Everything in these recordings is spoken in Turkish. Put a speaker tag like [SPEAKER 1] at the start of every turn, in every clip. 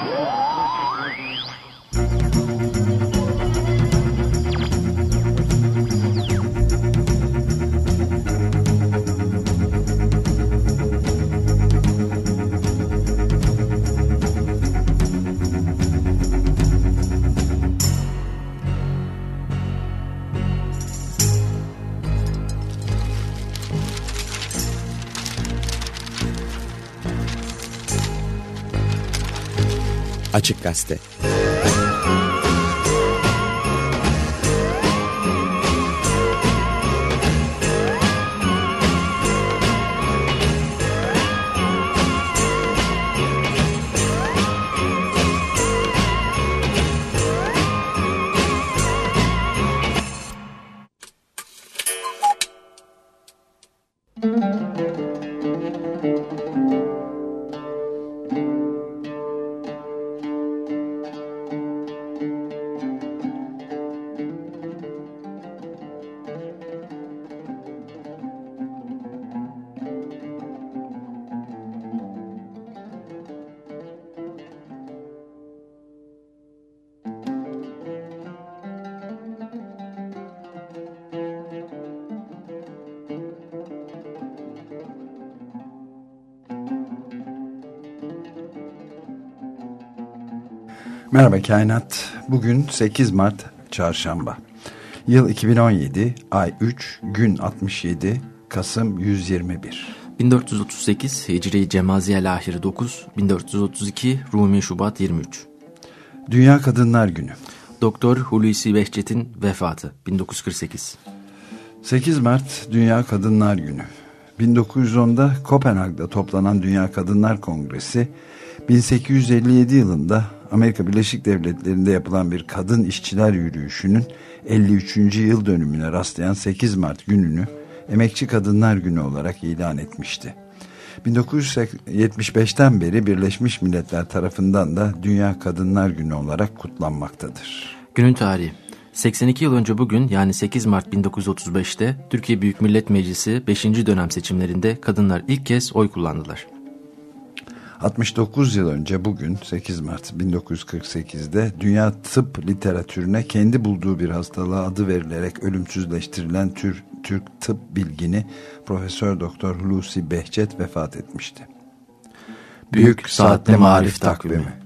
[SPEAKER 1] Oh! Açık Gazete Merhaba Kainat. Bugün 8 Mart Çarşamba. Yıl 2017, ay 3, gün 67, Kasım 121.
[SPEAKER 2] 1438 Hicri Cemaziye Lahiri 9, 1432 Rumi Şubat 23.
[SPEAKER 1] Dünya Kadınlar Günü.
[SPEAKER 2] Doktor Hulusi Behçet'in vefatı 1948.
[SPEAKER 1] 8 Mart Dünya Kadınlar Günü. 1910'da Kopenhag'da toplanan Dünya Kadınlar Kongresi 1857 yılında Amerika Birleşik Devletleri'nde yapılan bir kadın işçiler yürüyüşünün 53. yıl dönümüne rastlayan 8 Mart gününü Emekçi Kadınlar Günü olarak ilan etmişti. 1975'ten beri Birleşmiş Milletler tarafından da Dünya Kadınlar Günü olarak kutlanmaktadır.
[SPEAKER 2] Günün tarihi 82 yıl önce bugün yani 8 Mart 1935'te Türkiye Büyük Millet Meclisi 5. dönem seçimlerinde kadınlar ilk kez oy kullandılar.
[SPEAKER 1] 69 yıl önce bugün 8 Mart 1948'de dünya tıp literatürüne kendi bulduğu bir hastalığa adı verilerek ölümsüzleştirilen Türk, Türk tıp bilgini Profesör Doktor Hulusi Behçet vefat etmişti. Büyük Saatli Marif Takvimi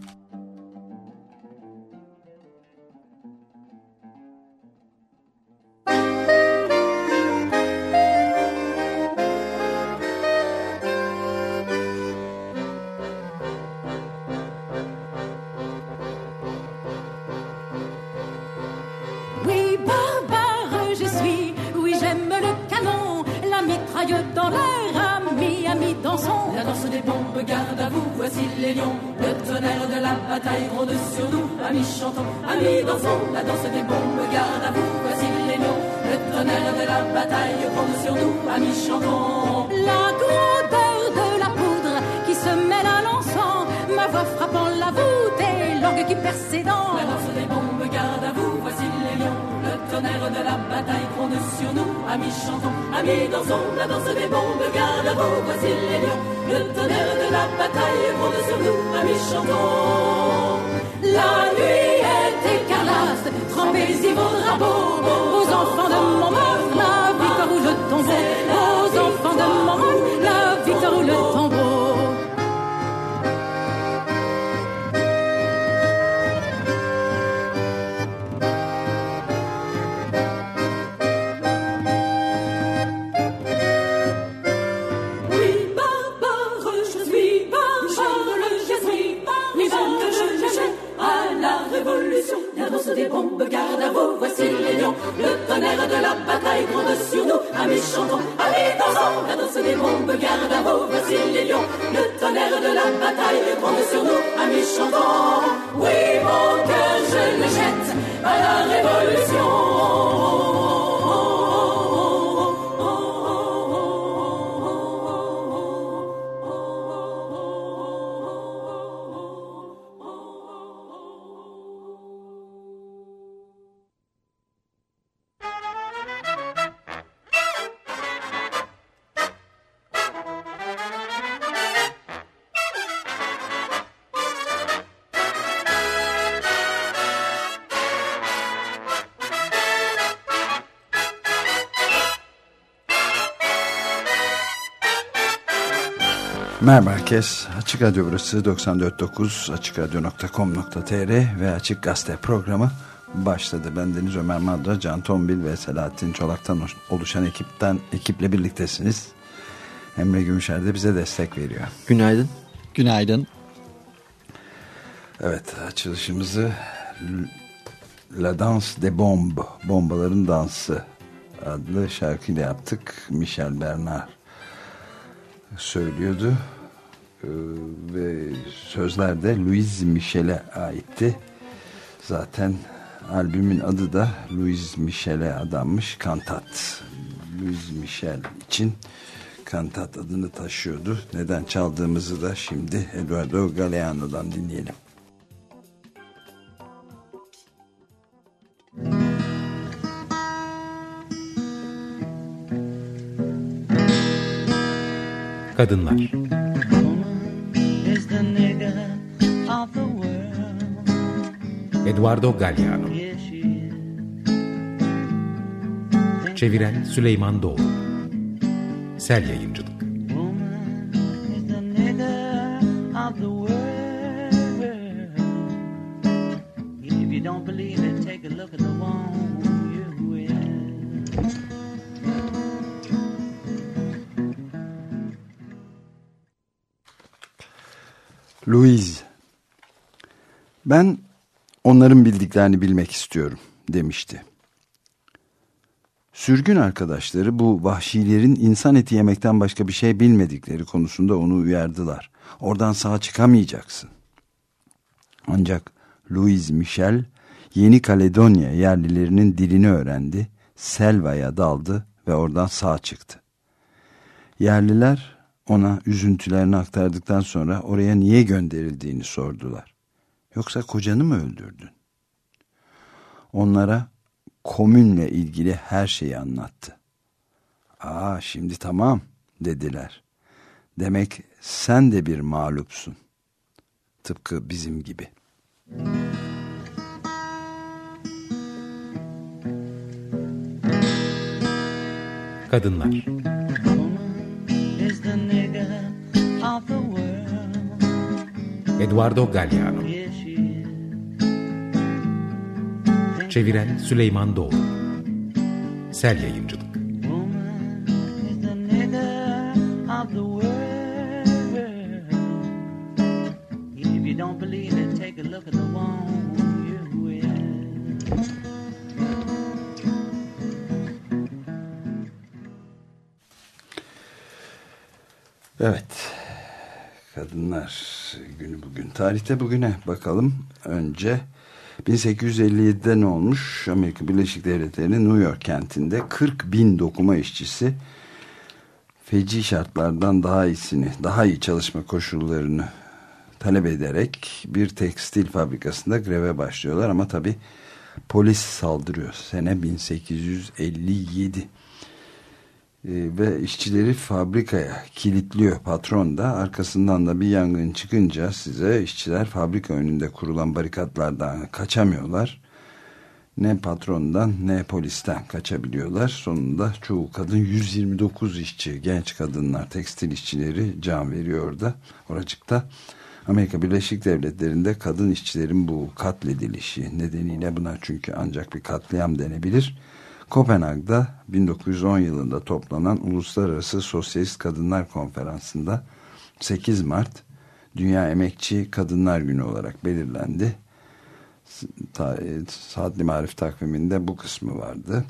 [SPEAKER 1] la voix frappant la voûte et l'orgue qui perce ses dents. La danse des bombes, garde à vous, voici les lions. Le tonnerre de la bataille gronde sur nous. Amis chantons, amis dansons, la danse des bombes, garde à vous, voici les lions. Le tonnerre de la bataille gronde sur nous. Amis chantons. La nuit est écarlate, trempez-y vos drapeaux, aux enfants de mon mort, la victoire ou le tombeau, aux enfants de mon la victoire ou le tombeau. Le tonnerre de la bataille gronde sur nous. Amis, chantons, amis dansons. La danse des bombes, garde à vos, voici les lions. Le tonnerre de la bataille gronde sur nous. Amis, chantons. Oui, mon cœur, je le jette à la révolution.
[SPEAKER 3] Merhaba herkes. Açık Radyo burası 94.9 AçıkRadyo.com.tr ve Açık Gazete programı başladı. Ben Deniz Ömer Madra, Can Tombil ve Selahattin Çolak'tan oluşan ekipten ekiple birliktesiniz. Emre Gümüşer de bize destek veriyor.
[SPEAKER 2] Günaydın.
[SPEAKER 4] Günaydın.
[SPEAKER 3] Evet açılışımızı La Danse de Bombe, Bombaların Dansı adlı şarkıyla yaptık. Michel Bernard söylüyordu. Ee, ve sözler de Louise Michel'e aitti. Zaten albümün adı da Louise Michel'e adanmış Kantat. Louise Michel için Kantat adını taşıyordu. Neden çaldığımızı da şimdi Eduardo Galeano'dan dinleyelim.
[SPEAKER 5] Kadınlar Eduardo Galliano Çeviren Süleyman Doğru. Sel Yayıncılık.
[SPEAKER 3] Louise. Ben onların bildiklerini bilmek istiyorum demişti. Sürgün arkadaşları bu vahşilerin insan eti yemekten başka bir şey bilmedikleri konusunda onu uyardılar. Oradan sağ çıkamayacaksın. Ancak Louise Michel Yeni Kaledonya yerlilerinin dilini öğrendi, Selva'ya daldı ve oradan sağ çıktı. Yerliler ona üzüntülerini aktardıktan sonra oraya niye gönderildiğini sordular. Yoksa kocanı mı öldürdün? Onlara komünle ilgili her şeyi anlattı. Aa şimdi tamam dediler. Demek sen de bir mağlupsun. Tıpkı bizim gibi.
[SPEAKER 5] Kadınlar Eduardo Galliano Çeviren Süleyman Doğru Sel Yayıncılık
[SPEAKER 3] Evet. Kadınlar günü bugün. Tarihte bugüne bakalım. Önce 1857'de ne olmuş? Amerika Birleşik Devletleri'nin New York kentinde 40 bin dokuma işçisi feci şartlardan daha iyisini, daha iyi çalışma koşullarını talep ederek bir tekstil fabrikasında greve başlıyorlar ama tabi polis saldırıyor. Sene 1857 ee, ve işçileri fabrikaya kilitliyor. Patron da arkasından da bir yangın çıkınca size işçiler fabrika önünde kurulan barikatlardan kaçamıyorlar. Ne patrondan ne polisten kaçabiliyorlar. Sonunda çoğu kadın 129 işçi genç kadınlar tekstil işçileri can veriyor da oracıkta. Amerika Birleşik Devletleri'nde kadın işçilerin bu katledilişi nedeniyle buna çünkü ancak bir katliam denebilir Kopenhag'da 1910 yılında toplanan Uluslararası Sosyalist Kadınlar Konferansı'nda 8 Mart Dünya Emekçi Kadınlar Günü olarak belirlendi. E, Saatli Marif takviminde bu kısmı vardı.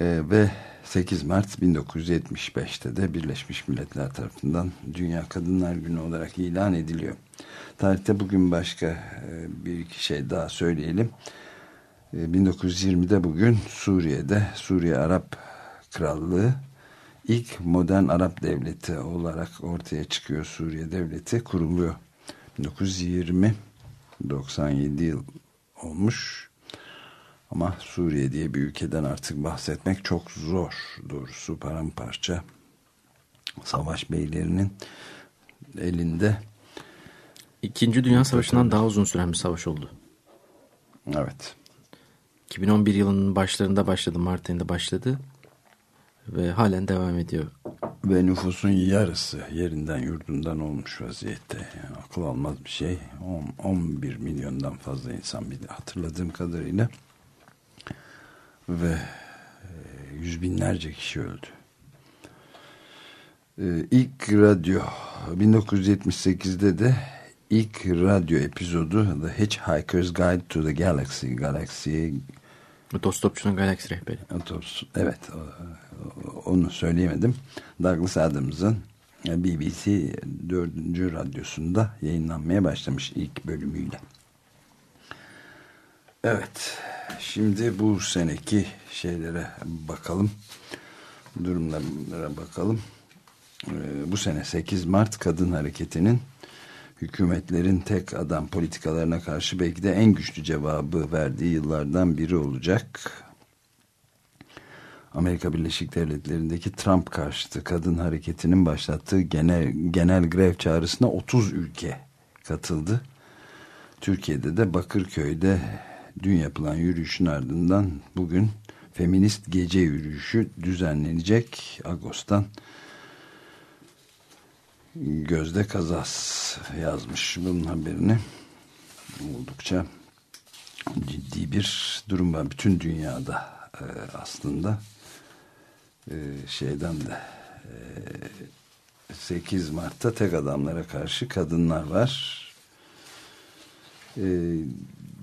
[SPEAKER 3] Ee, ve 8 Mart 1975'te de Birleşmiş Milletler tarafından Dünya Kadınlar Günü olarak ilan ediliyor. Tarihte bugün başka e, bir iki şey daha söyleyelim. 1920'de ee, bugün Suriye'de Suriye Arap Krallığı ilk modern Arap devleti olarak ortaya çıkıyor. Suriye devleti kuruluyor. 1920 97 yıl olmuş. Ama Suriye diye bir ülkeden artık bahsetmek çok zor. Doğrusu paramparça savaş beylerinin elinde.
[SPEAKER 2] İkinci Dünya Savaşı'ndan daha uzun süren bir savaş oldu.
[SPEAKER 3] Evet.
[SPEAKER 2] 2011 yılının başlarında başladı, Mart ayında başladı ve halen devam ediyor.
[SPEAKER 3] ve nüfusun yarısı yerinden yurdundan olmuş vaziyette. Yani akıl almaz bir şey. 10, 11 milyondan fazla insan bir de hatırladığım kadarıyla ve e, yüz binlerce kişi öldü. E, ilk radyo 1978'de de ilk radyo epizodu The Hitchhiker's Guide to the Galaxy Galaxy'ye
[SPEAKER 2] Otostopçunun galaksi rehberi.
[SPEAKER 3] Otobüs, evet onu söyleyemedim. Douglas Adams'ın BBC 4. radyosunda yayınlanmaya başlamış ilk bölümüyle. Evet. Şimdi bu seneki şeylere bakalım. Durumlara bakalım. Ee, bu sene 8 Mart Kadın Hareketi'nin hükümetlerin tek adam politikalarına karşı belki de en güçlü cevabı verdiği yıllardan biri olacak. Amerika Birleşik Devletleri'ndeki Trump karşıtı kadın hareketinin başlattığı genel, genel grev çağrısına 30 ülke katıldı. Türkiye'de de Bakırköy'de dün yapılan yürüyüşün ardından bugün feminist gece yürüyüşü düzenlenecek. Ağustos'tan Gözde Kazas yazmış bunun haberini. Oldukça ciddi bir durum var. Bütün dünyada e, aslında e, şeyden de e, 8 Mart'ta tek adamlara karşı kadınlar var. E,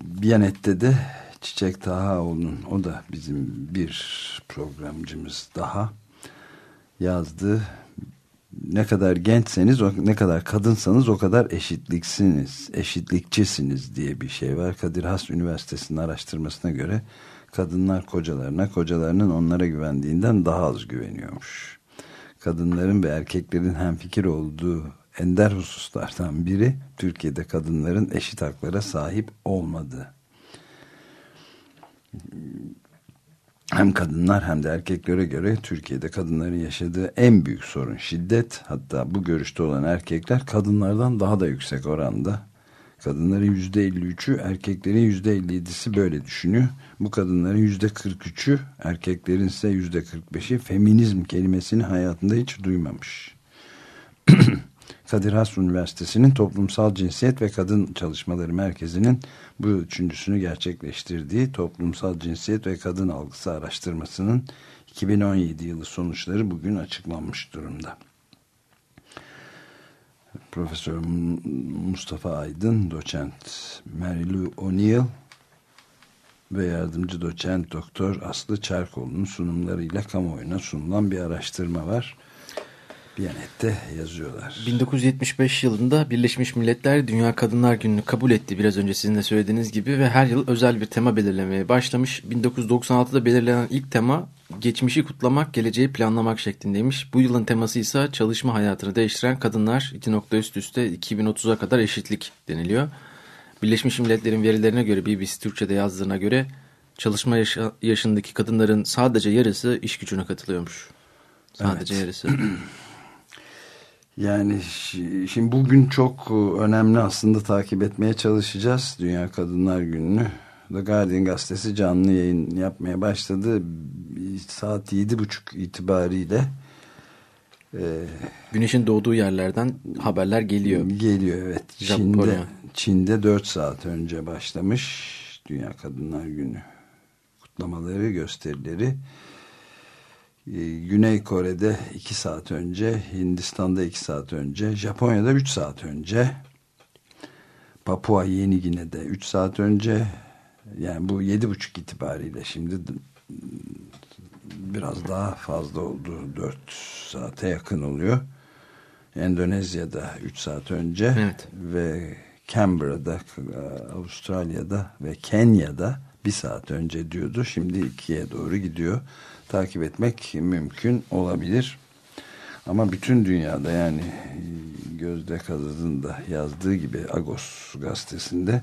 [SPEAKER 3] Biyanet'te de Çiçek Tahaoğlu'nun o da bizim bir programcımız daha yazdığı ne kadar gençseniz, ne kadar kadınsanız o kadar eşitliksiniz, eşitlikçisiniz diye bir şey var. Kadir Has Üniversitesi'nin araştırmasına göre kadınlar kocalarına, kocalarının onlara güvendiğinden daha az güveniyormuş. Kadınların ve erkeklerin hemfikir olduğu ender hususlardan biri Türkiye'de kadınların eşit haklara sahip olmadığı hem kadınlar hem de erkeklere göre Türkiye'de kadınların yaşadığı en büyük sorun şiddet. Hatta bu görüşte olan erkekler kadınlardan daha da yüksek oranda. Kadınların yüzde 53'ü erkeklerin yüzde 57'si böyle düşünüyor. Bu kadınların yüzde 43'ü erkeklerin ise yüzde 45'i feminizm kelimesini hayatında hiç duymamış. Kadir Has Üniversitesi'nin Toplumsal Cinsiyet ve Kadın Çalışmaları Merkezi'nin bu üçüncüsünü gerçekleştirdiği Toplumsal Cinsiyet ve Kadın Algısı Araştırması'nın 2017 yılı sonuçları bugün açıklanmış durumda. Profesör Mustafa Aydın, doçent Mary O'Neill ve yardımcı doçent doktor Aslı Çarkoğlu'nun sunumlarıyla kamuoyuna sunulan bir araştırma var. Biyanet'te yazıyorlar.
[SPEAKER 2] 1975 yılında Birleşmiş Milletler Dünya Kadınlar Günü'nü kabul etti biraz önce sizin de söylediğiniz gibi ve her yıl özel bir tema belirlemeye başlamış. 1996'da belirlenen ilk tema geçmişi kutlamak, geleceği planlamak şeklindeymiş. Bu yılın teması ise çalışma hayatını değiştiren kadınlar 2 nokta üst üste 2030'a kadar eşitlik deniliyor. Birleşmiş Milletler'in verilerine göre BBC Türkçe'de yazdığına göre çalışma yaşa yaşındaki kadınların sadece yarısı iş gücüne katılıyormuş. Sadece evet. yarısı.
[SPEAKER 3] Yani şimdi bugün çok e, önemli aslında takip etmeye çalışacağız Dünya Kadınlar Günü'nü. The Guardian gazetesi canlı yayın yapmaya başladı. Saat yedi buçuk itibariyle.
[SPEAKER 2] E, Güneşin doğduğu yerlerden haberler geliyor.
[SPEAKER 3] Geliyor evet. Çin'de, Çin'de dört saat önce başlamış Dünya Kadınlar Günü kutlamaları, gösterileri. Ee, Güney Kore'de 2 saat önce, Hindistan'da 2 saat önce, Japonya'da 3 saat önce, Papua Yeni Gine'de 3 saat önce, yani bu 7.30 itibariyle şimdi biraz daha fazla oldu. 4 saate yakın oluyor. Endonezya'da 3 saat önce evet. ve Canberra'da, Avustralya'da ve Kenya'da bir saat önce diyordu. Şimdi ikiye doğru gidiyor takip etmek mümkün olabilir. Ama bütün dünyada yani Gözde Kazad'ın da yazdığı gibi Agos gazetesinde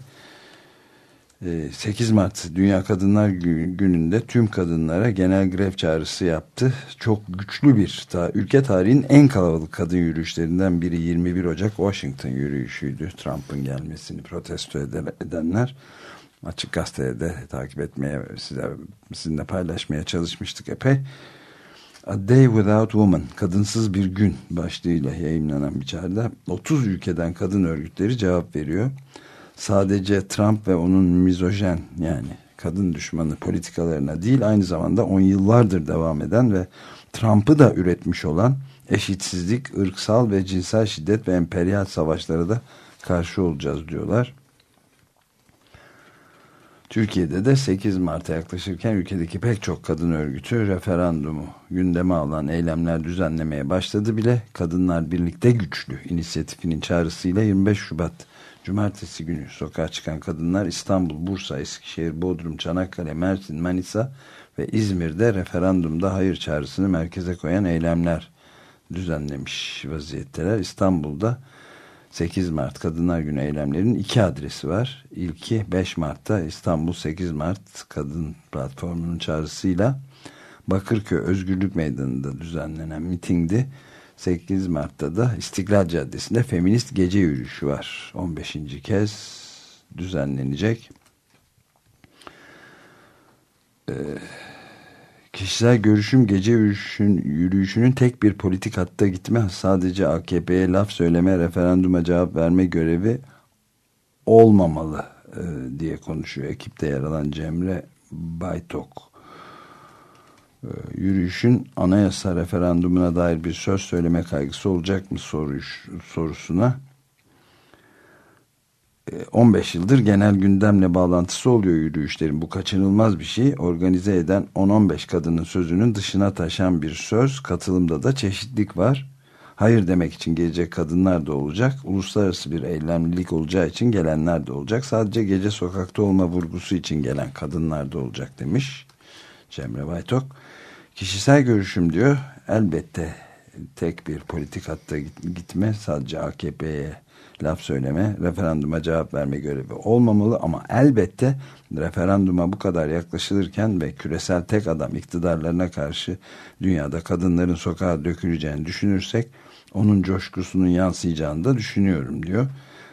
[SPEAKER 3] 8 e, Mart Dünya Kadınlar Günü'nde tüm kadınlara genel grev çağrısı yaptı. Çok güçlü bir ta, ülke tarihinin en kalabalık kadın yürüyüşlerinden biri 21 Ocak Washington yürüyüşüydü. Trump'ın gelmesini protesto edenler Açık Gazete'de takip etmeye, size, sizinle paylaşmaya çalışmıştık epey. A Day Without Woman, Kadınsız Bir Gün başlığıyla yayınlanan bir çağrıda 30 ülkeden kadın örgütleri cevap veriyor. Sadece Trump ve onun mizojen yani kadın düşmanı politikalarına değil aynı zamanda on yıllardır devam eden ve Trump'ı da üretmiş olan eşitsizlik, ırksal ve cinsel şiddet ve emperyal savaşlara da karşı olacağız diyorlar. Türkiye'de de 8 Mart'a yaklaşırken ülkedeki pek çok kadın örgütü referandumu gündeme alan eylemler düzenlemeye başladı bile. Kadınlar Birlikte Güçlü inisiyatifinin çağrısıyla 25 Şubat Cumartesi günü sokağa çıkan kadınlar İstanbul, Bursa, Eskişehir, Bodrum, Çanakkale, Mersin, Manisa ve İzmir'de referandumda hayır çağrısını merkeze koyan eylemler düzenlemiş vaziyetteler. İstanbul'da 8 Mart Kadınlar Günü eylemlerinin iki adresi var. İlki 5 Mart'ta İstanbul 8 Mart Kadın Platformu'nun çağrısıyla Bakırköy Özgürlük Meydanı'nda düzenlenen mitingdi. 8 Mart'ta da İstiklal Caddesi'nde feminist gece yürüyüşü var. 15. kez düzenlenecek. Ee, kişisel görüşüm gece yürüyüşün, yürüyüşünün tek bir politik hatta gitme sadece AKP'ye laf söyleme referanduma cevap verme görevi olmamalı e, diye konuşuyor ekipte yer alan Cemre Baytok. E, yürüyüşün anayasa referandumuna dair bir söz söyleme kaygısı olacak mı soruş, sorusuna 15 e, yıldır genel gündemle bağlantısı oluyor yürüyüşlerin. Bu kaçınılmaz bir şey. Organize eden 10-15 kadının sözünün dışına taşan bir söz. Katılımda da çeşitlik var. Hayır demek için gelecek kadınlar da olacak. Uluslararası bir eylemlilik olacağı için gelenler de olacak. Sadece gece sokakta olma vurgusu için gelen kadınlar da olacak demiş Cemre Baytok. Kişisel görüşüm diyor elbette tek bir politik hatta gitme sadece AKP'ye laf söyleme, referanduma cevap verme görevi olmamalı ama elbette referanduma bu kadar yaklaşılırken ve küresel tek adam iktidarlarına karşı dünyada kadınların sokağa döküleceğini düşünürsek onun coşkusunun yansıyacağını da düşünüyorum diyor.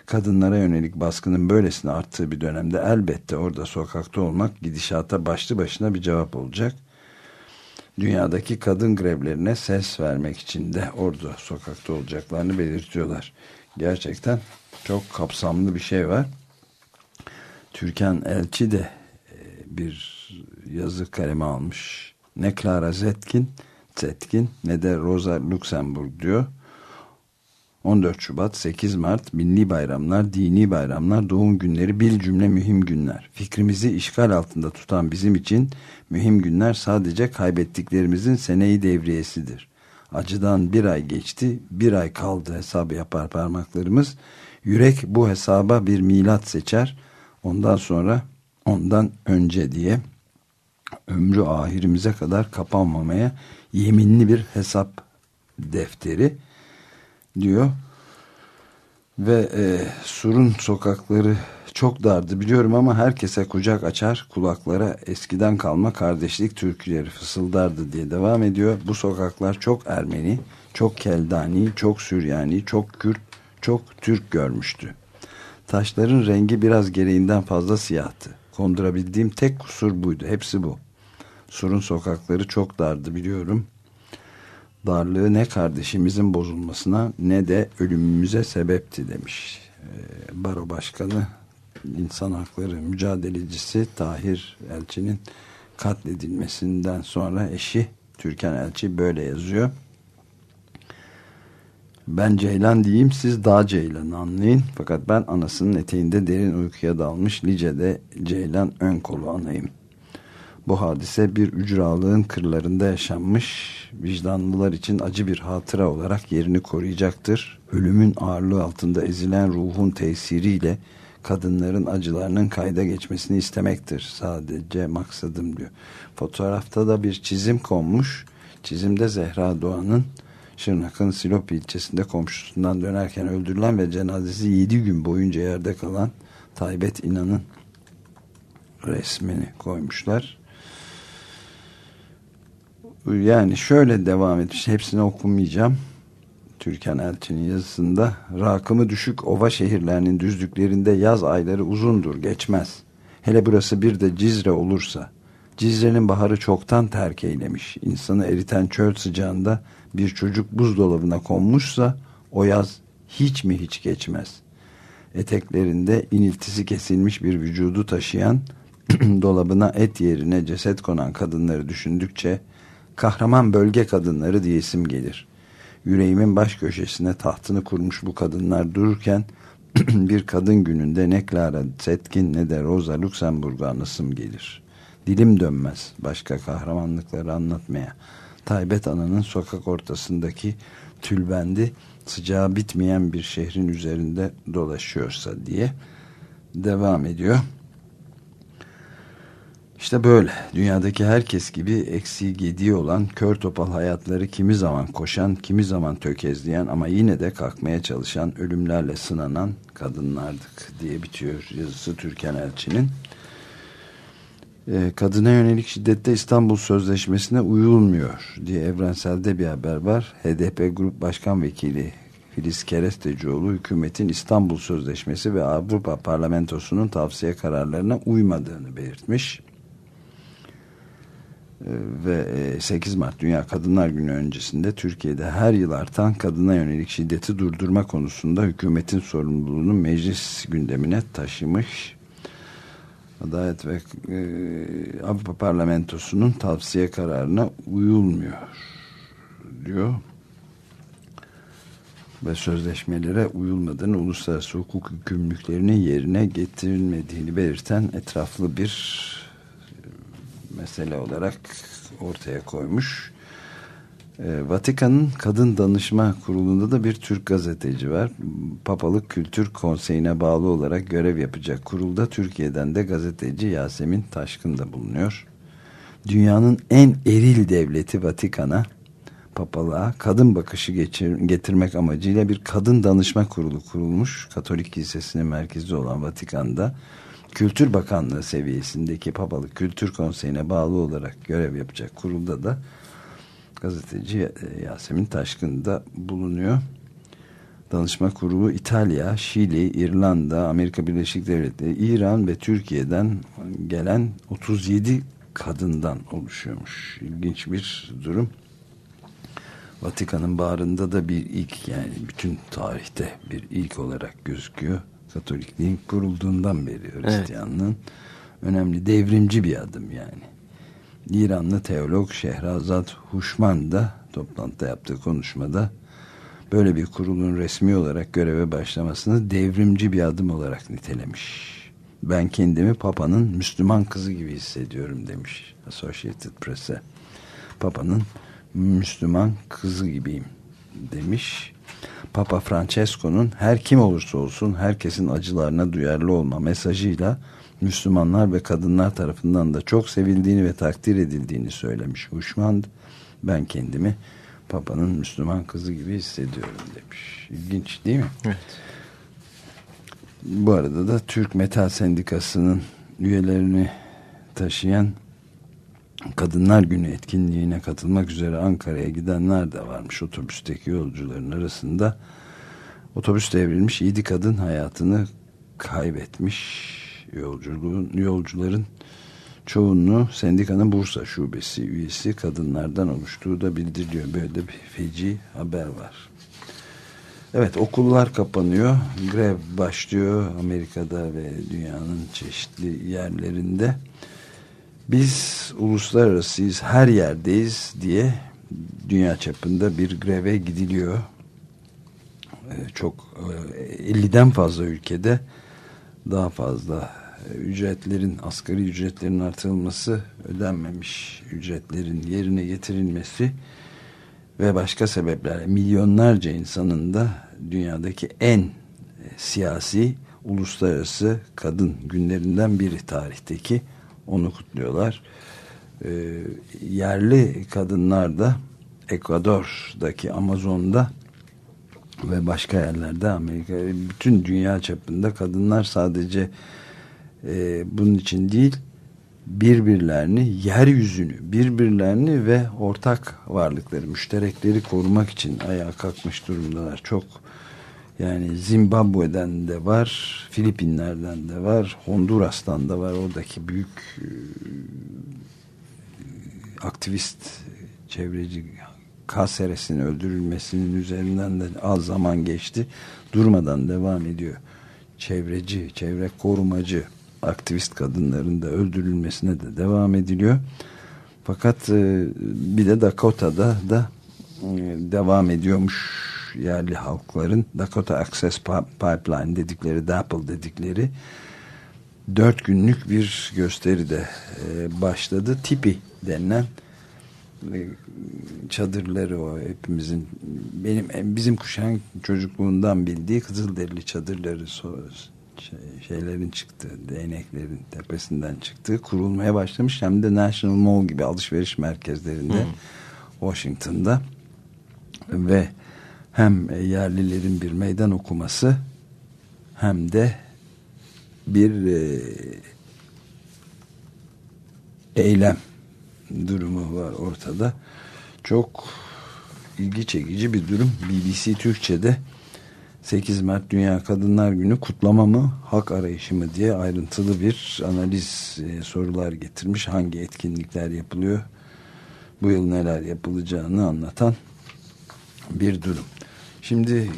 [SPEAKER 3] Kadınlara yönelik baskının böylesine arttığı bir dönemde elbette orada sokakta olmak gidişata başlı başına bir cevap olacak dünyadaki kadın grevlerine ses vermek için de orada sokakta olacaklarını belirtiyorlar. Gerçekten çok kapsamlı bir şey var. Türkan Elçi de e, bir yazı kaleme almış. Ne Clara Zetkin, Zetkin ne de Rosa Luxemburg diyor. 14 Şubat, 8 Mart, milli bayramlar, dini bayramlar, doğum günleri bir cümle mühim günler. Fikrimizi işgal altında tutan bizim için mühim günler sadece kaybettiklerimizin seneyi devriyesidir. Acıdan bir ay geçti, bir ay kaldı hesabı yapar parmaklarımız. Yürek bu hesaba bir milat seçer. Ondan sonra, ondan önce diye ömrü ahirimize kadar kapanmamaya yeminli bir hesap defteri diyor. Ve e, Sur'un sokakları çok dardı biliyorum ama herkese kucak açar kulaklara eskiden kalma kardeşlik türküleri fısıldardı diye devam ediyor. Bu sokaklar çok Ermeni, çok Keldani, çok Süryani, çok Kürt, çok Türk görmüştü. Taşların rengi biraz gereğinden fazla siyahtı. Kondurabildiğim tek kusur buydu. Hepsi bu. Sur'un sokakları çok dardı biliyorum darlığı ne kardeşimizin bozulmasına ne de ölümümüze sebepti demiş. Baro Başkanı insan hakları mücadelecisi Tahir Elçi'nin katledilmesinden sonra eşi Türkan Elçi böyle yazıyor. Ben Ceylan diyeyim siz daha Ceylan anlayın. Fakat ben anasının eteğinde derin uykuya dalmış Lice'de Ceylan ön kolu anayım. Bu hadise bir ücralığın kırlarında yaşanmış, vicdanlılar için acı bir hatıra olarak yerini koruyacaktır. Ölümün ağırlığı altında ezilen ruhun tesiriyle kadınların acılarının kayda geçmesini istemektir. Sadece maksadım diyor. Fotoğrafta da bir çizim konmuş. Çizimde Zehra Doğan'ın Şırnak'ın Silop ilçesinde komşusundan dönerken öldürülen ve cenazesi 7 gün boyunca yerde kalan Taybet İnan'ın resmini koymuşlar yani şöyle devam etmiş. Hepsini okumayacağım. Türkan Elçi'nin yazısında rakımı düşük ova şehirlerinin düzlüklerinde yaz ayları uzundur geçmez. Hele burası bir de Cizre olursa Cizre'nin baharı çoktan terk eylemiş. İnsanı eriten çöl sıcağında bir çocuk buzdolabına konmuşsa o yaz hiç mi hiç geçmez. Eteklerinde iniltisi kesilmiş bir vücudu taşıyan dolabına et yerine ceset konan kadınları düşündükçe kahraman bölge kadınları diyesim gelir. Yüreğimin baş köşesine tahtını kurmuş bu kadınlar dururken bir kadın gününde ne Clara Zetkin ne de Rosa Luxemburg'u anısım gelir. Dilim dönmez başka kahramanlıkları anlatmaya. Taybet Ana'nın sokak ortasındaki tülbendi sıcağı bitmeyen bir şehrin üzerinde dolaşıyorsa diye devam ediyor. İşte böyle dünyadaki herkes gibi eksiği gediği olan kör topal hayatları kimi zaman koşan kimi zaman tökezleyen ama yine de kalkmaya çalışan ölümlerle sınanan kadınlardık diye bitiyor yazısı Türkan Elçi'nin. Ee, kadına yönelik şiddette İstanbul Sözleşmesi'ne uyulmuyor diye evrenselde bir haber var. HDP Grup Başkan Vekili Filiz Kerestecioğlu hükümetin İstanbul Sözleşmesi ve Avrupa Parlamentosu'nun tavsiye kararlarına uymadığını belirtmiş. Ve 8 e, Mart Dünya Kadınlar Günü öncesinde Türkiye'de her yıl artan kadına yönelik şiddeti durdurma konusunda hükümetin sorumluluğunu meclis gündemine taşımış. Adalet ve e, Avrupa Parlamentosu'nun tavsiye kararına uyulmuyor diyor ve sözleşmelere uyulmadığını uluslararası hukuk hükümlülüklerinin yerine getirilmediğini belirten etraflı bir mesele olarak ortaya koymuş. E, Vatikan'ın Kadın Danışma Kurulu'nda da bir Türk gazeteci var. Papalık Kültür Konseyi'ne bağlı olarak görev yapacak kurulda Türkiye'den de gazeteci Yasemin Taşkın da bulunuyor. Dünyanın en eril devleti Vatikan'a papalığa kadın bakışı geçir, getirmek amacıyla bir kadın danışma kurulu kurulmuş. Katolik Kilisesi'nin merkezi olan Vatikan'da Kültür Bakanlığı seviyesindeki Papalık Kültür Konseyi'ne bağlı olarak görev yapacak kurulda da gazeteci e, Yasemin Taşkın da bulunuyor. Danışma kurulu İtalya, Şili, İrlanda, Amerika Birleşik Devletleri, İran ve Türkiye'den gelen 37 kadından oluşuyormuş. İlginç bir durum. Vatikan'ın bağrında da bir ilk yani bütün tarihte bir ilk olarak gözüküyor. Katolikliğin kurulduğundan beri Hristiyanlığın evet. önemli devrimci bir adım yani. İranlı teolog Şehrazat Huşman da toplantıda yaptığı konuşmada böyle bir kurulun resmi olarak göreve başlamasını devrimci bir adım olarak nitelemiş. Ben kendimi Papa'nın Müslüman kızı gibi hissediyorum demiş Associated Press'e. Papa'nın Müslüman kızı gibiyim demiş. Papa Francesco'nun her kim olursa olsun herkesin acılarına duyarlı olma mesajıyla Müslümanlar ve kadınlar tarafından da çok sevildiğini ve takdir edildiğini söylemiş. Huşmand ben kendimi Papa'nın Müslüman kızı gibi hissediyorum demiş. İlginç değil mi?
[SPEAKER 2] Evet.
[SPEAKER 3] Bu arada da Türk Metal Sendikası'nın üyelerini taşıyan Kadınlar Günü etkinliğine katılmak üzere Ankara'ya gidenler de varmış otobüsteki yolcuların arasında. Otobüs devrilmiş, yedi kadın hayatını kaybetmiş yolculuğun yolcuların çoğunluğu sendikanın Bursa şubesi üyesi kadınlardan oluştuğu da bildiriliyor. Böyle bir feci haber var. Evet okullar kapanıyor. Grev başlıyor Amerika'da ve dünyanın çeşitli yerlerinde biz uluslararasıyız her yerdeyiz diye dünya çapında bir greve gidiliyor. Ee, çok 50'den e, fazla ülkede daha fazla e, ücretlerin asgari ücretlerin artırılması ödenmemiş ücretlerin yerine getirilmesi ve başka sebeplerle milyonlarca insanın da dünyadaki en e, siyasi uluslararası kadın günlerinden biri tarihteki onu kutluyorlar. E, yerli kadınlar da Ekvador'daki Amazon'da ve başka yerlerde Amerika bütün dünya çapında kadınlar sadece e, bunun için değil birbirlerini yeryüzünü birbirlerini ve ortak varlıkları müşterekleri korumak için ayağa kalkmış durumdalar çok yani Zimbabwe'den de var, Filipinler'den de var, Honduras'tan da var. Oradaki büyük e, aktivist çevreci Kaseres'in öldürülmesinin üzerinden de az zaman geçti. Durmadan devam ediyor. Çevreci, çevre korumacı aktivist kadınların da öldürülmesine de devam ediliyor. Fakat e, bir de Dakota'da da e, devam ediyormuş yerli halkların Dakota Access Pipeline dedikleri DAPL dedikleri dört günlük bir gösteri de e, başladı. Tipi denilen çadırları o hepimizin benim bizim kuşağın çocukluğundan bildiği Kızılderili çadırları şey, şeylerin çıktığı, değneklerin tepesinden çıktığı kurulmaya başlamış. Hem de National Mall gibi alışveriş merkezlerinde hmm. Washington'da ve hem yerlilerin bir meydan okuması hem de bir e, eylem durumu var ortada. Çok ilgi çekici bir durum. BBC Türkçe'de 8 Mart Dünya Kadınlar Günü kutlama mı, hak arayışı mı diye ayrıntılı bir analiz e, sorular getirmiş. Hangi etkinlikler yapılıyor, bu yıl neler yapılacağını anlatan bir durum. Şimdi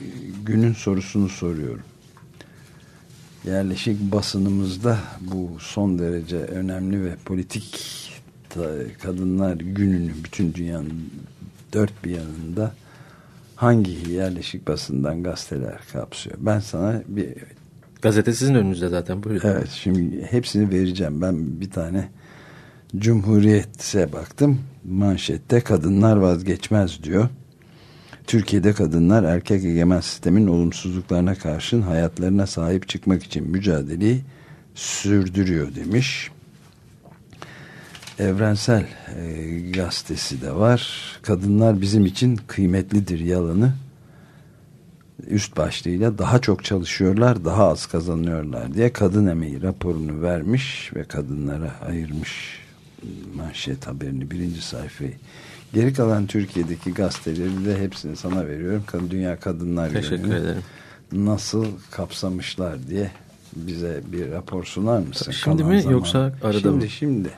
[SPEAKER 3] günün sorusunu soruyorum. Yerleşik basınımızda bu son derece önemli ve politik kadınlar gününü bütün dünyanın dört bir yanında hangi yerleşik basından gazeteler kapsıyor? Ben sana bir...
[SPEAKER 2] Gazete sizin önünüzde zaten buyurun.
[SPEAKER 3] Evet şimdi hepsini vereceğim. Ben bir tane Cumhuriyet'e baktım. Manşette kadınlar vazgeçmez diyor. Türkiye'de kadınlar erkek egemen sistemin olumsuzluklarına karşın hayatlarına sahip çıkmak için mücadeleyi sürdürüyor demiş. Evrensel e, gazetesi de var. Kadınlar bizim için kıymetlidir yalanı. Üst başlığıyla daha çok çalışıyorlar, daha az kazanıyorlar diye kadın emeği raporunu vermiş ve kadınlara ayırmış manşet haberini birinci sayfayı. Geri kalan Türkiye'deki gazeteleri de hepsini sana veriyorum. Dünya Kadınlar
[SPEAKER 2] Teşekkür ederim.
[SPEAKER 3] nasıl kapsamışlar diye bize bir rapor sunar mısın?
[SPEAKER 2] Şimdi mi zaman. yoksa arada
[SPEAKER 3] şimdi,
[SPEAKER 2] mı?
[SPEAKER 3] Şimdi şimdi.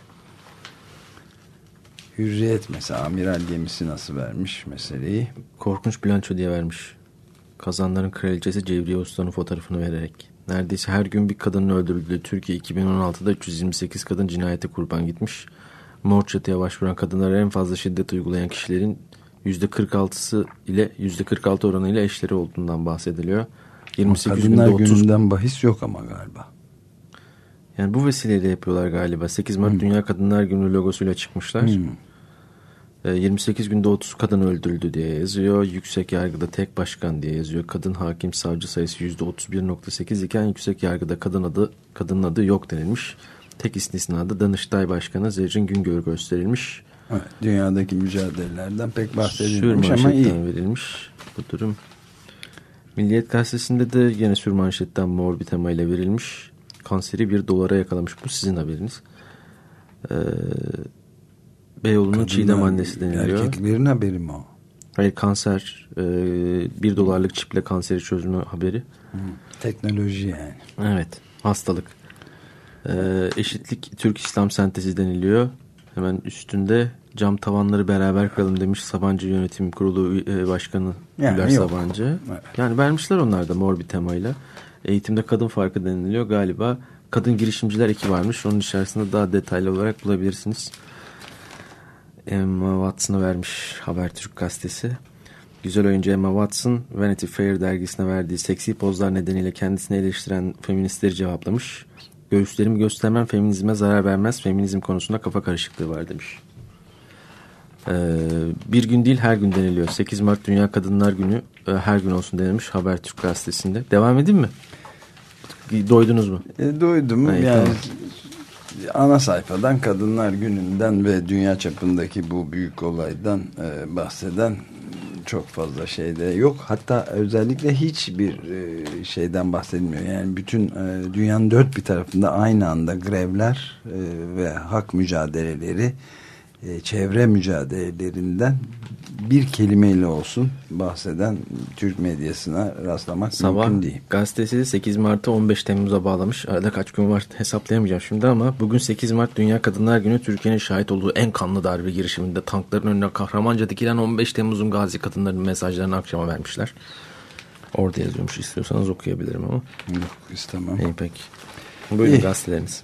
[SPEAKER 3] Hürriyet mesela amiral gemisi nasıl vermiş meseleyi?
[SPEAKER 2] Korkunç bilanço diye vermiş. Kazanların kraliçesi Cevriye Usta'nın fotoğrafını vererek. Neredeyse her gün bir kadının öldürüldüğü Türkiye 2016'da 328 kadın cinayete kurban gitmiş. Mor çatıya başvuran kadınlara en fazla şiddet uygulayan kişilerin %46'sı ile %46 oranıyla eşleri olduğundan bahsediliyor.
[SPEAKER 3] 28 Kadınlar günde 30... gününden bahis yok ama galiba.
[SPEAKER 2] Yani bu vesileyle yapıyorlar galiba. 8 Mart hmm. Dünya Kadınlar Günü logosuyla çıkmışlar. Hmm. 28 günde 30 kadın öldürüldü diye yazıyor. Yüksek yargıda tek başkan diye yazıyor. Kadın hakim savcı sayısı %31.8 iken yüksek yargıda kadın adı kadının adı yok denilmiş. Tek istisnada Danıştay Başkanı Zerrin Güngör gösterilmiş.
[SPEAKER 3] Evet, dünyadaki mücadelelerden pek bahsedilmemiş ama iyi.
[SPEAKER 2] verilmiş bu durum. Milliyet Gazetesi'nde de yine sürmanşetten mor bir temayla verilmiş kanseri bir dolara yakalamış. Bu sizin haberiniz. Ee, Beyoğlu'nun Kadınlar, Çiğdem annesi deniliyor.
[SPEAKER 3] Erkeklerin haberi mi o?
[SPEAKER 2] Hayır kanser. E, bir dolarlık çiple kanseri çözümü haberi.
[SPEAKER 3] Hı, teknoloji yani.
[SPEAKER 2] Evet. Hastalık. E, eşitlik Türk İslam sentezi deniliyor. Hemen üstünde cam tavanları beraber kıralım demiş Sabancı Yönetim Kurulu e, Başkanı yani Güler Sabancı. Evet. Yani vermişler onlar da mor bir temayla. Eğitimde kadın farkı deniliyor. Galiba kadın girişimciler eki varmış. Onun içerisinde daha detaylı olarak bulabilirsiniz. Emma Watson'a vermiş Habertürk gazetesi. Güzel oyuncu Emma Watson, Vanity Fair dergisine verdiği seksi pozlar nedeniyle kendisini eleştiren feministleri cevaplamış. Göğüslerimi göstermem feminizme zarar vermez, feminizm konusunda kafa karışıklığı var demiş. Ee, bir gün değil her gün deniliyor. 8 Mart Dünya Kadınlar Günü e, her gün olsun denilmiş Habertürk gazetesinde. Devam edeyim mi? Doydunuz mu?
[SPEAKER 3] E, doydum. Hayır, yani tamam. ana sayfadan Kadınlar Günü'nden ve dünya çapındaki bu büyük olaydan e, bahseden çok fazla şeyde yok. Hatta özellikle hiçbir e, şeyden bahsedilmiyor. Yani bütün e, dünyanın dört bir tarafında aynı anda grevler e, ve hak mücadeleleri e, çevre mücadelelerinden bir kelimeyle olsun bahseden Türk medyasına rastlamak
[SPEAKER 2] Sabah
[SPEAKER 3] mümkün değil.
[SPEAKER 2] gazetesi 8 Mart'ı 15 Temmuz'a bağlamış. Arada kaç gün var hesaplayamayacağım şimdi ama bugün 8 Mart Dünya Kadınlar Günü Türkiye'nin şahit olduğu en kanlı darbe girişiminde tankların önüne kahramanca dikilen 15 Temmuz'un gazi kadınların mesajlarını akşama vermişler. Orada yazıyormuş istiyorsanız okuyabilirim ama.
[SPEAKER 3] Yok istemem.
[SPEAKER 2] İyi peki. Buyurun
[SPEAKER 3] İyi.
[SPEAKER 2] gazeteleriniz.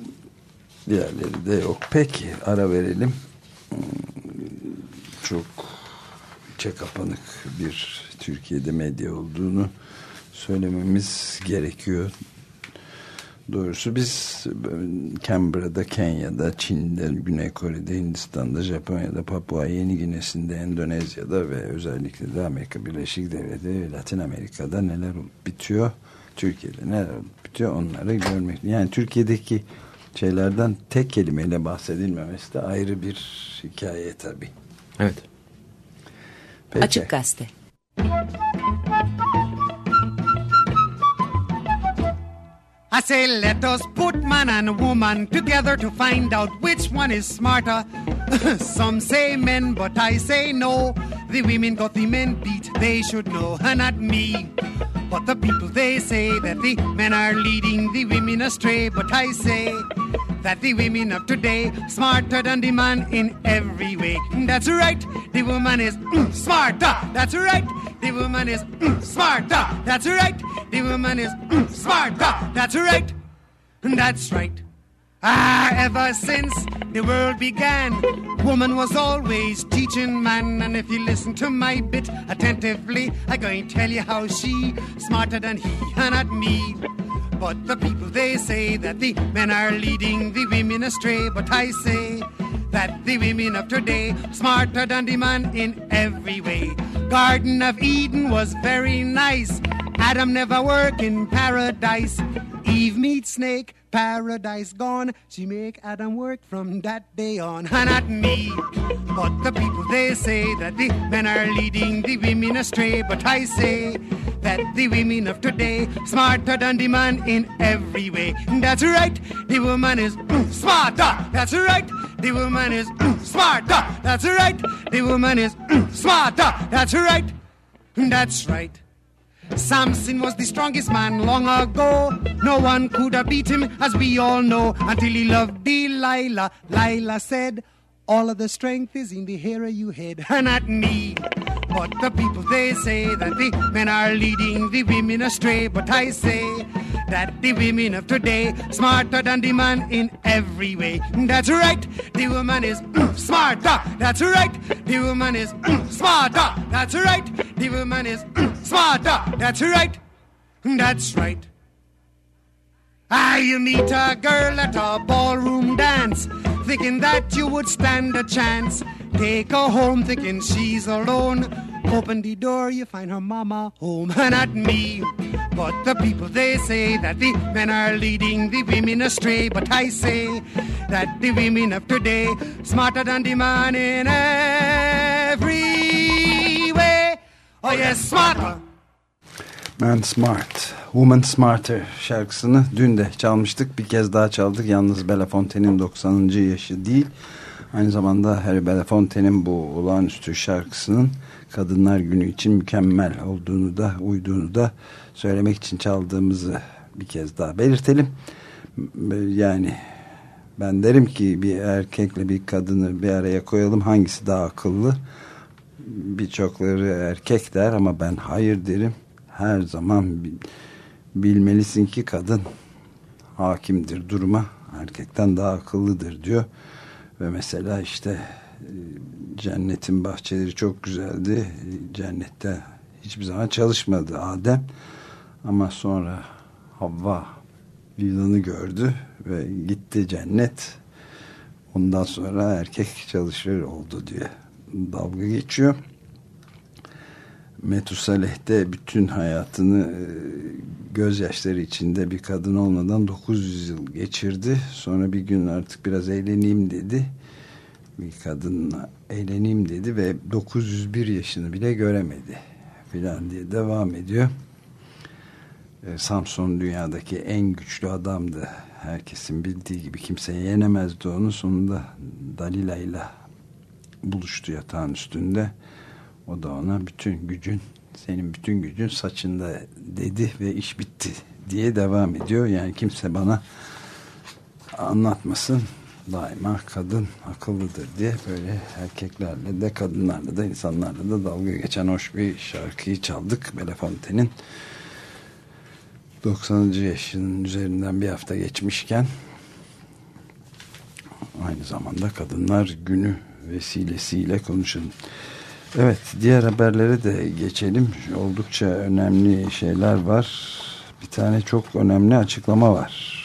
[SPEAKER 3] Diğerleri de yok. Peki ara verelim. Çok içe kapanık bir Türkiye'de medya olduğunu söylememiz gerekiyor. Doğrusu biz Canberra'da, Kenya'da, Çin'de, Güney Kore'de, Hindistan'da, Japonya'da, Papua Yeni Gine'sinde, Endonezya'da ve özellikle de Amerika Birleşik Devletleri Latin Amerika'da neler bitiyor, Türkiye'de neler bitiyor onları görmek. Yani Türkiye'deki şeylerden tek kelimeyle bahsedilmemesi de ayrı bir hikaye tabii.
[SPEAKER 2] Evet.
[SPEAKER 3] Peki.
[SPEAKER 4] Açık Gazete.
[SPEAKER 6] I say, let us put man and woman together to find out which one is smarter. Some say men, but I say no. The women got the men beat, they should know, and not me. But the people they say that the men are leading the women astray, but I say that the women of today smarter than the man in every way. That's right, the woman is mm, smarter. That's right, the woman is mm, smarter. That's right, the woman is mm, smarter. That's right, that's right. Ah, ever since the world began, woman was always teaching man. And if you listen to my bit attentively, I'm going to tell you how she smarter than he and not me. But the people they say that the men are leading the women astray. But I say that the women of today smarter than the man in every way. Garden of Eden was very nice. Adam never work in paradise. Eve meet snake, paradise gone. She make Adam work from that day on, and not me. But the people they say that the men are leading the women astray. But I say that the women of today smarter than the man in every way. That's right, the woman is mm, smarter. That's right, the woman is mm, smarter. That's right, the woman is mm, smarter. That's right, that's right. Samson was the strongest man long ago. No one could have beat him, as we all know, until he loved Delilah. Lila said, All of the strength is in the hair of your head, and not me. But the people they say that the men are leading the women astray. But I say that the women of today smarter than the man in every way. That's right, the woman is mm, smarter. That's right, the woman is mm, smarter. That's right, the woman is mm, smarter. That's right, that's right. Ah, you meet a girl at a ballroom dance, thinking that you would stand a chance. Take her home, thinking she's alone. Open the door, you find her mama home, and not me. But the people they say that the men are leading the women astray. But I say that the women of today smarter than the man in every way. Oh yes, smarter.
[SPEAKER 3] Man Smart, Woman Smarter şarkısını dün de çalmıştık. Bir kez daha çaldık. Yalnız Belafonte'nin 90. yaşı değil. Aynı zamanda Harry Belafonte'nin bu olağanüstü şarkısının Kadınlar Günü için mükemmel olduğunu da uyduğunu da söylemek için çaldığımızı bir kez daha belirtelim. Yani ben derim ki bir erkekle bir kadını bir araya koyalım hangisi daha akıllı? Birçokları erkek der ama ben hayır derim. Her zaman bilmelisin ki kadın hakimdir duruma erkekten daha akıllıdır diyor. Ve mesela işte cennetin bahçeleri çok güzeldi. Cennette hiçbir zaman çalışmadı Adem. Ama sonra Havva yılanı gördü ve gitti cennet. Ondan sonra erkek çalışır oldu diye dalga geçiyor. Metusaleh de bütün hayatını gözyaşları içinde bir kadın olmadan 900 yıl geçirdi. Sonra bir gün artık biraz eğleneyim dedi. Bir kadınla eğleneyim dedi ve 901 yaşını bile göremedi filan diye devam ediyor. Samson dünyadaki en güçlü adamdı. Herkesin bildiği gibi kimse yenemezdi onu. Sonunda Dalila ile buluştu yatağın üstünde. O da ona bütün gücün senin bütün gücün saçında dedi ve iş bitti diye devam ediyor. Yani kimse bana anlatmasın daima kadın akıllıdır diye böyle erkeklerle de kadınlarla da insanlarla da dalga geçen hoş bir şarkıyı çaldık. Belafonte'nin 90. yaşının üzerinden bir hafta geçmişken aynı zamanda Kadınlar Günü vesilesiyle konuşalım. Evet diğer haberlere de geçelim. Oldukça önemli şeyler var. Bir tane çok önemli açıklama var.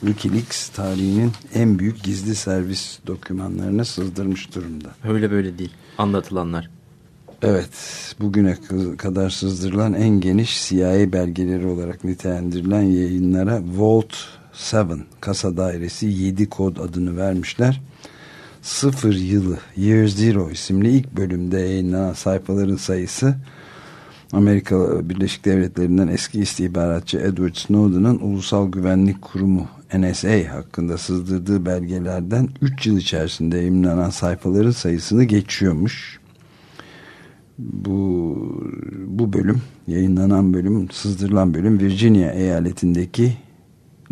[SPEAKER 3] Wikileaks tarihinin en büyük gizli servis dokümanlarını sızdırmış durumda.
[SPEAKER 2] Öyle böyle değil. Anlatılanlar.
[SPEAKER 3] Evet, bugüne kadar sızdırılan en geniş CIA belgeleri olarak nitelendirilen yayınlara Vault 7, kasa dairesi 7 kod adını vermişler. Sıfır yılı, Year Zero isimli ilk bölümde yayınlanan sayfaların sayısı Amerika Birleşik Devletleri'nden eski istihbaratçı Edward Snowden'ın Ulusal Güvenlik Kurumu NSA hakkında sızdırdığı belgelerden 3 yıl içerisinde yayınlanan sayfaların sayısını geçiyormuş. Bu, bu bölüm, yayınlanan bölüm, sızdırılan bölüm Virginia eyaletindeki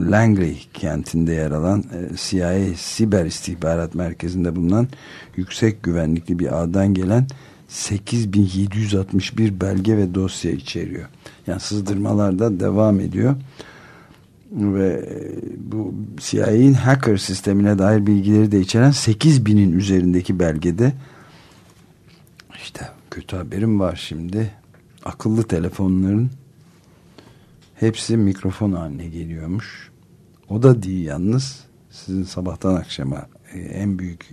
[SPEAKER 3] Langley kentinde yer alan e, CIA Siber İstihbarat Merkezi'nde bulunan yüksek güvenlikli bir ağdan gelen 8761 belge ve dosya içeriyor. Yani sızdırmalar da devam ediyor. Ve e, bu CIA'nin hacker sistemine dair bilgileri de içeren 8000'in üzerindeki belgede işte kötü haberim var şimdi. Akıllı telefonların hepsi mikrofon haline geliyormuş. O da değil yalnız. Sizin sabahtan akşama e, en büyük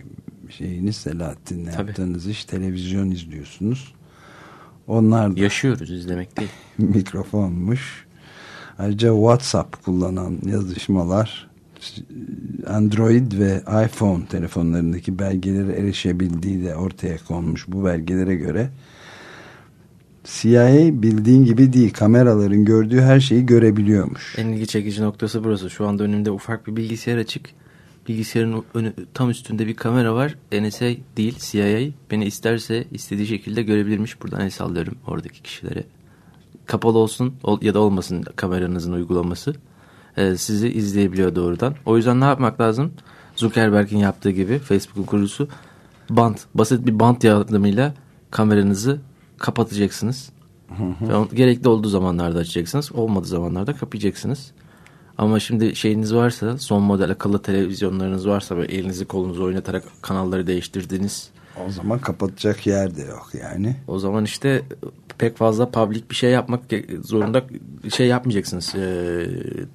[SPEAKER 3] şeyiniz Selahattin'le yaptığınız iş televizyon izliyorsunuz. Onlar
[SPEAKER 2] da yaşıyoruz izlemek değil.
[SPEAKER 3] mikrofonmuş. Ayrıca WhatsApp kullanan yazışmalar Android ve iPhone telefonlarındaki belgelere erişebildiği de ortaya konmuş bu belgelere göre CIA bildiğin gibi değil kameraların gördüğü her şeyi görebiliyormuş.
[SPEAKER 2] En ilgi çekici noktası burası. Şu anda önümde ufak bir bilgisayar açık bilgisayarın önü, tam üstünde bir kamera var. NSA değil CIA. Beni isterse istediği şekilde görebilirmiş. Buradan el sallıyorum oradaki kişilere. Kapalı olsun ya da olmasın kameranızın uygulaması. Ee, sizi izleyebiliyor doğrudan. O yüzden ne yapmak lazım? Zuckerberg'in yaptığı gibi Facebook'un kurucusu bant, basit bir bant yardımıyla kameranızı kapatacaksınız. Hı hı. Gerekli olduğu zamanlarda açacaksınız. Olmadığı zamanlarda kapayacaksınız. Ama şimdi şeyiniz varsa son model akıllı televizyonlarınız varsa böyle elinizi kolunuzu oynatarak kanalları değiştirdiğiniz.
[SPEAKER 3] O zaman kapatacak yer de yok yani.
[SPEAKER 2] O zaman işte pek fazla public bir şey yapmak zorunda şey yapmayacaksınız. Ee,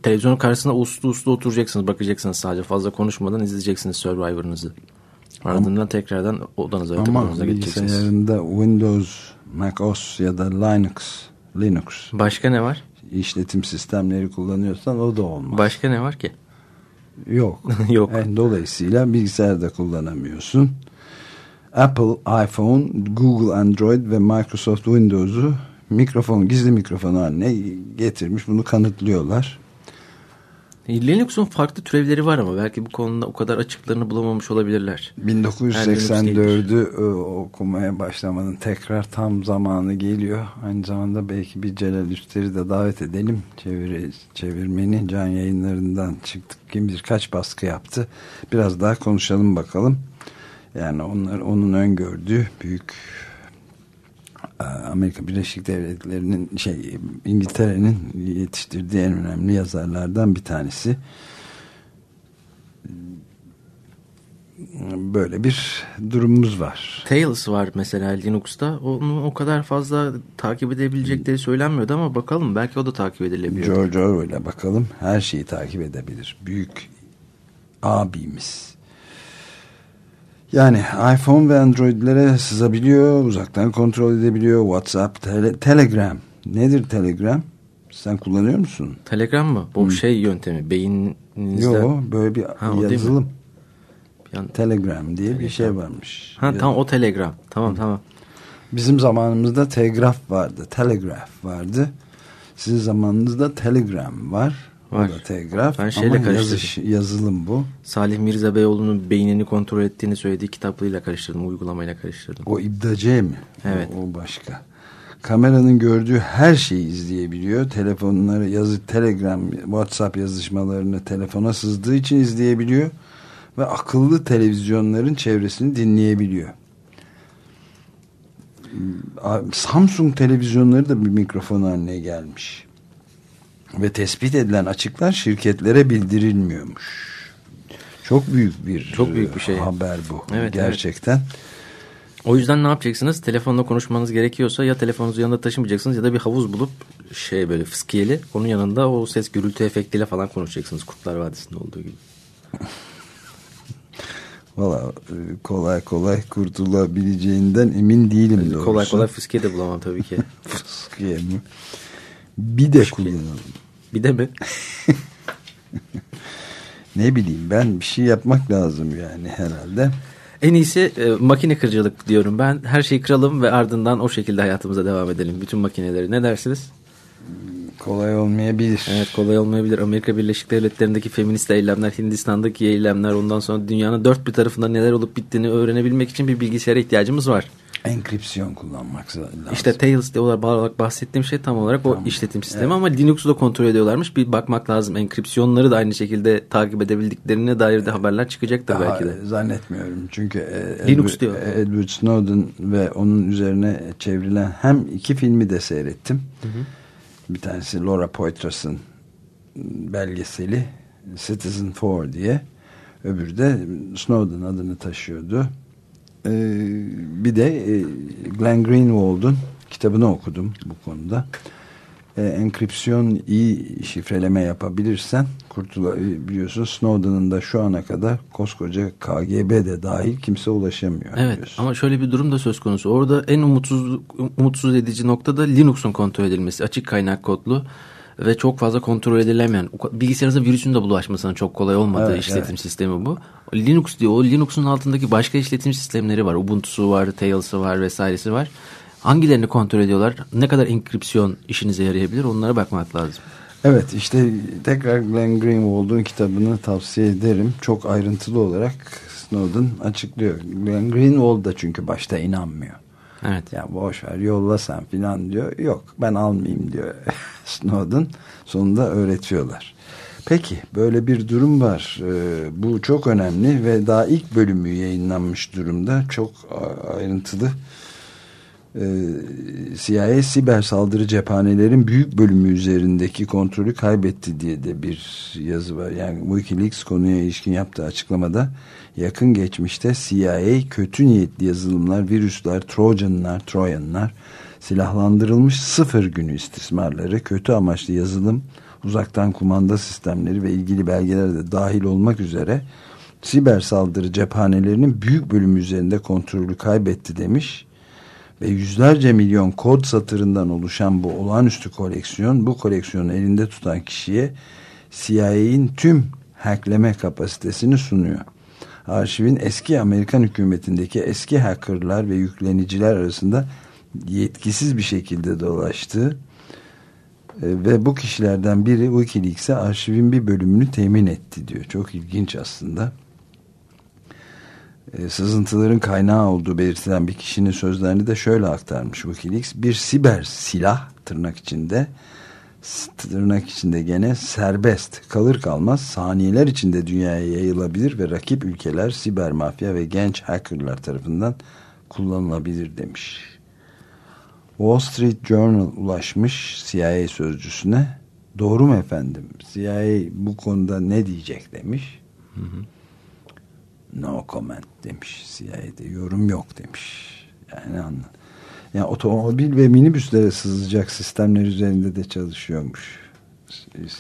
[SPEAKER 2] televizyonun karşısında uslu uslu oturacaksınız bakacaksınız sadece fazla konuşmadan izleyeceksiniz Survivor'ınızı. Ardından tekrardan odanıza yatıp odanıza.
[SPEAKER 3] Ama bilgisayarında Windows, Mac OS ya da Linux Linux.
[SPEAKER 2] Başka ne var?
[SPEAKER 3] işletim sistemleri kullanıyorsan o da olmaz.
[SPEAKER 2] Başka ne var ki?
[SPEAKER 3] Yok.
[SPEAKER 2] Yok.
[SPEAKER 3] Yani dolayısıyla bilgisayarda kullanamıyorsun. Apple iPhone, Google Android ve Microsoft Windows'u mikrofon, gizli mikrofon haline getirmiş. Bunu kanıtlıyorlar.
[SPEAKER 2] Linux'un farklı türevleri var ama belki bu konuda o kadar açıklarını bulamamış olabilirler.
[SPEAKER 3] 1984'ü e, okumaya başlamanın tekrar tam zamanı geliyor. Aynı zamanda belki bir Celal Üster'i de davet edelim. Çevir, çevirmeni can yayınlarından çıktık. Kim birkaç baskı yaptı. Biraz daha konuşalım bakalım. Yani onlar onun öngördüğü büyük e, Amerika Birleşik Devletleri'nin şey İngiltere'nin yetiştirdiği en önemli yazarlardan bir tanesi. Böyle bir durumumuz var.
[SPEAKER 2] Tails var mesela Linux'ta. Onu o kadar fazla takip edebilecekleri söylenmiyordu ama bakalım belki o da takip edilebiliyor.
[SPEAKER 3] George Orwell'e bakalım. Her şeyi takip edebilir. Büyük abimiz. Yani iPhone ve Android'lere sızabiliyor, uzaktan kontrol edebiliyor. WhatsApp, tele, Telegram. Nedir Telegram? Sen kullanıyor musun?
[SPEAKER 2] Telegram mı? Bu hmm. şey yöntemi, beyninizde.
[SPEAKER 3] Yok, böyle bir ha, yazılım. Yani, Telegram diye Telegram. bir şey varmış.
[SPEAKER 2] Ha, tamam o Telegram. Tamam, tamam.
[SPEAKER 3] Bizim zamanımızda telgraf vardı, telegraf vardı. Sizin zamanınızda Telegram var. Var. Telgraf.
[SPEAKER 2] Ben şeyle
[SPEAKER 3] Ama yazış, yazılım bu.
[SPEAKER 2] Salih Mirza Beyoğlu'nun beynini kontrol ettiğini söylediği kitaplığıyla karıştırdım. Uygulamayla karıştırdım.
[SPEAKER 3] O İbdace mi?
[SPEAKER 2] Evet.
[SPEAKER 3] O, o başka. Kameranın gördüğü her şeyi izleyebiliyor. Telefonları, yazı, telegram, whatsapp yazışmalarını telefona sızdığı için izleyebiliyor. Ve akıllı televizyonların çevresini dinleyebiliyor. Samsung televizyonları da bir mikrofon haline gelmiş. Ve tespit edilen açıklar şirketlere bildirilmiyormuş. Çok büyük bir
[SPEAKER 2] çok büyük bir şey.
[SPEAKER 3] haber bu.
[SPEAKER 2] Evet,
[SPEAKER 3] gerçekten. Evet.
[SPEAKER 2] O yüzden ne yapacaksınız? Telefonla konuşmanız gerekiyorsa ya telefonunuzu yanında taşımayacaksınız ya da bir havuz bulup şey böyle fıskiyeli onun yanında o ses gürültü efektiyle falan konuşacaksınız Kurtlar Vadisi'nde olduğu gibi.
[SPEAKER 3] Valla e, kolay kolay kurtulabileceğinden emin değilim doğrusu.
[SPEAKER 2] Kolay kolay fıskiye de bulamam tabii ki.
[SPEAKER 3] fıskiye mi? Bir de kullanalım.
[SPEAKER 2] Bir de mi?
[SPEAKER 3] ne bileyim ben bir şey yapmak lazım yani herhalde.
[SPEAKER 2] En iyisi e, makine kırıcılık diyorum ben. Her şeyi kıralım ve ardından o şekilde hayatımıza devam edelim. Bütün makineleri. Ne dersiniz?
[SPEAKER 3] Kolay olmayabilir.
[SPEAKER 2] Evet kolay olmayabilir. Amerika Birleşik Devletleri'ndeki feminist eylemler, Hindistan'daki eylemler ondan sonra dünyanın dört bir tarafında neler olup bittiğini öğrenebilmek için bir bilgisayara ihtiyacımız var.
[SPEAKER 3] Enkripsiyon kullanmak lazım.
[SPEAKER 2] İşte Tails diye olarak bahsettiğim şey tam olarak tamam. o işletim sistemi evet. ama Linux'u da kontrol ediyorlarmış. Bir bakmak lazım. Enkripsiyonları da aynı şekilde takip edebildiklerine dair de haberler çıkacaktır
[SPEAKER 3] Daha
[SPEAKER 2] belki de.
[SPEAKER 3] Zannetmiyorum. Çünkü e,
[SPEAKER 2] Linux
[SPEAKER 3] Edward,
[SPEAKER 2] diyor.
[SPEAKER 3] Edward Snowden ve onun üzerine çevrilen hem iki filmi de seyrettim. Hı hı. Bir tanesi Laura Poitras'ın belgeseli Citizen 4 diye. Öbürü de Snowden adını taşıyordu. Ee, bir de e, Glenn Greenwald'un kitabını okudum bu konuda. Ee, enkripsiyon iyi şifreleme yapabilirsen kurtulabiliyorsun. Snowden'ın da şu ana kadar koskoca KGB de dahil kimse ulaşamıyor.
[SPEAKER 2] Evet biliyorsun. ama şöyle bir durum da söz konusu. Orada en umutsuz, umutsuz edici nokta da Linux'un kontrol edilmesi. Açık kaynak kodlu ve çok fazla kontrol edilemeyen bilgisayarınıza virüsün de bulaşmasına çok kolay olmadığı evet, işletim evet. sistemi bu. Linux diyor o Linux'un altındaki başka işletim sistemleri var. Ubuntu'su var, Tails'ı var vesairesi var. Hangilerini kontrol ediyorlar? Ne kadar enkripsiyon işinize yarayabilir? Onlara bakmak lazım.
[SPEAKER 3] Evet işte tekrar Glenn Greenwald'un kitabını tavsiye ederim. Çok ayrıntılı olarak Snowden açıklıyor. Glenn Greenwald da çünkü başta inanmıyor.
[SPEAKER 2] Evet.
[SPEAKER 3] Ya boş ver yolla sen filan diyor. Yok ben almayayım diyor Snowden. Sonunda öğretiyorlar. Peki böyle bir durum var. Ee, bu çok önemli ve daha ilk bölümü yayınlanmış durumda. Çok ayrıntılı. Ee, CIA siber saldırı cephanelerin büyük bölümü üzerindeki kontrolü kaybetti diye de bir yazı var. Yani Wikileaks konuya ilişkin yaptığı açıklamada yakın geçmişte CIA kötü niyetli yazılımlar, virüsler, trojanlar, troyanlar, silahlandırılmış sıfır günü istismarları, kötü amaçlı yazılım, uzaktan kumanda sistemleri ve ilgili belgeler de dahil olmak üzere siber saldırı cephanelerinin büyük bölümü üzerinde kontrolü kaybetti demiş ve yüzlerce milyon kod satırından oluşan bu olağanüstü koleksiyon bu koleksiyonu elinde tutan kişiye CIA'in tüm hackleme kapasitesini sunuyor arşivin eski Amerikan hükümetindeki eski hackerlar ve yükleniciler arasında yetkisiz bir şekilde dolaştı. E, ve bu kişilerden biri Wikileaks'e arşivin bir bölümünü temin etti diyor. Çok ilginç aslında. E, sızıntıların kaynağı olduğu belirtilen bir kişinin sözlerini de şöyle aktarmış Wikileaks. Bir siber silah tırnak içinde tırnak içinde gene serbest kalır kalmaz saniyeler içinde dünyaya yayılabilir ve rakip ülkeler siber mafya ve genç hackerlar tarafından kullanılabilir demiş. Wall Street Journal ulaşmış CIA sözcüsüne doğru mu efendim CIA bu konuda ne diyecek demiş. Hı hı. No comment demiş CIA'de yorum yok demiş. Yani anladım yani otomobil ve minibüslere sızacak sistemler üzerinde de çalışıyormuş.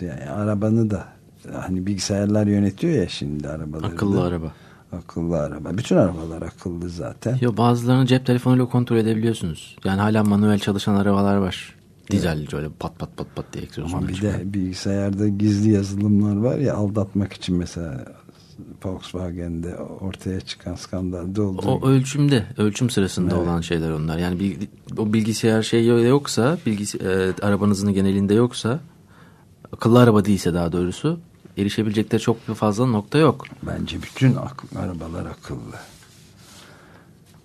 [SPEAKER 3] Yani arabanı da hani bilgisayarlar yönetiyor ya şimdi arabaları.
[SPEAKER 2] Akıllı araba.
[SPEAKER 3] Akıllı araba. Bütün arabalar akıllı zaten.
[SPEAKER 2] Yo, bazılarını cep telefonuyla kontrol edebiliyorsunuz. Yani hala manuel çalışan arabalar var. Dizelli evet. öyle pat pat pat pat diye
[SPEAKER 3] Ama bir de bilgisayarda gizli yazılımlar var ya aldatmak için mesela Volkswagen'de ortaya çıkan skandalda olduğu
[SPEAKER 2] O ölçümde, ölçüm sırasında evet. olan şeyler onlar. Yani bir, o bilgisayar şey yoksa, bilgis e, arabanızın genelinde yoksa akıllı araba değilse daha doğrusu erişebilecekleri çok fazla nokta yok.
[SPEAKER 3] Bence bütün ak arabalar akıllı.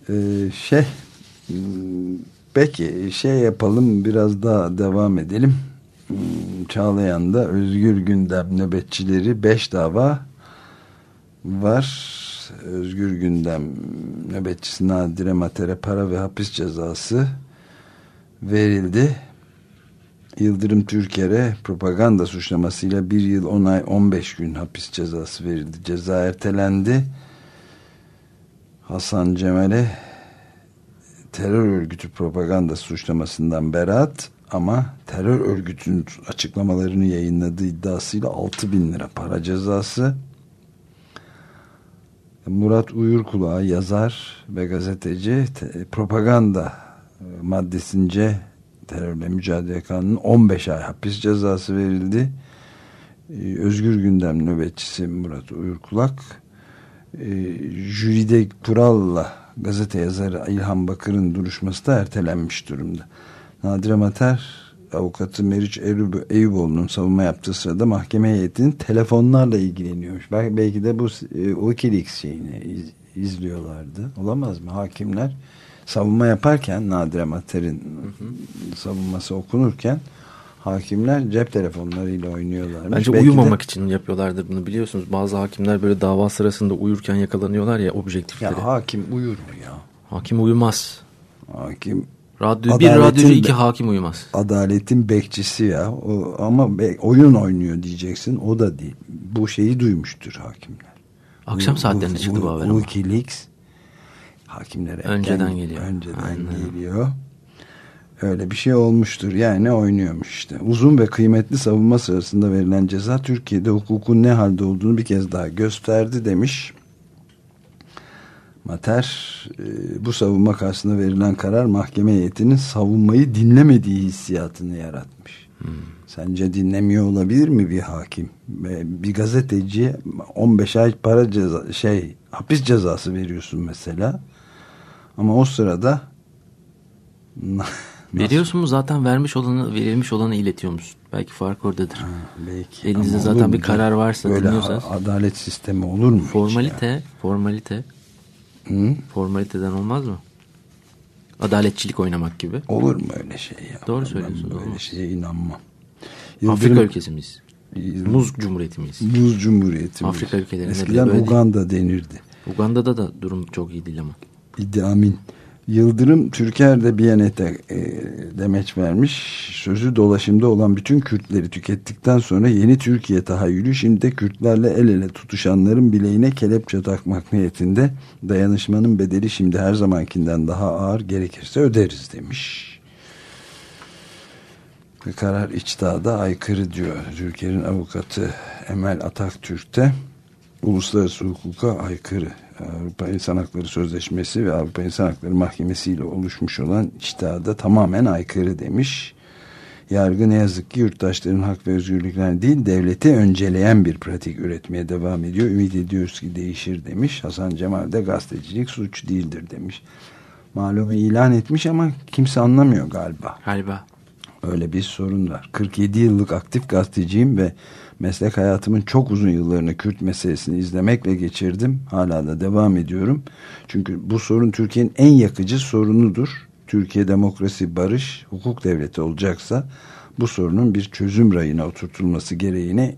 [SPEAKER 3] Ee, şey peki şey yapalım biraz daha devam edelim. Hmm, Çağlayan'da Özgür Gündem nöbetçileri 5 dava var. Özgür Gündem nöbetçisi Nadire Mater'e para ve hapis cezası verildi. Yıldırım Türker'e propaganda suçlamasıyla bir yıl 10 ay 15 gün hapis cezası verildi. Ceza ertelendi. Hasan Cemal'e terör örgütü propaganda suçlamasından beraat ama terör örgütünün açıklamalarını yayınladığı iddiasıyla 6 bin lira para cezası. Murat Uyurkulağa yazar ve gazeteci propaganda maddesince terörle mücadele kanunun 15 ay hapis cezası verildi. Ee, Özgür Gündem nöbetçisi Murat Uyurkulak e, jüride kuralla gazete yazarı İlhan Bakır'ın duruşması da ertelenmiş durumda. Nadire Mater avukatı Meriç Eyüboğlu'nun savunma yaptığı sırada mahkeme heyetinin telefonlarla ilgileniyormuş. Belki de bu e, Wikileaks şeyini iz, izliyorlardı. Olamaz mı? Hakimler savunma yaparken Nadire Mater'in savunması okunurken hakimler cep telefonlarıyla oynuyorlar.
[SPEAKER 2] Bence Belki uyumamak de, için yapıyorlardır bunu biliyorsunuz. Bazı hakimler böyle dava sırasında uyurken yakalanıyorlar ya objektifleri.
[SPEAKER 3] Ya hakim uyur mu ya?
[SPEAKER 2] Hakim uyumaz.
[SPEAKER 3] Hakim
[SPEAKER 2] Radyo, bir radyocu iki hakim uyumaz.
[SPEAKER 3] Adaletin bekçisi ya. O, ama be, oyun oynuyor diyeceksin. O da değil. Bu şeyi duymuştur hakimler.
[SPEAKER 2] Akşam saatlerinde çıktı bu haber ama.
[SPEAKER 3] Wikileaks hakimlere
[SPEAKER 2] önceden geliyor.
[SPEAKER 3] Önceden Aynen. geliyor. Öyle bir şey olmuştur. Yani oynuyormuş işte. Uzun ve kıymetli savunma sırasında verilen ceza Türkiye'de hukukun ne halde olduğunu bir kez daha gösterdi demiş. Mater e, bu savunma karşısında verilen karar mahkeme heyetinin savunmayı dinlemediği hissiyatını yaratmış. Hmm. Sence dinlemiyor olabilir mi bir hakim? Bir gazeteci 15 ay para ceza şey hapis cezası veriyorsun mesela. Ama o sırada
[SPEAKER 2] Veriyorsun mu zaten vermiş olanı verilmiş olanı iletiyor musun? Belki fark oradadır. Ha,
[SPEAKER 3] belki.
[SPEAKER 2] Elinizde zaten bir karar varsa
[SPEAKER 3] böyle dinliyorsanız. adalet sistemi olur mu?
[SPEAKER 2] Formalite, formalite. Hı? Formaliteden olmaz mı? Adaletçilik oynamak gibi.
[SPEAKER 3] Olur mu öyle şey ya?
[SPEAKER 2] Doğru söylüyorsun.
[SPEAKER 3] Ben böyle şeye inanmam.
[SPEAKER 2] Yıldırım, Afrika ülkesi Muz Cumhuriyeti miyiz?
[SPEAKER 3] Muz Cumhuriyeti
[SPEAKER 2] Afrika ülkelerinde
[SPEAKER 3] Eskiden Uganda denirdi.
[SPEAKER 2] Uganda'da da durum çok iyi değil ama.
[SPEAKER 3] İddi amin. Yıldırım Türker'de Biyanet'e e, demeç vermiş. Sözü dolaşımda olan bütün Kürtleri tükettikten sonra yeni Türkiye tahayyülü şimdi de Kürtlerle el ele tutuşanların bileğine kelepçe takmak niyetinde dayanışmanın bedeli şimdi her zamankinden daha ağır gerekirse öderiz demiş. Karar içtihada aykırı diyor. Türkiye'nin avukatı Emel Ataktürk'te uluslararası hukuka aykırı Avrupa İnsan Hakları Sözleşmesi ve Avrupa İnsan Hakları Mahkemesi ile oluşmuş olan içtihada tamamen aykırı demiş. Yargı ne yazık ki yurttaşların hak ve özgürlüklerini değil devleti önceleyen bir pratik üretmeye devam ediyor. Ümit ediyoruz ki değişir demiş. Hasan Cemal de gazetecilik suç değildir demiş. Malumu ilan etmiş ama kimse anlamıyor galiba.
[SPEAKER 2] Galiba.
[SPEAKER 3] Öyle bir sorun var. 47 yıllık aktif gazeteciyim ve meslek hayatımın çok uzun yıllarını Kürt meselesini izlemekle geçirdim. Hala da devam ediyorum. Çünkü bu sorun Türkiye'nin en yakıcı sorunudur. Türkiye demokrasi, barış, hukuk devleti olacaksa bu sorunun bir çözüm rayına oturtulması gereğine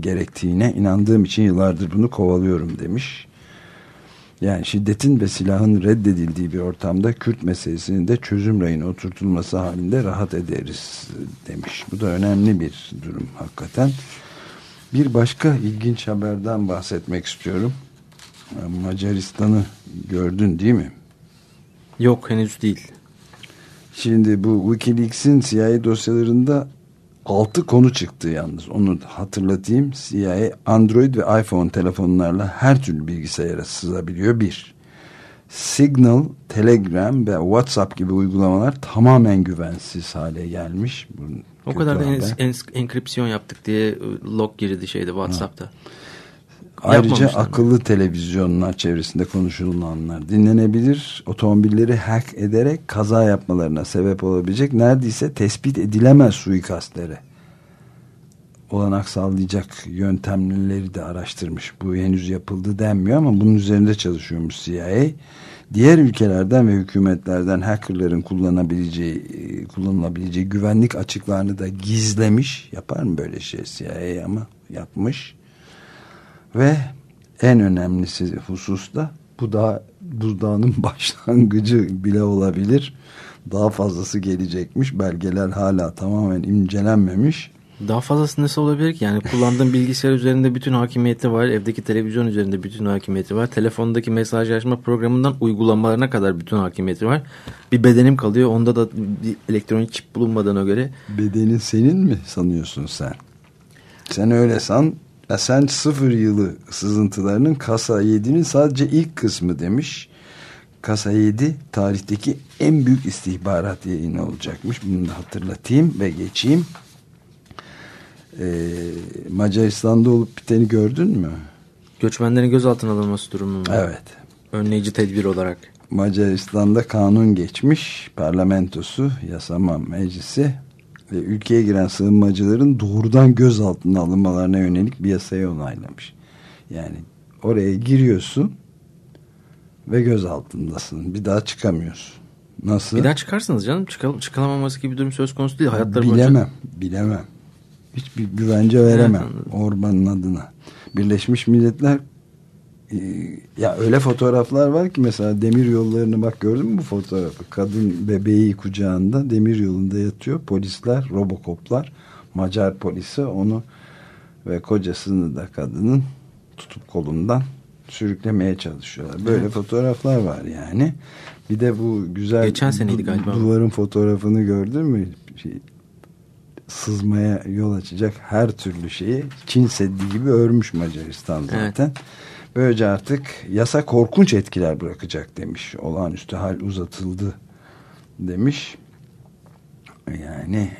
[SPEAKER 3] gerektiğine inandığım için yıllardır bunu kovalıyorum demiş. Yani şiddetin ve silahın reddedildiği bir ortamda Kürt meselesinin de çözüm rayına oturtulması halinde rahat ederiz demiş. Bu da önemli bir durum hakikaten. Bir başka ilginç haberden bahsetmek istiyorum. Macaristan'ı gördün değil mi?
[SPEAKER 2] Yok henüz değil.
[SPEAKER 3] Şimdi bu Wikileaks'in CIA dosyalarında altı konu çıktı yalnız. Onu hatırlatayım. CIA Android ve iPhone telefonlarla her türlü bilgisayara sızabiliyor. Bir. Signal, Telegram ve WhatsApp gibi uygulamalar tamamen güvensiz hale gelmiş.
[SPEAKER 2] Bunun o kadar da en, en, enkripsiyon yaptık diye ıı, log girdi şeyde WhatsApp'ta. Ha.
[SPEAKER 3] Ayrıca akıllı televizyonlar çevresinde konuşulanlar dinlenebilir. Otomobilleri hack ederek kaza yapmalarına sebep olabilecek neredeyse tespit edilemez suikastlere olanak sağlayacak yöntemleri de araştırmış. Bu henüz yapıldı denmiyor ama bunun üzerinde çalışıyormuş CIA. Diğer ülkelerden ve hükümetlerden hackerların kullanabileceği kullanılabileceği güvenlik açıklarını da gizlemiş. Yapar mı böyle şey CIA ama yapmış. Ve en önemlisi hususta bu da buzdağının başlangıcı bile olabilir. Daha fazlası gelecekmiş. Belgeler hala tamamen incelenmemiş.
[SPEAKER 2] Daha fazlası nasıl olabilir ki? Yani kullandığın bilgisayar üzerinde bütün hakimiyeti var. Evdeki televizyon üzerinde bütün hakimiyeti var. Telefondaki mesajlaşma programından uygulamalarına kadar bütün hakimiyeti var. Bir bedenim kalıyor. Onda da bir elektronik çip bulunmadığına göre.
[SPEAKER 3] Bedenin senin mi sanıyorsun sen? Sen öyle san. Sen sıfır yılı sızıntılarının kasa 7'nin sadece ilk kısmı demiş. Kasa 7 tarihteki en büyük istihbarat yayını olacakmış. Bunu da hatırlatayım ve geçeyim. Ee, Macaristan'da olup biteni gördün mü?
[SPEAKER 2] Göçmenlerin gözaltına alınması durumu mu?
[SPEAKER 3] Evet.
[SPEAKER 2] Önleyici tedbir olarak.
[SPEAKER 3] Macaristan'da kanun geçmiş. Parlamentosu, yasama meclisi ve ülkeye giren sığınmacıların doğrudan gözaltına alınmalarına yönelik bir yasayı onaylamış. Yani oraya giriyorsun ve gözaltındasın. Bir daha çıkamıyorsun. Nasıl?
[SPEAKER 2] Bir daha çıkarsınız canım. Çıkal çıkalamaması gibi bir durum söz konusu değil. Hayatları
[SPEAKER 3] bilemem,
[SPEAKER 2] boyunca...
[SPEAKER 3] bilemem. Hiçbir güvence veremem
[SPEAKER 2] Evet,
[SPEAKER 3] Orban'ın adına. Birleşmiş Milletler e, ya öyle fotoğraflar var ki mesela demir yollarını bak gördün mü bu fotoğrafı? Kadın bebeği kucağında demir yolunda yatıyor. Polisler, robokoplar, Macar polisi onu ve kocasını da kadının tutup kolundan sürüklemeye çalışıyorlar. Böyle
[SPEAKER 2] Evet.
[SPEAKER 3] fotoğraflar var yani. Bir de bu güzel
[SPEAKER 2] Geçen seneydi galiba.
[SPEAKER 3] duvarın fotoğrafını gördün mü? Sızmaya yol açacak her türlü şeyi Çin Seddi gibi örmüş Macaristan zaten. Böylece artık yasa korkunç etkiler bırakacak demiş. Olağanüstü hal uzatıldı demiş. Yani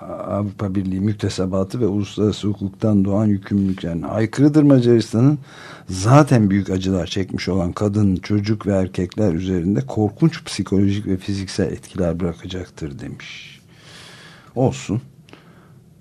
[SPEAKER 3] Avrupa Birliği müktesebatı ve uluslararası hukuktan doğan yükümlülüklerine aykırıdır Macaristan'ın zaten büyük acılar çekmiş olan kadın, çocuk ve erkekler üzerinde korkunç psikolojik ve fiziksel etkiler bırakacaktır demiş. Olsun.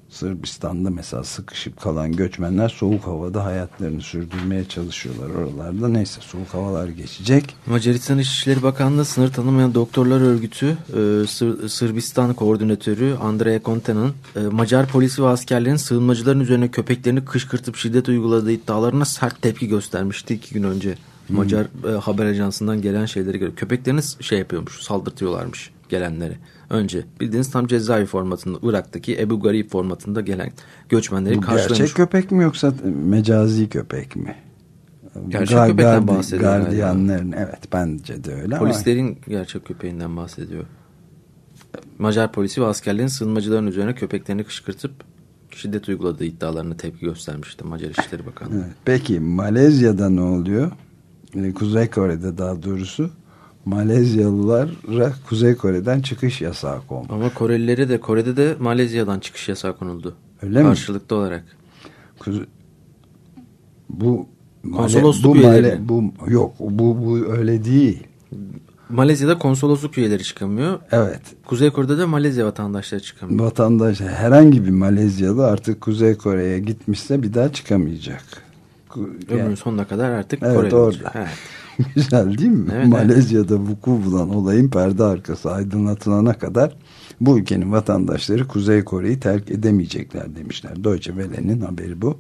[SPEAKER 3] Sırbistan'da mesela sıkışıp kalan göçmenler soğuk havada hayatlarını sürdürmeye çalışıyorlar oralarda. Neyse soğuk havalar geçecek.
[SPEAKER 2] Macaristan İçişleri Bakanlığı sınır tanımayan doktorlar örgütü e, Sır- Sırbistan koordinatörü Andrea Conte'nin e, Macar polisi ve askerlerin sığınmacıların üzerine köpeklerini kışkırtıp şiddet uyguladığı iddialarına sert tepki göstermişti iki gün önce. Macar e, haber ajansından gelen şeyleri göre. Köpekleriniz şey yapıyormuş, saldırtıyorlarmış gelenlere. Önce bildiğiniz tam cezaevi formatında Irak'taki Ebu Garib formatında gelen göçmenleri
[SPEAKER 3] Bu
[SPEAKER 2] karşılamış.
[SPEAKER 3] gerçek köpek mi yoksa mecazi köpek mi?
[SPEAKER 2] Gerçek
[SPEAKER 3] Ga-
[SPEAKER 2] köpekten bahsediyor
[SPEAKER 3] Gardiyanların evet bence de öyle ama
[SPEAKER 2] Polislerin gerçek köpeğinden bahsediyor. Macar polisi ve askerlerin sığınmacıların üzerine köpeklerini kışkırtıp şiddet uyguladığı iddialarına tepki göstermişti Macar İçişleri Bakanlığı.
[SPEAKER 3] Evet. Peki Malezya'da ne oluyor? Ee, Kuzey Kore'de daha doğrusu Malezyalılara Kuzey Kore'den çıkış yasağı kondu.
[SPEAKER 2] Ama Korelilere de Kore'de de Malezya'dan çıkış yasağı konuldu.
[SPEAKER 3] Öyle mi?
[SPEAKER 2] Karşılıklı olarak.
[SPEAKER 3] Kuze- bu
[SPEAKER 2] Konsolosluk
[SPEAKER 3] bu,
[SPEAKER 2] üyeleri.
[SPEAKER 3] bu yok bu bu öyle değil.
[SPEAKER 2] Malezya'da konsolosluk üyeleri çıkamıyor.
[SPEAKER 3] Evet.
[SPEAKER 2] Kuzey Kore'de de Malezya vatandaşları çıkamıyor.
[SPEAKER 3] Vatandaş herhangi bir Malezyalı artık Kuzey Kore'ye gitmişse bir daha çıkamayacak. Yani-
[SPEAKER 2] sonuna kadar artık
[SPEAKER 3] Evet,
[SPEAKER 2] Koreli
[SPEAKER 3] orada.
[SPEAKER 2] Evet.
[SPEAKER 3] Güzel değil mi?
[SPEAKER 2] Evet,
[SPEAKER 3] Malezya'da vuku bulan olayın perde arkası aydınlatılana kadar bu ülkenin vatandaşları Kuzey Kore'yi terk edemeyecekler demişler. Deutsche Welle'nin haberi bu.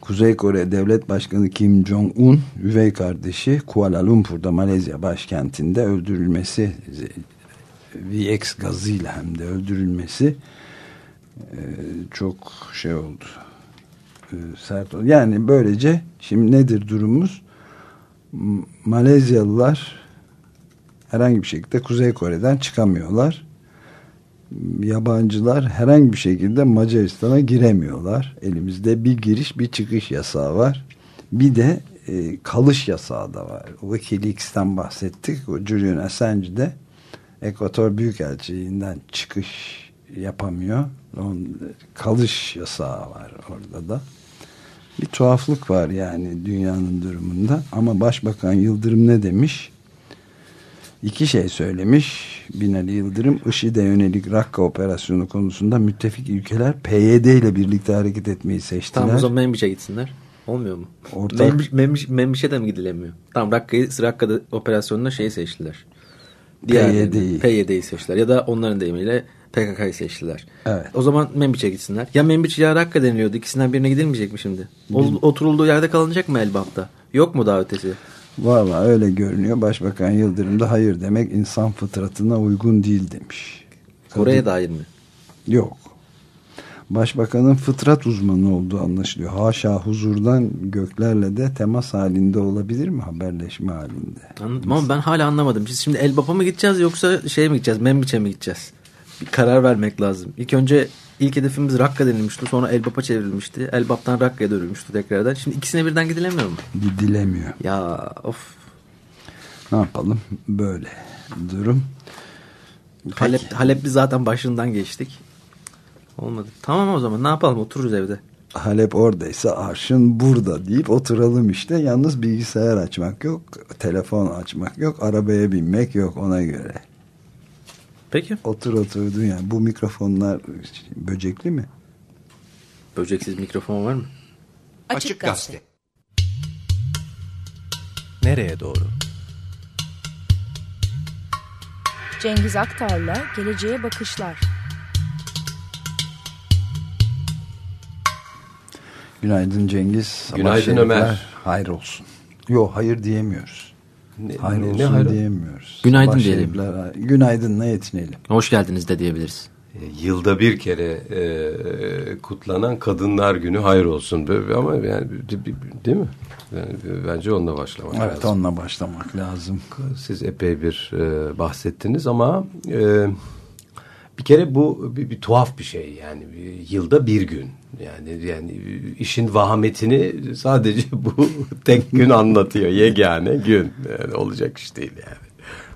[SPEAKER 3] Kuzey Kore Devlet Başkanı Kim Jong-un üvey kardeşi Kuala Lumpur'da Malezya başkentinde öldürülmesi VX gazıyla hem de öldürülmesi e, çok şey oldu e, sert oldu. Yani böylece şimdi nedir durumumuz? Malezyalılar herhangi bir şekilde Kuzey Kore'den çıkamıyorlar. Yabancılar herhangi bir şekilde Macaristan'a giremiyorlar. Elimizde bir giriş bir çıkış yasağı var. Bir de e, kalış yasağı da var. Wikileaks'ten bahsettik. O Julian Assange de Ekvator Büyükelçiliğinden çıkış yapamıyor. Onun kalış yasağı var orada da. Bir tuhaflık var yani dünyanın durumunda. Ama Başbakan Yıldırım ne demiş? İki şey söylemiş Binali Yıldırım. IŞİD'e yönelik Rakka operasyonu konusunda müttefik ülkeler PYD ile birlikte hareket etmeyi seçtiler.
[SPEAKER 2] Tamam o zaman Membiç'e gitsinler. Olmuyor mu?
[SPEAKER 3] Ortak-
[SPEAKER 2] Membiç, Membiç'e de mi gidilemiyor? Tamam Rakka'yı Rakka'da operasyonunda şeyi seçtiler.
[SPEAKER 3] PYD'yi.
[SPEAKER 2] PYD'yi seçtiler. Ya da onların deyimiyle PKK'yı seçtiler.
[SPEAKER 3] Evet.
[SPEAKER 2] O zaman Membiç'e gitsinler. Ya Membiç ya Rakka deniliyordu. İkisinden birine gidilmeyecek mi şimdi? O- oturulduğu yerde kalınacak mı Elbap'ta? Yok mu daha ötesi?
[SPEAKER 3] Valla öyle görünüyor. Başbakan Yıldırım da hayır demek insan fıtratına uygun değil demiş.
[SPEAKER 2] Oraya dair mi?
[SPEAKER 3] Yok. Başbakanın fıtrat uzmanı olduğu anlaşılıyor. Haşa huzurdan göklerle de temas halinde olabilir mi? Haberleşme halinde.
[SPEAKER 2] Anladım ama ben hala anlamadım. Biz şimdi Elbap'a mı gideceğiz yoksa şeye mi gideceğiz? Membiç'e mi gideceğiz? Bir karar vermek lazım. İlk önce ilk hedefimiz Rakka denilmişti. Sonra Elbap'a çevrilmişti. Elbap'tan Rakka'ya dönülmüştü tekrardan. Şimdi ikisine birden gidilemiyor mu?
[SPEAKER 3] Gidilemiyor.
[SPEAKER 2] Ya of.
[SPEAKER 3] Ne yapalım? Böyle durum.
[SPEAKER 2] Halep, Halep'li zaten başından geçtik. Olmadı. Tamam o zaman ne yapalım otururuz evde.
[SPEAKER 3] Halep oradaysa arşın burada deyip oturalım işte. Yalnız bilgisayar açmak yok, telefon açmak yok, arabaya binmek yok ona göre.
[SPEAKER 2] Peki.
[SPEAKER 3] Otur oturdun yani. Bu mikrofonlar böcekli mi?
[SPEAKER 2] Böceksiz mikrofon var mı?
[SPEAKER 4] Açık Gazete.
[SPEAKER 7] Nereye doğru?
[SPEAKER 4] Cengiz Aktar'la Geleceğe Bakışlar.
[SPEAKER 3] Günaydın Cengiz.
[SPEAKER 8] Günaydın Ömer.
[SPEAKER 3] Hayır olsun. Yok hayır diyemiyoruz.
[SPEAKER 8] Ne,
[SPEAKER 3] Hayır
[SPEAKER 8] ne- ne hayır?
[SPEAKER 3] diyemiyoruz.
[SPEAKER 2] Günaydın
[SPEAKER 3] Sabah
[SPEAKER 2] diyelim.
[SPEAKER 3] günaydınla yetinelim.
[SPEAKER 2] Hoş geldiniz de diyebiliriz.
[SPEAKER 8] E, Yılda bir kere e, kutlanan Kadınlar Günü hayır olsun. Ama yani de- de- değil mi? Yani, bence onunla başlamak
[SPEAKER 3] Evet
[SPEAKER 8] lazım.
[SPEAKER 3] onunla başlamak lazım.
[SPEAKER 8] Siz epey bir e, bahsettiniz ama e, bir kere bu bir, bir tuhaf bir şey yani. Bir yılda bir gün. Yani yani işin vahametini sadece bu tek gün anlatıyor. Yegane gün. Yani olacak iş değil yani.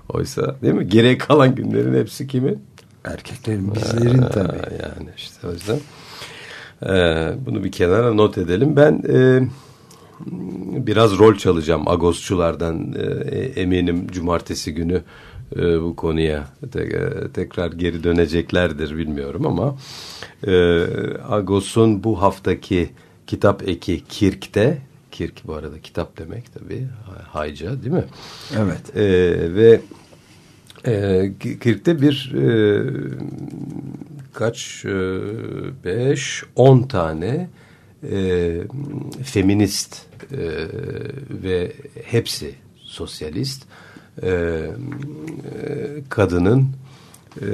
[SPEAKER 8] Oysa değil mi? Geriye kalan günlerin hepsi kimin
[SPEAKER 3] Erkeklerin bizlerin tabii.
[SPEAKER 8] Ha, yani işte o yüzden e, bunu bir kenara not edelim. Ben e, biraz rol çalacağım Agosçulardan e, eminim cumartesi günü e, bu konuya te- e, tekrar geri döneceklerdir bilmiyorum ama e, Agos'un bu haftaki kitap eki Kirk'te Kirk bu arada kitap demek tabii hayca değil mi?
[SPEAKER 3] Evet.
[SPEAKER 8] E, ve e, Kirk'te bir e, kaç e, beş on tane e, feminist e, ve hepsi sosyalist e, e, kadının e,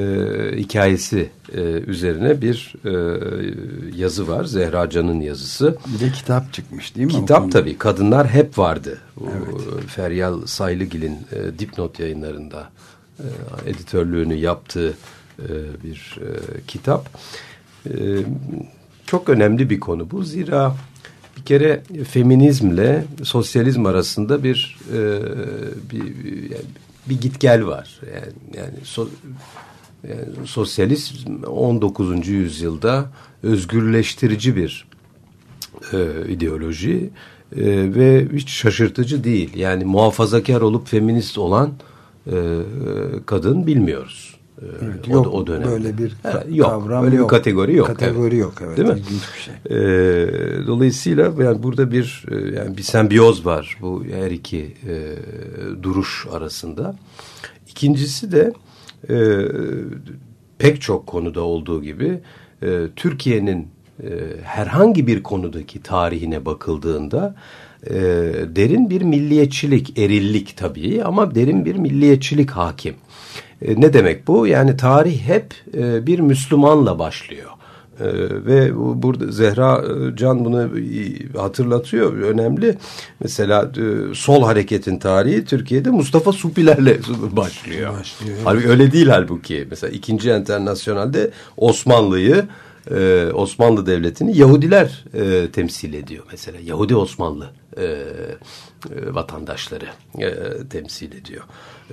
[SPEAKER 8] hikayesi e, üzerine bir e, yazı var. Zehra Can'ın yazısı.
[SPEAKER 3] Bir de kitap çıkmış değil mi?
[SPEAKER 8] Kitap tabii. Kadınlar hep vardı. Bu Feryal Saylıgil'in e, dipnot yayınlarında e, editörlüğünü yaptığı e, bir e, kitap. E, çok önemli bir konu bu. Zira bir kere feminizmle sosyalizm arasında bir e, bir, yani bir git gel var. Yani, yani, so, yani sosyalizm 19. yüzyılda özgürleştirici bir e, ideoloji e, ve hiç şaşırtıcı değil. Yani muhafazakar olup feminist olan e, kadın bilmiyoruz. E,
[SPEAKER 3] Evet,
[SPEAKER 8] o,
[SPEAKER 3] yok,
[SPEAKER 8] o dönemde.
[SPEAKER 3] böyle bir
[SPEAKER 8] Ha, yok,
[SPEAKER 3] kavram
[SPEAKER 8] böyle
[SPEAKER 3] yok.
[SPEAKER 8] bir kategori yok.
[SPEAKER 3] Kategori
[SPEAKER 8] evet.
[SPEAKER 3] yok, evet.
[SPEAKER 8] Değil mi?
[SPEAKER 3] Bir şey.
[SPEAKER 8] E, dolayısıyla yani burada bir e, yani bir sembiyoz var bu her iki e, duruş arasında. İkincisi de e, pek çok konuda olduğu gibi e, Türkiye'nin e, herhangi bir konudaki tarihine bakıldığında e, derin bir milliyetçilik, erillik tabii ama derin bir milliyetçilik hakim. E, ne demek bu? Yani tarih hep e, bir Müslümanla başlıyor. Ee, ve bu- burada Zehra e, Can bunu hatırlatıyor önemli. Mesela e, sol hareketin tarihi Türkiye'de Mustafa Supilerle başlıyor.
[SPEAKER 3] Başlıyor, evet.
[SPEAKER 8] Halbuki öyle değil halbuki. Mesela ikinci internasyonalde Osmanlı'yı e, Osmanlı Devleti'ni Yahudiler e, temsil ediyor mesela. Yahudi Osmanlı e, e, vatandaşları e, temsil ediyor.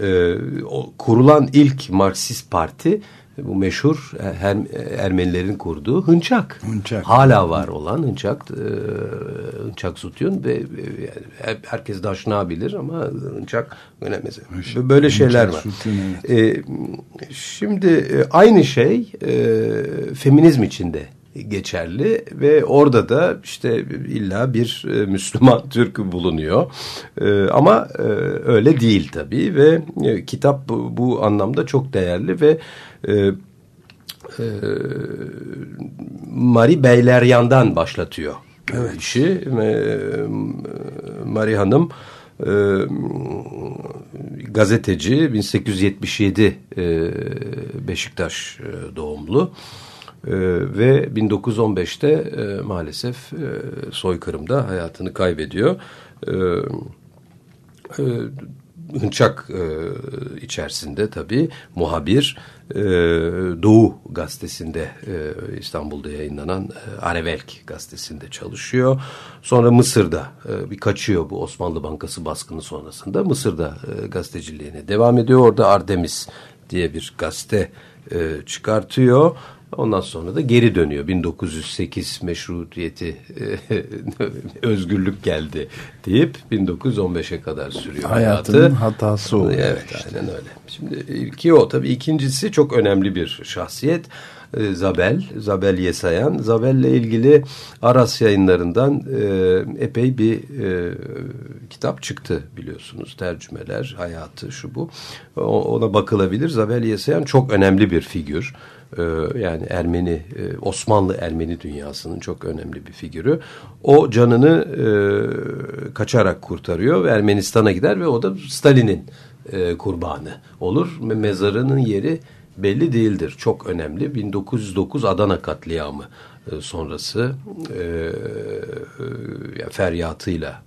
[SPEAKER 8] E, o, kurulan ilk Marksist parti bu meşhur er, Ermenilerin kurduğu hınçak.
[SPEAKER 3] Hınçak.
[SPEAKER 8] Hala var olan hınçak, e, hınçak sütun ve e, herkes de aşina bilir ama hınçak önemli. Böyle şeyler var. E, şimdi e, aynı şey e, feminizm içinde geçerli ve orada da işte illa bir e, Müslüman Türk bulunuyor. E, ama e, öyle değil tabii ve kitap bu, anlamda çok değerli ve e, e, Mari Beyleryan'dan başlatıyor evet. işi. E, Mari Hanım e, gazeteci 1877 e, Beşiktaş e, doğumlu. Ee, ve 1915'te e, maalesef e, soykırımda hayatını kaybediyor. E, e, Hınçak e, içerisinde tabii muhabir e, Doğu gazetesinde e, İstanbul'da yayınlanan e, Arevelk gazetesinde çalışıyor. Sonra Mısır'da e, bir kaçıyor bu Osmanlı Bankası baskını sonrasında. Mısır'da e, gazeteciliğine devam ediyor. Orada Artemis diye bir gazete e, çıkartıyor. Ondan sonra da geri dönüyor. 1908 meşrutiyeti özgürlük geldi deyip 1915'e kadar sürüyor
[SPEAKER 3] Hayatının hayatı. hatası oluyor.
[SPEAKER 8] Evet işte. aynen öyle. Şimdi ilki o tabii ikincisi çok önemli bir şahsiyet. E, Zabel, Zabel Yesayan. Zabel'le ilgili Aras yayınlarından e, epey bir e, kitap çıktı biliyorsunuz. Tercümeler, hayatı, şu bu. O, ona bakılabilir. Zabel Yesayan çok önemli bir figür. Ee, yani Ermeni e, Osmanlı Ermeni dünyasının çok önemli bir figürü. O canını e, kaçarak kurtarıyor ve Ermenistan'a gider ve o da Stalin'in e, kurbanı olur. Mezarının yeri belli değildir. Çok önemli. 1909 Adana katliamı sonrası feryatıyla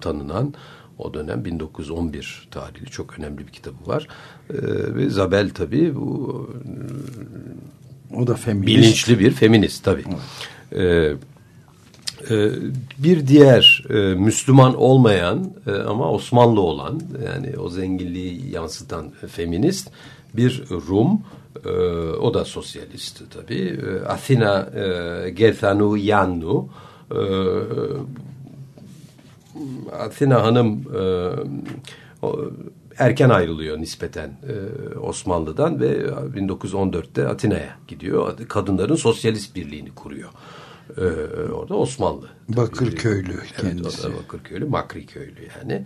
[SPEAKER 8] tanınan o dönem 1911 tarihli çok önemli bir kitabı var. Ee, ve Zabel tabii bu
[SPEAKER 3] o da feminist.
[SPEAKER 8] Bilinçli bir feminist tabii. Evet. Ee, e, bir diğer e, Müslüman olmayan e, ama Osmanlı olan yani o zenginliği yansıtan feminist bir Rum e, o da sosyalist tabii. E, Athena e, Gerthanu Yannu e, Athena Hanım e, o, erken ayrılıyor nispeten e, Osmanlı'dan ve 1914'te Atina'ya gidiyor. Kadınların Sosyalist Birliği'ni kuruyor. E, orada Osmanlı.
[SPEAKER 3] Bakırköylü kendisi.
[SPEAKER 8] Evet, Bakırköylü, Makri köylü yani.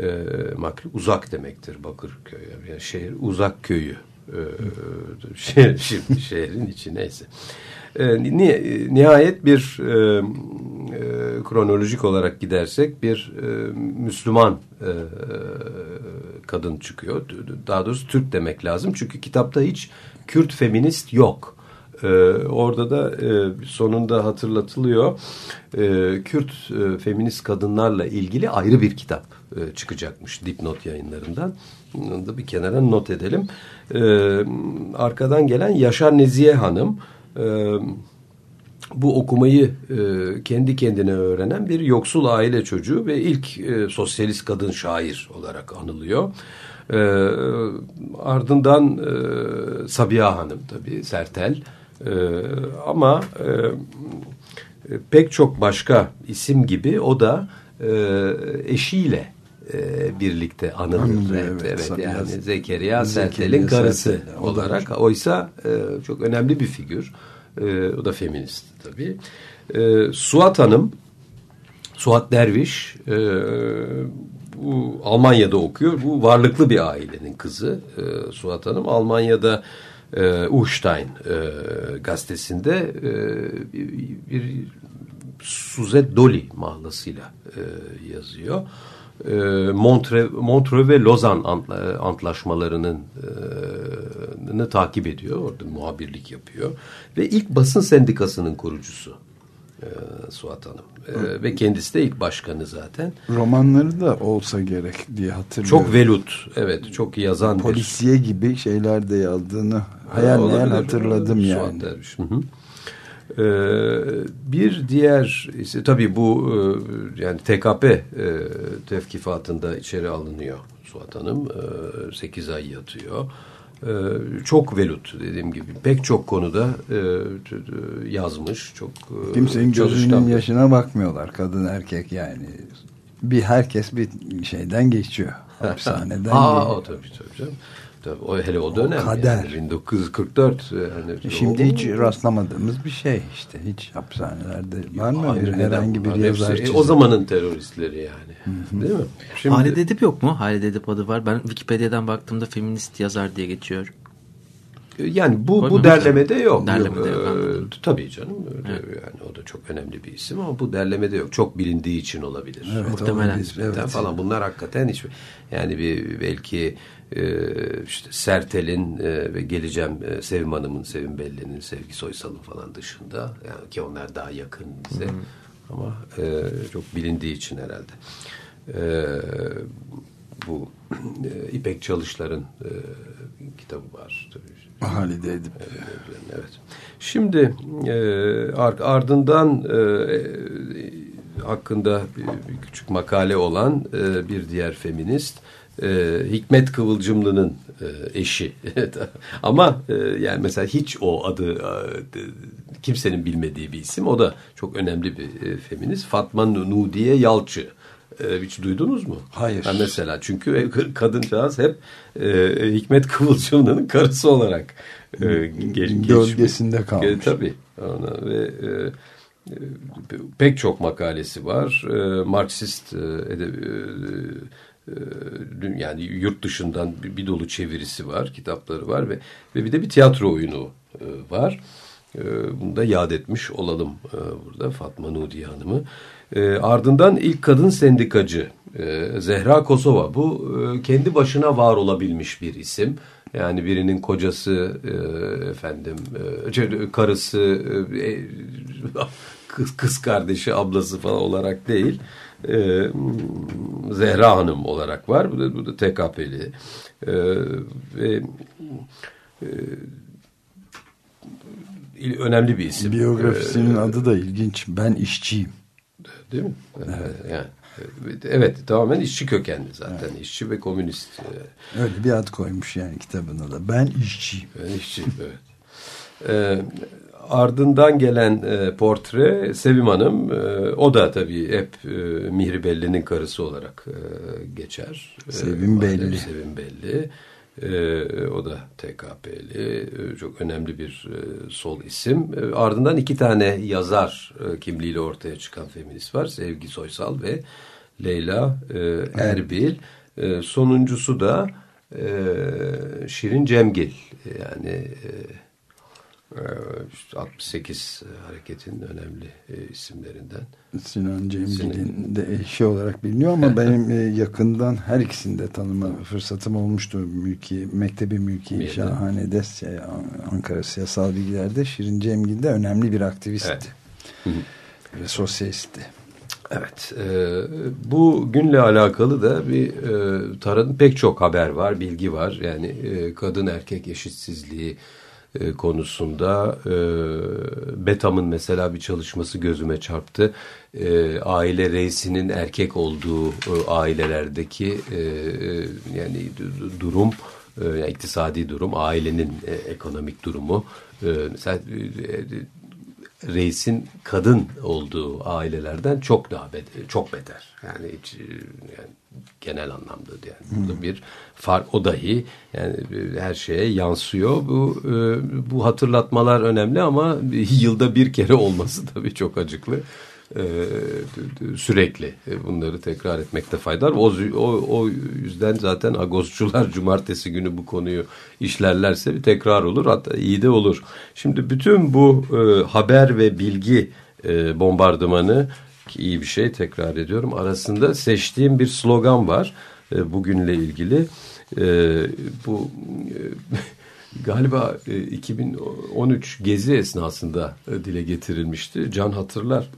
[SPEAKER 8] E, Makri uzak demektir Bakırköy. Yani şehir uzak köyü. E, şehir, şimdi şehrin içi neyse. E, nihayet bir e, e, kronolojik olarak gidersek bir e, Müslüman e, kadın çıkıyor. Daha doğrusu Türk demek lazım. Çünkü kitapta hiç Kürt feminist yok. Ee, orada da e, sonunda hatırlatılıyor. E, Kürt e, feminist kadınlarla ilgili ayrı bir kitap e, çıkacakmış dipnot yayınlarından. Onu da bir kenara not edelim. E, arkadan gelen Yaşar Nezihe Hanım... E, bu okumayı e, kendi kendine öğrenen bir yoksul aile çocuğu ve ilk e, sosyalist kadın şair olarak anılıyor. E, ardından e, Sabiha Hanım tabii Sertel e, ama e, pek çok başka isim gibi o da e, eşiyle e, birlikte anılır. Anladım, evet, evet, evet yani Zekeriya Sertel'in karısı Sertel, olarak. Oysa e, çok önemli bir figür. E, o da feminist tabii. E, Suat Hanım, Suat Derviş e, bu Almanya'da okuyor. Bu varlıklı bir ailenin kızı e, Suat Hanım. Almanya'da e, Uchstein e, gazetesinde e, bir, bir Suzette Dolly mahlasıyla e, yazıyor e, Montre, Montreux ve Lozan antlaşmalarının e, takip ediyor. Orada muhabirlik yapıyor. Ve ilk basın sendikasının kurucusu e, Suat Hanım. E, ve kendisi de ilk başkanı zaten.
[SPEAKER 3] Romanları da olsa gerek diye hatırlıyorum.
[SPEAKER 8] Çok velut. Evet. Çok yazan
[SPEAKER 3] Polisiye bir... gibi şeyler de yazdığını hayal hayal hatırladım Suat yani. Derviş. Hı hı.
[SPEAKER 8] Ee, bir diğer ise tabii bu e, yani TKP e, tevkifatında içeri alınıyor Suat Hanım. E, 8 ay yatıyor. e, çok velut dediğim gibi pek çok konuda yazmış. Çok
[SPEAKER 3] Kimsenin gözünün yaşına bakmıyorlar kadın erkek yani. Bir herkes bir şeyden geçiyor. Hapishaneden.
[SPEAKER 8] Aa, o tabii tabii. Tabii, o hele o dönem.
[SPEAKER 3] kader.
[SPEAKER 8] Yani 1944. Yani,
[SPEAKER 3] Şimdi
[SPEAKER 8] o-
[SPEAKER 3] hiç rastlamadığımız bir şey işte. Hiç hapishanelerde var mı bir
[SPEAKER 8] neden?
[SPEAKER 3] herhangi bir yazar
[SPEAKER 8] hepsi- e,
[SPEAKER 3] çizer?
[SPEAKER 8] O zamanın teröristleri yani. Değil mi? Şimdi,
[SPEAKER 2] Halide Edip yok mu? Halide Edip adı var. Ben Wikipedia'dan baktığımda feminist yazar diye geçiyor.
[SPEAKER 8] Yani bu bu
[SPEAKER 2] Koymamışlar.
[SPEAKER 8] derlemede yok.
[SPEAKER 2] Derlemede
[SPEAKER 8] yok.
[SPEAKER 2] yok,
[SPEAKER 8] Ee, tabii canım. öyle Yani o da çok önemli bir isim ama bu derlemede yok. Çok bilindiği için olabilir.
[SPEAKER 3] Evet,
[SPEAKER 2] Muhtemelen.
[SPEAKER 3] olabilir, evet.
[SPEAKER 8] Evet. falan bunlar hakikaten hiç yani bir belki e, işte Sertel'in e, ve geleceğim e, Sevim Hanım'ın, Sevim Belli'nin, Sevgi Soysal'ın falan dışında yani ki onlar daha yakın bize ama e, çok bilindiği için herhalde. E, bu e, İpek Çalışlar'ın e, kitabı var. Tabii.
[SPEAKER 3] Halide Edip.
[SPEAKER 8] Evet. Şimdi e, ar- ardından e, hakkında bir küçük makale olan e, bir diğer feminist e, Hikmet Kıvılcımlı'nın e, eşi. Ama e, yani mesela hiç o adı e, kimsenin bilmediği bir isim. O da çok önemli bir e, feminist. Fatma Nudiye Yalçı. E, hiç duydunuz mu?
[SPEAKER 3] Hayır.
[SPEAKER 8] Ha, mesela çünkü kadıncağız hep e, Hikmet Kıvılcımlı'nın karısı olarak e, ge- geçmiş.
[SPEAKER 3] Gölgesinde kalmış.
[SPEAKER 8] E, tabii. Ona, ve e, e, pek çok makalesi var. E, Marksist e, edebi, e, e, yani yurt dışından bir, bir dolu çevirisi var, kitapları var ve ve bir de bir tiyatro oyunu e, var. E, bunu da yad etmiş olalım e, burada Fatma Nudiye Hanım'ı. E, ardından ilk kadın sendikacı e, Zehra Kosova. Bu e, kendi başına var olabilmiş bir isim. Yani birinin kocası, e, efendim, e, şey, karısı, e, kız, kız kardeşi, ablası falan olarak değil. E, Zehra Hanım olarak var. Bu da, bu da TKP'li. E, ve e, önemli bir isim.
[SPEAKER 3] Biyografisinin
[SPEAKER 8] E,
[SPEAKER 3] adı da ilginç. Ben işçiyim.
[SPEAKER 8] Değil mi? Evet. Yani, evet tamamen işçi kökenli zaten. İşçi ve komünist. e,
[SPEAKER 3] Öyle bir ad koymuş yani kitabına da. Ben işçiyim.
[SPEAKER 8] Ben işçi, evet. Ee, ardından gelen e, portre Sevim Hanım. E, o da tabii hep e, Mihri Belli'nin karısı olarak e, geçer. E,
[SPEAKER 3] Sevim
[SPEAKER 8] madem
[SPEAKER 3] Belli.
[SPEAKER 8] Sevim Belli. E, o da TKP'li. E, çok önemli bir e, sol isim. E, ardından iki tane yazar e, kimliğiyle ortaya çıkan feminist var. Sevgi Soysal ve Leyla e, Erbil. E, sonuncusu da e, Şirin Cemgil. Yani e, e, işte 68 hareketin önemli e, isimlerinden.
[SPEAKER 3] Sinan Cemgil'in de eşi olarak biliniyor ama benim e, yakından her ikisini de tanıma fırsatım olmuştu. Mülki, Mektebi Mülki
[SPEAKER 8] Miydi?
[SPEAKER 3] Şahane'de Ankara Siyasal Bilgiler'de Şirin Cemgil de önemli bir aktivistti.
[SPEAKER 8] Evet.
[SPEAKER 3] Ve sosyalistti.
[SPEAKER 8] Evet, e, bu günle alakalı da bir e, taranın pek çok haber var, bilgi var. Yani e, kadın erkek eşitsizliği e, konusunda e, Betam'ın mesela bir çalışması gözüme çarptı. E, aile reisinin erkek olduğu e, ailelerdeki e, e, yani du- durum, e, iktisadi durum, ailenin e, ekonomik durumu. E, mesela e, reisin kadın olduğu ailelerden çok daha beter, çok beter. Yani hiç yani genel anlamda yani burada bir fark o dahi yani her şeye yansıyor. Bu e, bu hatırlatmalar önemli ama yılda bir kere olması tabii çok acıklı. E, sürekli e, bunları tekrar etmekte fayda var. O, o, o yüzden zaten Agosçular cumartesi günü bu konuyu işlerlerse bir tekrar olur. Hatta iyi de olur. Şimdi bütün bu e, haber ve bilgi e, bombardımanı ki iyi bir şey tekrar ediyorum. Arasında seçtiğim bir slogan var e, bugünle ilgili. E, bu e, galiba e, 2013 gezi esnasında e, dile getirilmişti. Can hatırlar.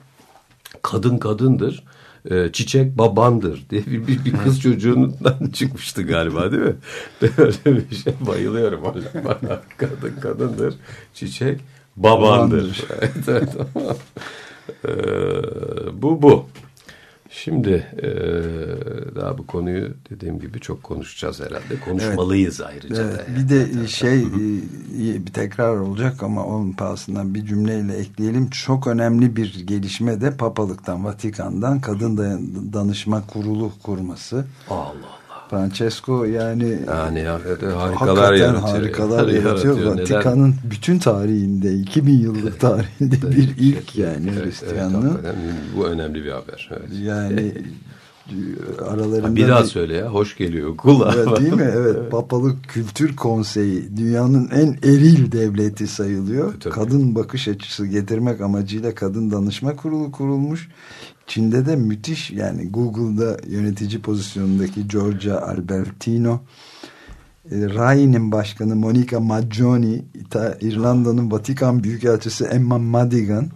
[SPEAKER 8] Kadın kadındır. e, çiçek babandır diye bir, bir, bir kız çocuğundan çıkmıştı galiba değil mi? Böyle bir şey bayılıyorum hala. Bana kadın kadındır. Çiçek babandır.
[SPEAKER 3] Babandır.
[SPEAKER 8] evet, evet. Ee, bu bu. Şimdi e, daha bu konuyu dediğim gibi çok konuşacağız herhalde. Konuşmalıyız evet. ayrıca
[SPEAKER 3] evet,
[SPEAKER 8] da.
[SPEAKER 3] Bir de şey e, bir tekrar olacak ama onun pahasından bir cümleyle ekleyelim. Çok önemli bir gelişme de Papalıktan, Vatikan'dan kadın danışma kurulu kurması.
[SPEAKER 8] Allah.
[SPEAKER 3] Francesco yani,
[SPEAKER 8] yani ya, harikalar yaratıyor.
[SPEAKER 3] harikalar yaratıyor. Vatikan'ın bütün tarihinde 2000 yıllık tarihinde bir ilk yani evet, Hristiyanlığın.
[SPEAKER 8] Evet, bu önemli bir haber. Evet.
[SPEAKER 3] Yani aralarında
[SPEAKER 8] bir daha söyle ya hoş geliyor kulağa.
[SPEAKER 3] Evet, değil mi? Evet. Papalık Kültür Konseyi dünyanın en eril devleti sayılıyor. Tabii. Kadın bakış açısı getirmek amacıyla kadın danışma kurulu kurulmuş. Çin'de de müthiş yani Google'da yönetici pozisyonundaki Georgia Albertino e, RAI'nin başkanı Monica Maggioni İrlanda'nın Vatikan Büyükelçisi Emma Madigan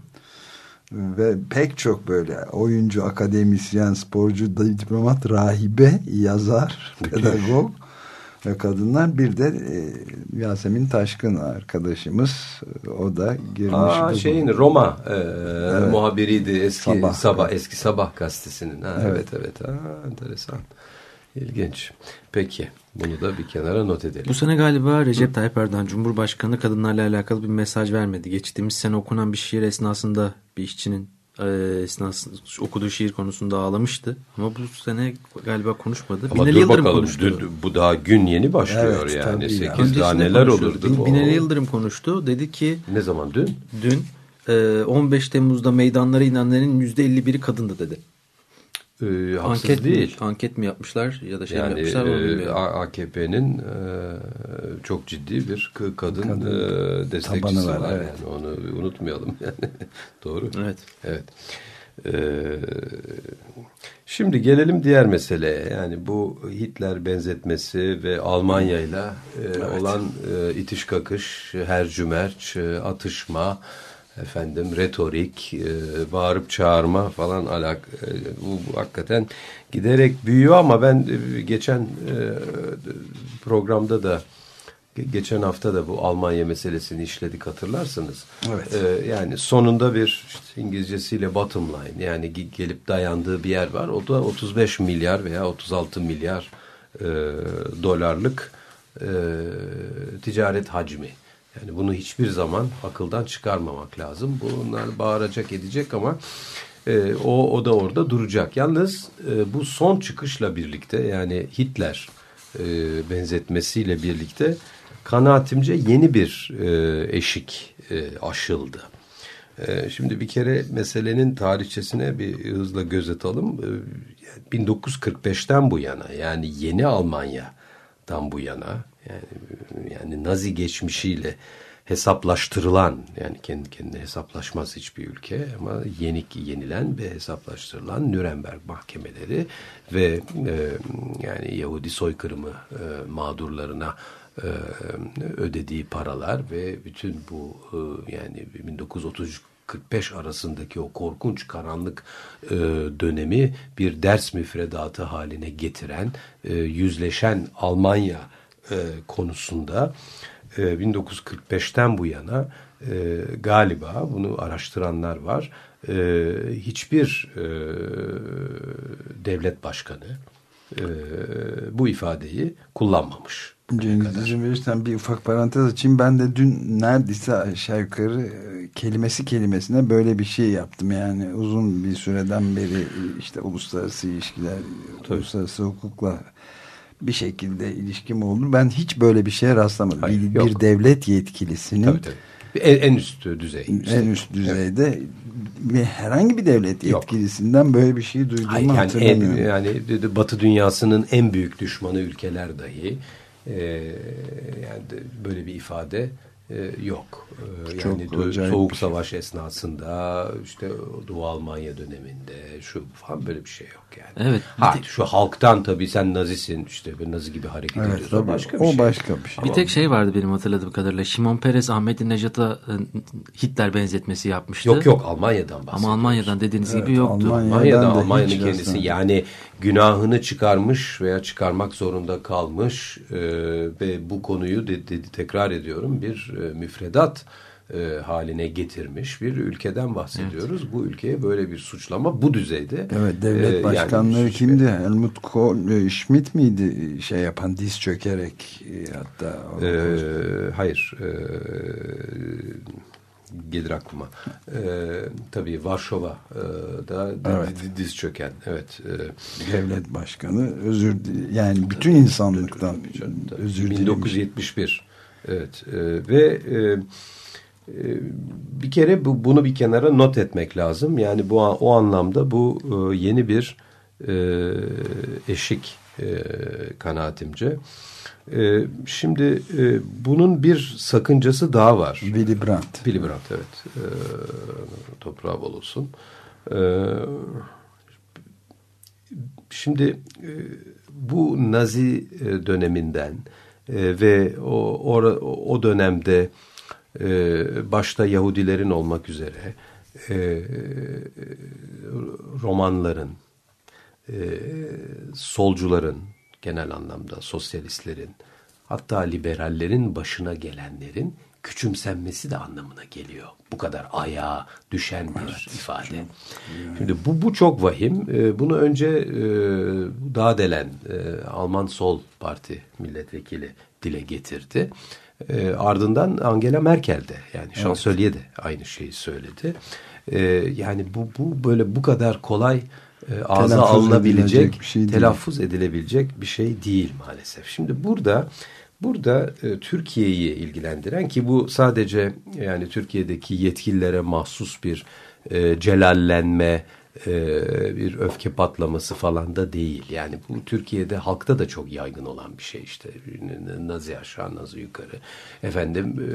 [SPEAKER 3] ve pek çok böyle oyuncu, akademisyen, sporcu, diplomat, rahibe, yazar, pedagog kadınlar bir de e, Yasemin Taşkın arkadaşımız o da girmiş.
[SPEAKER 8] Aa, şeyin Roma e, evet. muhabiriydi eski sabah, sabah eski sabah gazetesinin. Ha, evet evet, evet. Ha, enteresan. İlginç. Peki bunu da bir kenara not edelim.
[SPEAKER 2] Bu sene galiba Recep Tayyip Erdoğan Cumhurbaşkanı kadınlarla alakalı bir mesaj vermedi. Geçtiğimiz sene okunan bir şiir esnasında bir işçinin e, esnasında okuduğu şiir konusunda ağlamıştı. Ama bu sene galiba konuşmadı.
[SPEAKER 8] Ama Binali Yıldırım bakalım, konuştu. Dün, bu daha gün yeni başlıyor evet, yani. Sekiz daha neler olurdu.
[SPEAKER 2] Binali Yıldırım konuştu. Dedi ki...
[SPEAKER 8] Ne zaman dün?
[SPEAKER 2] Dün. 15 e, Temmuz'da meydanlara inenlerin %51'i kadındı dedi.
[SPEAKER 8] Ee, anket değil.
[SPEAKER 2] Mi, anket mi yapmışlar ya da şey yani, mi yapmışlar
[SPEAKER 8] e, AKP'nin e, çok ciddi bir kadın, kadın e, destekçisi var. var evet. yani onu unutmayalım yani. Doğru.
[SPEAKER 2] Evet.
[SPEAKER 8] Evet. Ee, şimdi gelelim diğer meseleye. Yani bu Hitler benzetmesi ve Almanya ile olan e, itiş kakış, hercümerç, e, atışma, efendim retorik, e, bağırıp çağırma falan alak e, bu, bu hakikaten giderek büyüyor ama ben e, geçen e, programda da geçen hafta da bu Almanya meselesini işledik hatırlarsınız.
[SPEAKER 3] Evet.
[SPEAKER 8] E, yani sonunda bir işte İngilizcesiyle bottom line yani gelip dayandığı bir yer var. O da 35 milyar veya 36 milyar e, dolarlık e, ticaret hacmi. Yani bunu hiçbir zaman akıldan çıkarmamak lazım. Bunlar bağıracak edecek ama e, o, o da orada duracak. Yalnız e, bu son çıkışla birlikte yani Hitler e, benzetmesiyle birlikte kanaatimce yeni bir e, eşik e, aşıldı. E, şimdi bir kere meselenin tarihçesine bir hızla göz atalım. E, 1945'ten bu yana yani yeni Almanya'dan bu yana yani, yani Nazi geçmişiyle hesaplaştırılan yani kendi kendine hesaplaşmaz hiçbir ülke ama yenik yenilen ve hesaplaştırılan Nürnberg mahkemeleri ve e, yani Yahudi soykırımı e, mağdurlarına e, ödediği paralar ve bütün bu e, yani 1930 45 arasındaki o korkunç karanlık e, dönemi bir ders müfredatı haline getiren, e, yüzleşen Almanya e, konusunda e, 1945'ten bu yana e, galiba bunu araştıranlar var. E, hiçbir e, devlet başkanı e, bu ifadeyi kullanmamış.
[SPEAKER 3] Cengiz izin verirsen bir ufak parantez açayım. Ben de dün neredeyse aşağı yukarı e, kelimesi kelimesine böyle bir şey yaptım. Yani uzun bir süreden beri işte uluslararası ilişkiler, Tabii. uluslararası hukukla bir şekilde ilişkim oldu. Ben hiç böyle bir şeye rastlamadım. Hayır, bir, bir devlet yetkilisinin tabii,
[SPEAKER 8] tabii. En, en üst düzey.
[SPEAKER 3] En üst düzeyde evet. herhangi bir devlet yetkilisinden Yok. böyle bir şey duyduğumu Hayır, yani hatırlamıyorum.
[SPEAKER 8] En, yani Batı dünyasının en büyük düşmanı ülkeler dahi e, yani böyle bir ifade yok. E, Çok yani Soğuk şey. Savaş esnasında işte Doğu Almanya döneminde şu falan böyle bir şey yok yani.
[SPEAKER 2] Evet.
[SPEAKER 8] Ha, şu halktan tabii sen nazisin işte bir nazi gibi hareket evet, ediyorsun.
[SPEAKER 3] O başka bir o şey. başka bir şey.
[SPEAKER 2] Bir tek şey vardı benim hatırladığım kadarıyla. Şimon Peres Ahmettinejad'a e, Hitler benzetmesi yapmıştı.
[SPEAKER 8] Yok yok Almanya'dan bahsediyoruz.
[SPEAKER 2] Ama Almanya'dan dediğiniz evet, gibi yoktu.
[SPEAKER 8] Almanya'dan, Almanya'dan Almanya'nın kendisi yani günahını çıkarmış veya çıkarmak zorunda kalmış e, ve bu konuyu de, de, tekrar ediyorum bir e, müfredat e, haline getirmiş bir ülkeden bahsediyoruz. Evet. Bu ülkeye böyle bir suçlama bu düzeyde.
[SPEAKER 3] Evet devlet e, başkanları yani, kimdi? Helmut Kohl, e, Schmidt miydi şey yapan diz çökerek e, hatta?
[SPEAKER 8] E, hayır. E, gelir aklıma. E, tabii Varşova'da evet. diz çöken. Evet.
[SPEAKER 3] E, Devlet başkanı özür yani bütün insanlıktan
[SPEAKER 8] özür 1971. Evet. E, ve e, e, bir kere bu, bunu bir kenara not etmek lazım. Yani bu o anlamda bu e, yeni bir e, eşik e, kanaatimce. E, şimdi e, bunun bir sakıncası daha var.
[SPEAKER 3] Willy Brandt.
[SPEAKER 8] Willy Brandt evet. E, toprağı bol olsun. E, şimdi e, bu Nazi e, döneminden e, ve o, o, o dönemde e, başta Yahudilerin olmak üzere e, romanların, e, solcuların, genel anlamda sosyalistlerin, hatta liberallerin başına gelenlerin küçümsenmesi de anlamına geliyor. Bu kadar ayağa düşen bir evet, ifade. Çok, Şimdi bu bu çok vahim. Ee, bunu önce e, Dağdelen e, Alman Sol Parti milletvekili dile getirdi. E, ardından Angela Merkel de yani şansölye de aynı şeyi söyledi. E, yani bu bu böyle bu kadar kolay e, ağza telaffuz alınabilecek, bir şey değil. telaffuz edilebilecek bir şey değil maalesef. Şimdi burada burada e, Türkiye'yi ilgilendiren ki bu sadece yani Türkiye'deki yetkililere mahsus bir e, celallenme, e, bir öfke patlaması falan da değil. Yani bu Türkiye'de halkta da çok yaygın olan bir şey işte. Nazi aşağı, nazi yukarı. Efendim e,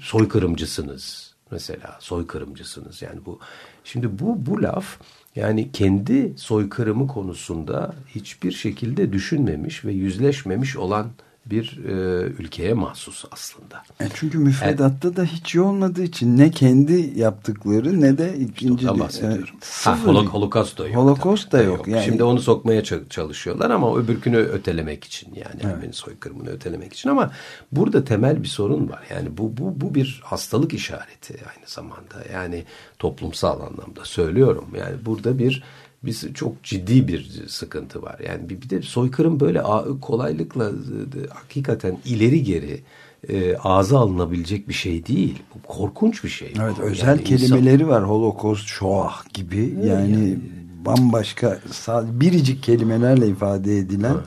[SPEAKER 8] soykırımcısınız mesela soykırımcısınız yani bu. Şimdi bu bu laf yani kendi soykırımı konusunda hiçbir şekilde düşünmemiş ve yüzleşmemiş olan bir e, ülkeye mahsus aslında.
[SPEAKER 3] E çünkü müfredatta yani, da hiç olmadığı için ne kendi yaptıkları ne de ikinci...
[SPEAKER 8] İşte bahsediyorum. E, ha, holokaust da yok.
[SPEAKER 3] Holokaust da yok. yok.
[SPEAKER 8] Yani, Şimdi onu sokmaya çalışıyorlar ama öbürkünü ötelemek için yani evet. Ermeni soykırımını ötelemek için ama burada temel bir sorun var. Yani bu, bu, bu bir hastalık işareti aynı zamanda. Yani toplumsal anlamda söylüyorum. Yani burada bir biz çok ciddi bir sıkıntı var. Yani bir, bir de soykırım böyle kolaylıkla hakikaten ileri geri e, ağza alınabilecek bir şey değil. Bu korkunç bir şey.
[SPEAKER 3] Evet özel yani kelimeleri insan... var. Holocaust, Shoah gibi. Evet, yani, yani bambaşka biricik kelimelerle ifade edilen evet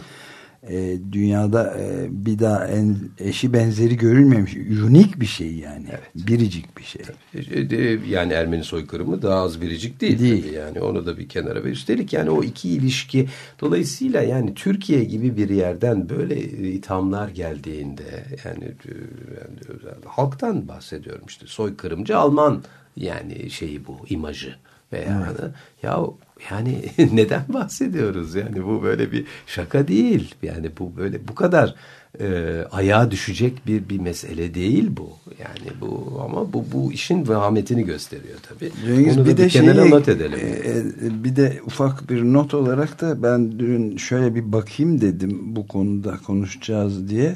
[SPEAKER 3] e, dünyada e, bir daha en, eşi benzeri görülmemiş unik bir şey yani evet. biricik bir şey
[SPEAKER 8] e, e, yani Ermeni soykırımı daha az biricik değil, değil. Tabii yani onu da bir kenara ve üstelik yani o iki ilişki dolayısıyla yani Türkiye gibi bir yerden böyle ithamlar geldiğinde yani, yani halktan bahsediyorum işte soykırımcı Alman yani şeyi bu imajı veya evet. ya yani neden bahsediyoruz? Yani bu böyle bir şaka değil. Yani bu böyle bu kadar e, ayağa düşecek bir bir mesele değil bu. Yani bu ama bu bu işin vehametini gösteriyor tabii.
[SPEAKER 3] Cengiz, Onu bir da de bir kenara şey, not edelim. E, e, bir de ufak bir not olarak da ben dün şöyle bir bakayım dedim bu konuda konuşacağız diye.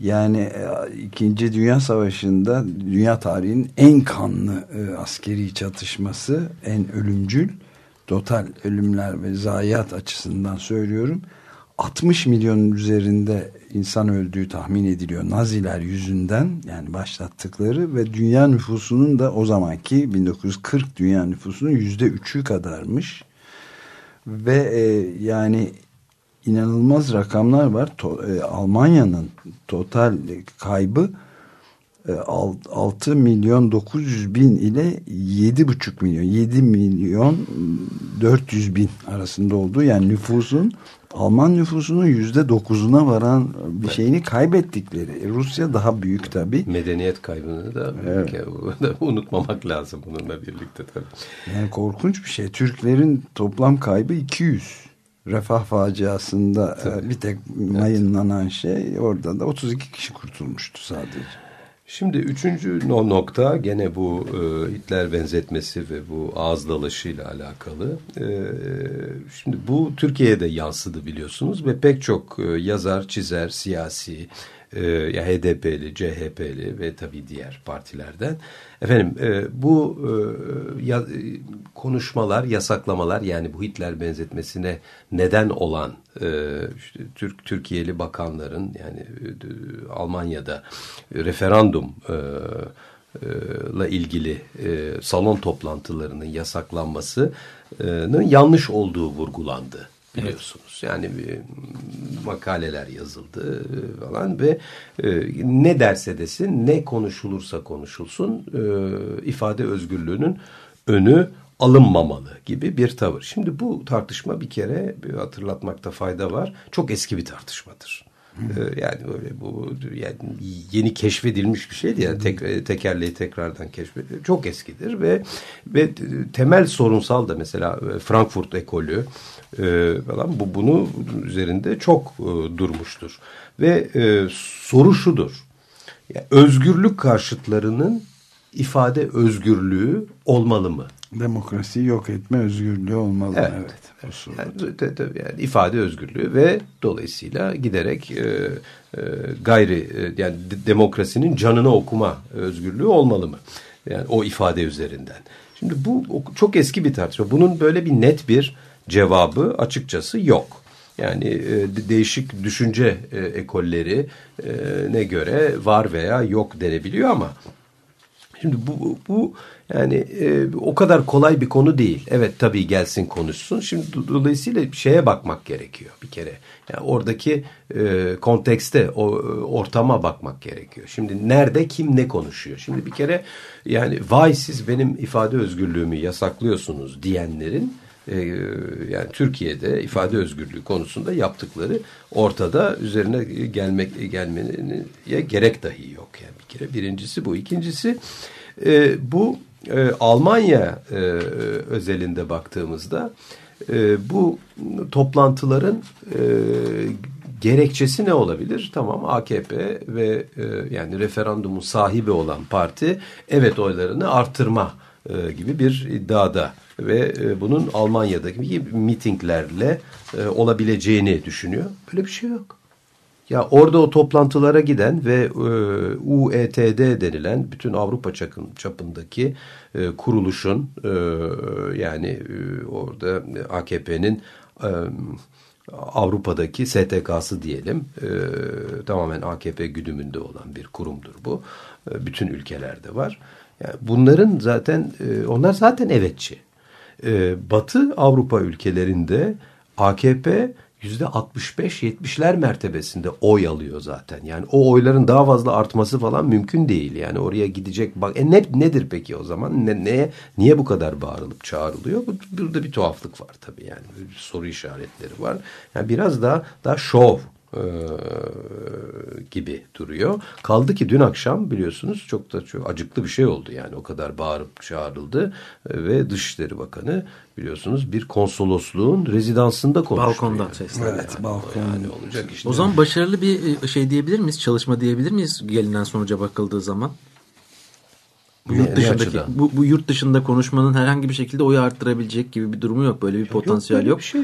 [SPEAKER 3] Yani e, İkinci Dünya Savaşı'nda dünya tarihinin en kanlı e, askeri çatışması, en ölümcül total ölümler ve zayiat açısından söylüyorum. 60 milyonun üzerinde insan öldüğü tahmin ediliyor Naziler yüzünden yani başlattıkları ve dünya nüfusunun da o zamanki 1940 dünya nüfusunun yüzde üçü kadarmış. Ve e, yani inanılmaz rakamlar var to, e, Almanya'nın total kaybı 6 e, milyon 900 bin ile 7,5 milyon 7 milyon 400 bin arasında olduğu yani nüfusun Alman nüfusunun yüzde dokuzuna varan bir evet. şeyini kaybettikleri. E, Rusya daha büyük tabi.
[SPEAKER 8] Medeniyet kaybını da, evet. unutmamak lazım bununla birlikte tabi.
[SPEAKER 3] Yani korkunç bir şey. Türklerin toplam kaybı 200. Refah faciasında tabii. bir tek mayınlanan şey orada da 32 kişi kurtulmuştu sadece.
[SPEAKER 8] Şimdi üçüncü nokta gene bu e, Hitler benzetmesi ve bu ağız dalaşıyla alakalı. E, şimdi bu Türkiye'ye de yansıdı biliyorsunuz ve pek çok e, yazar, çizer, siyasi e, ya HDP'li, CHP'li ve tabii diğer partilerden. Efendim e, bu e, e, konuşmalar, yasaklamalar yani bu Hitler benzetmesine neden olan işte, Türk Türkiye'li bakanların yani Almanya'da referandum ile ilgili salon toplantılarının yasaklanmasının yanlış olduğu vurgulandı biliyorsunuz. Evet. Yani makaleler yazıldı falan ve e, ne derse desin, ne konuşulursa konuşulsun e, ifade özgürlüğünün önü alınmamalı gibi bir tavır. Şimdi bu tartışma bir kere hatırlatmakta fayda var. Çok eski bir tartışmadır. Ee, yani böyle bu yani yeni keşfedilmiş bir şeydi yani tek, tekerleği tekrardan keşfedildi. Çok eskidir ve ve temel sorunsal da mesela e, Frankfurt ekolü e, falan bu bunu üzerinde çok e, durmuştur. Ve e, soru şudur. Yani özgürlük karşıtlarının ifade özgürlüğü olmalı mı?
[SPEAKER 3] Demokrasiyi yok etme özgürlüğü olmalı. Evet. evet.
[SPEAKER 8] Yani, yani ifade özgürlüğü ve dolayısıyla giderek e, e, gayri e, yani demokrasinin canını okuma özgürlüğü olmalı mı? Yani o ifade üzerinden. Şimdi bu çok eski bir tartışma. Bunun böyle bir net bir cevabı açıkçası yok. Yani e, değişik düşünce e, ekolleri e, ne göre var veya yok denebiliyor ama şimdi bu, bu yani e, o kadar kolay bir konu değil. Evet tabii gelsin konuşsun. Şimdi dolayısıyla şeye bakmak gerekiyor bir kere. Yani oradaki e, kontekste, o e, ortama bakmak gerekiyor. Şimdi nerede kim ne konuşuyor? Şimdi bir kere yani vay siz benim ifade özgürlüğümü yasaklıyorsunuz diyenlerin e, yani Türkiye'de ifade özgürlüğü konusunda yaptıkları ortada üzerine gelmek gelmeye gerek dahi yok yani bir kere birincisi bu ikincisi e, bu e, Almanya özelinde baktığımızda bu toplantıların gerekçesi ne olabilir? Tamam AKP ve yani referandumun sahibi olan parti evet oylarını artırma gibi bir iddiada ve e, bunun Almanya'daki mitinglerle e, olabileceğini düşünüyor. Böyle bir şey yok. Ya orada o toplantılara giden ve e, UETD denilen bütün Avrupa çapın, çapındaki kuruluşun yani orada AKP'nin Avrupa'daki STK'sı diyelim e, tamamen AKP güdümünde olan bir kurumdur bu. E, bütün ülkelerde var. Yani bunların zaten e, onlar zaten evetçi. E, Batı Avrupa ülkelerinde AKP yüzde 65-70'ler mertebesinde oy alıyor zaten. Yani o oyların daha fazla artması falan mümkün değil. Yani oraya gidecek bak e ne, nedir peki o zaman? Ne, neye niye bu kadar bağırılıp çağrılıyor? Bu, burada bir tuhaflık var tabii yani. Soru işaretleri var. Yani biraz daha daha şov e, gibi duruyor. Kaldı ki dün akşam biliyorsunuz çok da çok acıklı bir şey oldu yani o kadar bağırıp çağrıldı e, ve Dışişleri Bakanı biliyorsunuz bir konsolosluğun rezidansında konuştu.
[SPEAKER 2] Balkondan
[SPEAKER 8] yani.
[SPEAKER 2] seslendi.
[SPEAKER 3] Evet, yani, balkon. Yani
[SPEAKER 2] olacak işte. O zaman başarılı bir e, şey diyebilir miyiz? Çalışma diyebilir miyiz gelinen sonuca bakıldığı zaman? Bu yurt dışındaki bu, bu yurt dışında konuşmanın herhangi bir şekilde oyu arttırabilecek gibi bir durumu yok. Böyle bir potansiyel yok. yok. Şey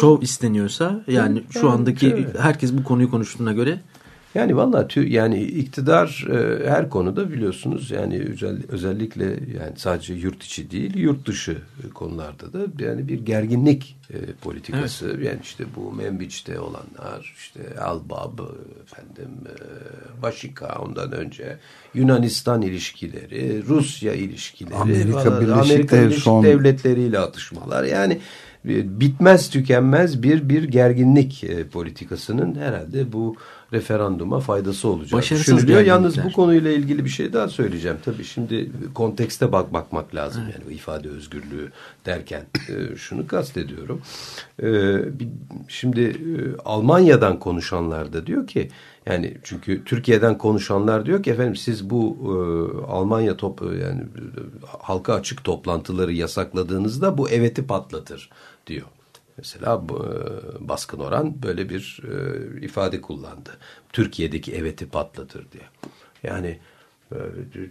[SPEAKER 2] Şov isteniyorsa yani yok, şu andaki evet. herkes bu konuyu konuştuğuna göre
[SPEAKER 8] yani valla yani iktidar e, her konuda biliyorsunuz yani özel, özellikle yani sadece yurt içi değil yurt dışı konularda da yani bir gerginlik e, politikası. Evet. Yani işte bu Membiç'te olanlar işte Albab efendim e, Başika ondan önce Yunanistan ilişkileri, Rusya ilişkileri,
[SPEAKER 3] Amerika Birleşik,
[SPEAKER 8] Amerika Birleşik son... Devletleri ile atışmalar. Yani bitmez tükenmez bir bir gerginlik e, politikasının herhalde bu referanduma faydası olacak
[SPEAKER 2] Başarısız düşünülüyor.
[SPEAKER 8] Yalnız bu konuyla ilgili bir şey daha söyleyeceğim. Tabii şimdi kontekste bak bakmak lazım evet. yani ifade özgürlüğü derken e, şunu kastediyorum. E, şimdi e, Almanya'dan konuşanlar da diyor ki yani çünkü Türkiye'den konuşanlar diyor ki efendim siz bu e, Almanya top yani halka açık toplantıları yasakladığınızda bu eveti patlatır diyor. Mesela e, Baskın Oran böyle bir e, ifade kullandı. Türkiye'deki eveti patlatır diye. Yani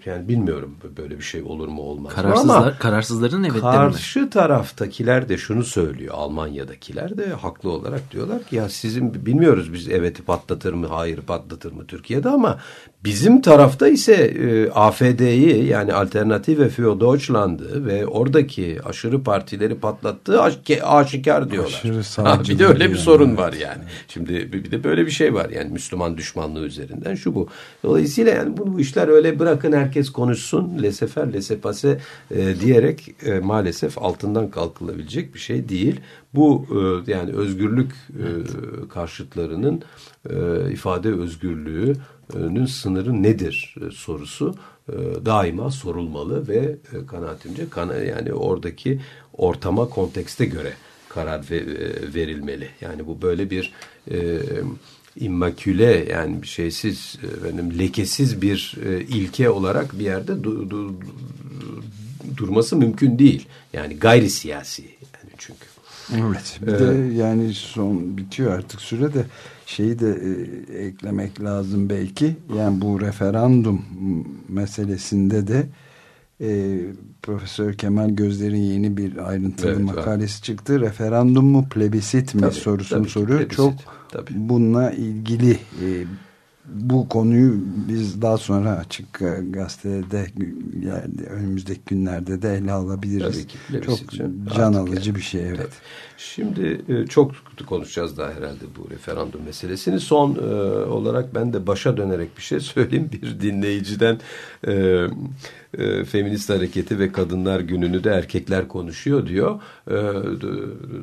[SPEAKER 8] Yani bilmiyorum böyle bir şey olur mu olmaz mı
[SPEAKER 2] Kararsızlar,
[SPEAKER 8] ama
[SPEAKER 2] kararsızların mi?
[SPEAKER 8] karşı taraftakiler de şunu söylüyor. Almanya'dakiler de haklı olarak diyorlar ki ya sizin bilmiyoruz biz evet'i patlatır mı hayır patlatır mı Türkiye'de ama bizim tarafta ise e, AFD'yi yani Alternative für Deutschland'ı ve oradaki aşırı partileri patlattığı aş aşikar diyorlar.
[SPEAKER 3] Aşırı
[SPEAKER 8] Ha, bir de öyle bir
[SPEAKER 3] yani.
[SPEAKER 8] sorun var yani. Şimdi bir bir de böyle bir şey var yani Müslüman düşmanlığı üzerinden şu bu. Dolayısıyla yani bu, bu işler öyle bırakın herkes konuşsun lesefer lesepase e, diyerek e, maalesef altından kalkılabilecek bir şey değil. Bu e, yani özgürlük e, karşıtlarının e, ifade özgürlüğünün sınırı nedir sorusu daima sorulmalı ve kanaatimce kana, yani oradaki ortama kontekste göre karar ve, verilmeli. Yani bu böyle bir e, immaküle yani bir şeysiz e, benim lekesiz bir e, ilke olarak bir yerde du- du- durması mümkün değil. Yani gayri siyasi yani çünkü.
[SPEAKER 3] Evet. Bir de yani son bitiyor artık süre de şeyi de e, eklemek lazım belki. Yani bu referandum meselesinde de e, Profesör Kemal Gözler'in yeni bir ayrıntılı
[SPEAKER 8] Evet, var.
[SPEAKER 3] makalesi çıktı. Referandum mu plebisit mi
[SPEAKER 8] Tabii,
[SPEAKER 3] sorusunu
[SPEAKER 8] tabii
[SPEAKER 3] soruyor.
[SPEAKER 8] plebisit,
[SPEAKER 3] Çok
[SPEAKER 8] tabii.
[SPEAKER 3] bununla ilgili e, bu konuyu biz daha sonra açık e, gazetede yani önümüzdeki günlerde de ele alabiliriz. Çok can alıcı
[SPEAKER 8] yani.
[SPEAKER 3] bir şey evet.
[SPEAKER 8] Evet. Şimdi e, çok konuşacağız daha herhalde bu referandum meselesini. Son e, olarak ben de başa dönerek bir şey söyleyeyim. Bir dinleyiciden e, feminist hareketi ve kadınlar gününü de erkekler konuşuyor diyor. E,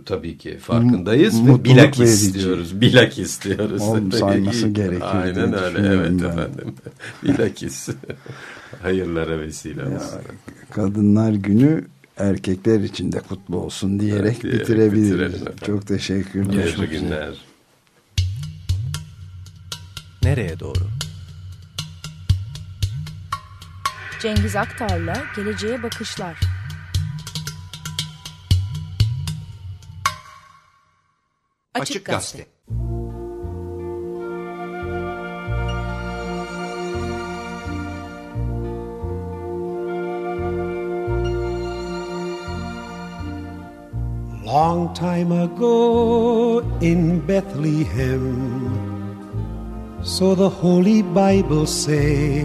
[SPEAKER 8] tabii ki farkındayız ve
[SPEAKER 3] Mutluluk
[SPEAKER 8] bilakis
[SPEAKER 3] verici.
[SPEAKER 8] diyoruz. Bilakis diyoruz.
[SPEAKER 3] Gerekir diye
[SPEAKER 8] Aynen öyle. Evet
[SPEAKER 3] ben.
[SPEAKER 8] efendim. Bilakis. Hayırlara vesile olsun.
[SPEAKER 3] Kadınlar Günü erkekler için de kutlu olsun diyerek
[SPEAKER 8] Evet, diyerek
[SPEAKER 3] bitirebiliriz. Çok teşekkürler.
[SPEAKER 8] Hayırlı günler.
[SPEAKER 7] Nereye doğru?
[SPEAKER 4] Cengiz Aktar'la Geleceğe Bakışlar. Açık Gazete.
[SPEAKER 9] Long time ago in Bethlehem, so the Holy Bible say,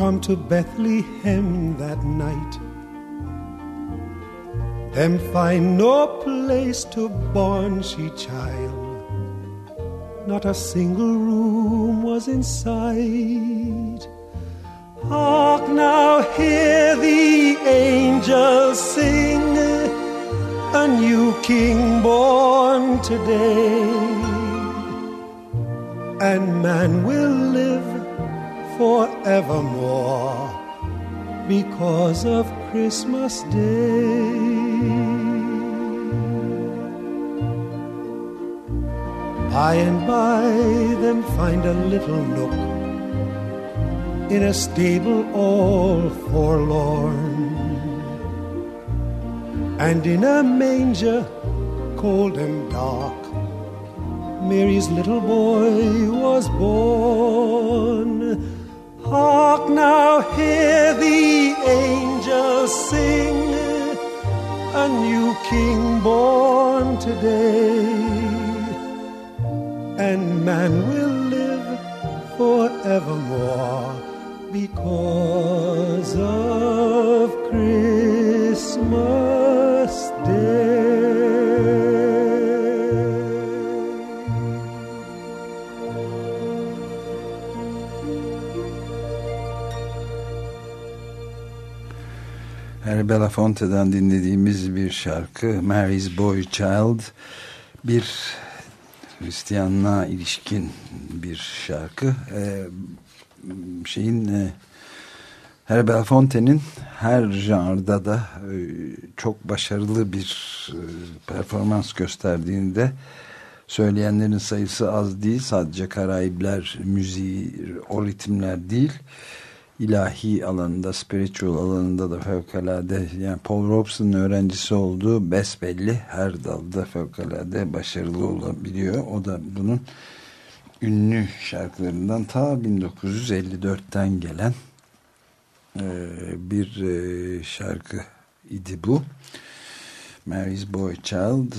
[SPEAKER 9] come to Bethlehem that night. Them find no place to born she child. Not a single room was in sight. Hark now, hear the angels sing, a new king born today, and man will live forevermore because of Christmas Day. By and by, them find a little nook in a stable all forlorn, and in a manger cold and dark, Mary's little boy was born. Hark now, hear the angels sing, a new king born today, and man will live forevermore because of Christmas
[SPEAKER 3] Harry Belafonte'den dinlediğimiz bir şarkı Mary's Boy Child. Bir Hristiyanlığa ilişkin bir şarkı. Ee, şeyin e, Harry Belafonte'nin her janrda da e, çok başarılı bir e, performans gösterdiğini de söyleyenlerin sayısı az değil. Sadece Karayipler müziği o ritimler değil ilahi alanında, spiritual alanında da fevkalade yani Paul Robeson'ın öğrencisi olduğu besbelli her dalda fevkalade başarılı olabiliyor. O da bunun ünlü şarkılarından ta 1954'ten gelen e, bir e, şarkı idi bu. Mary's Boy Child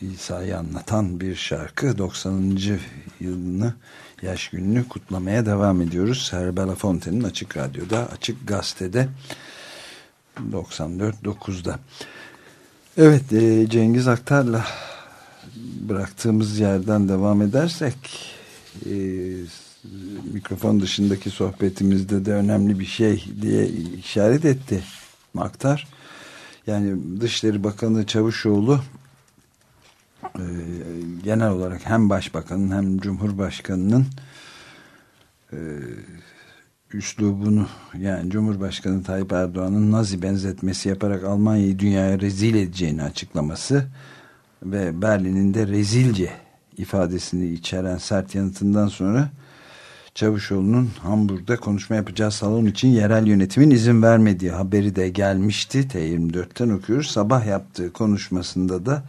[SPEAKER 3] İsa'yı anlatan bir şarkı 90. yılını yaş gününü kutlamaya devam ediyoruz. Sarah Belafonte'nin Açık Radyo'da, Açık Gazete'de 94.9'da. Evet e, Cengiz Aktar'la bıraktığımız yerden devam edersek e, mikrofon dışındaki sohbetimizde de önemli bir şey diye işaret etti Aktar. Yani Dışişleri Bakanı Çavuşoğlu e, genel olarak hem başbakanın hem cumhurbaşkanının e, üslubunu yani Cumhurbaşkanı Tayyip Erdoğan'ın Nazi benzetmesi yaparak Almanya'yı dünyaya rezil edeceğini açıklaması ve Berlin'in de rezilce ifadesini içeren sert yanıtından sonra Çavuşoğlu'nun Hamburg'da konuşma yapacağı salon için yerel yönetimin izin vermediği haberi de gelmişti. T24'ten okuyoruz. Sabah yaptığı konuşmasında da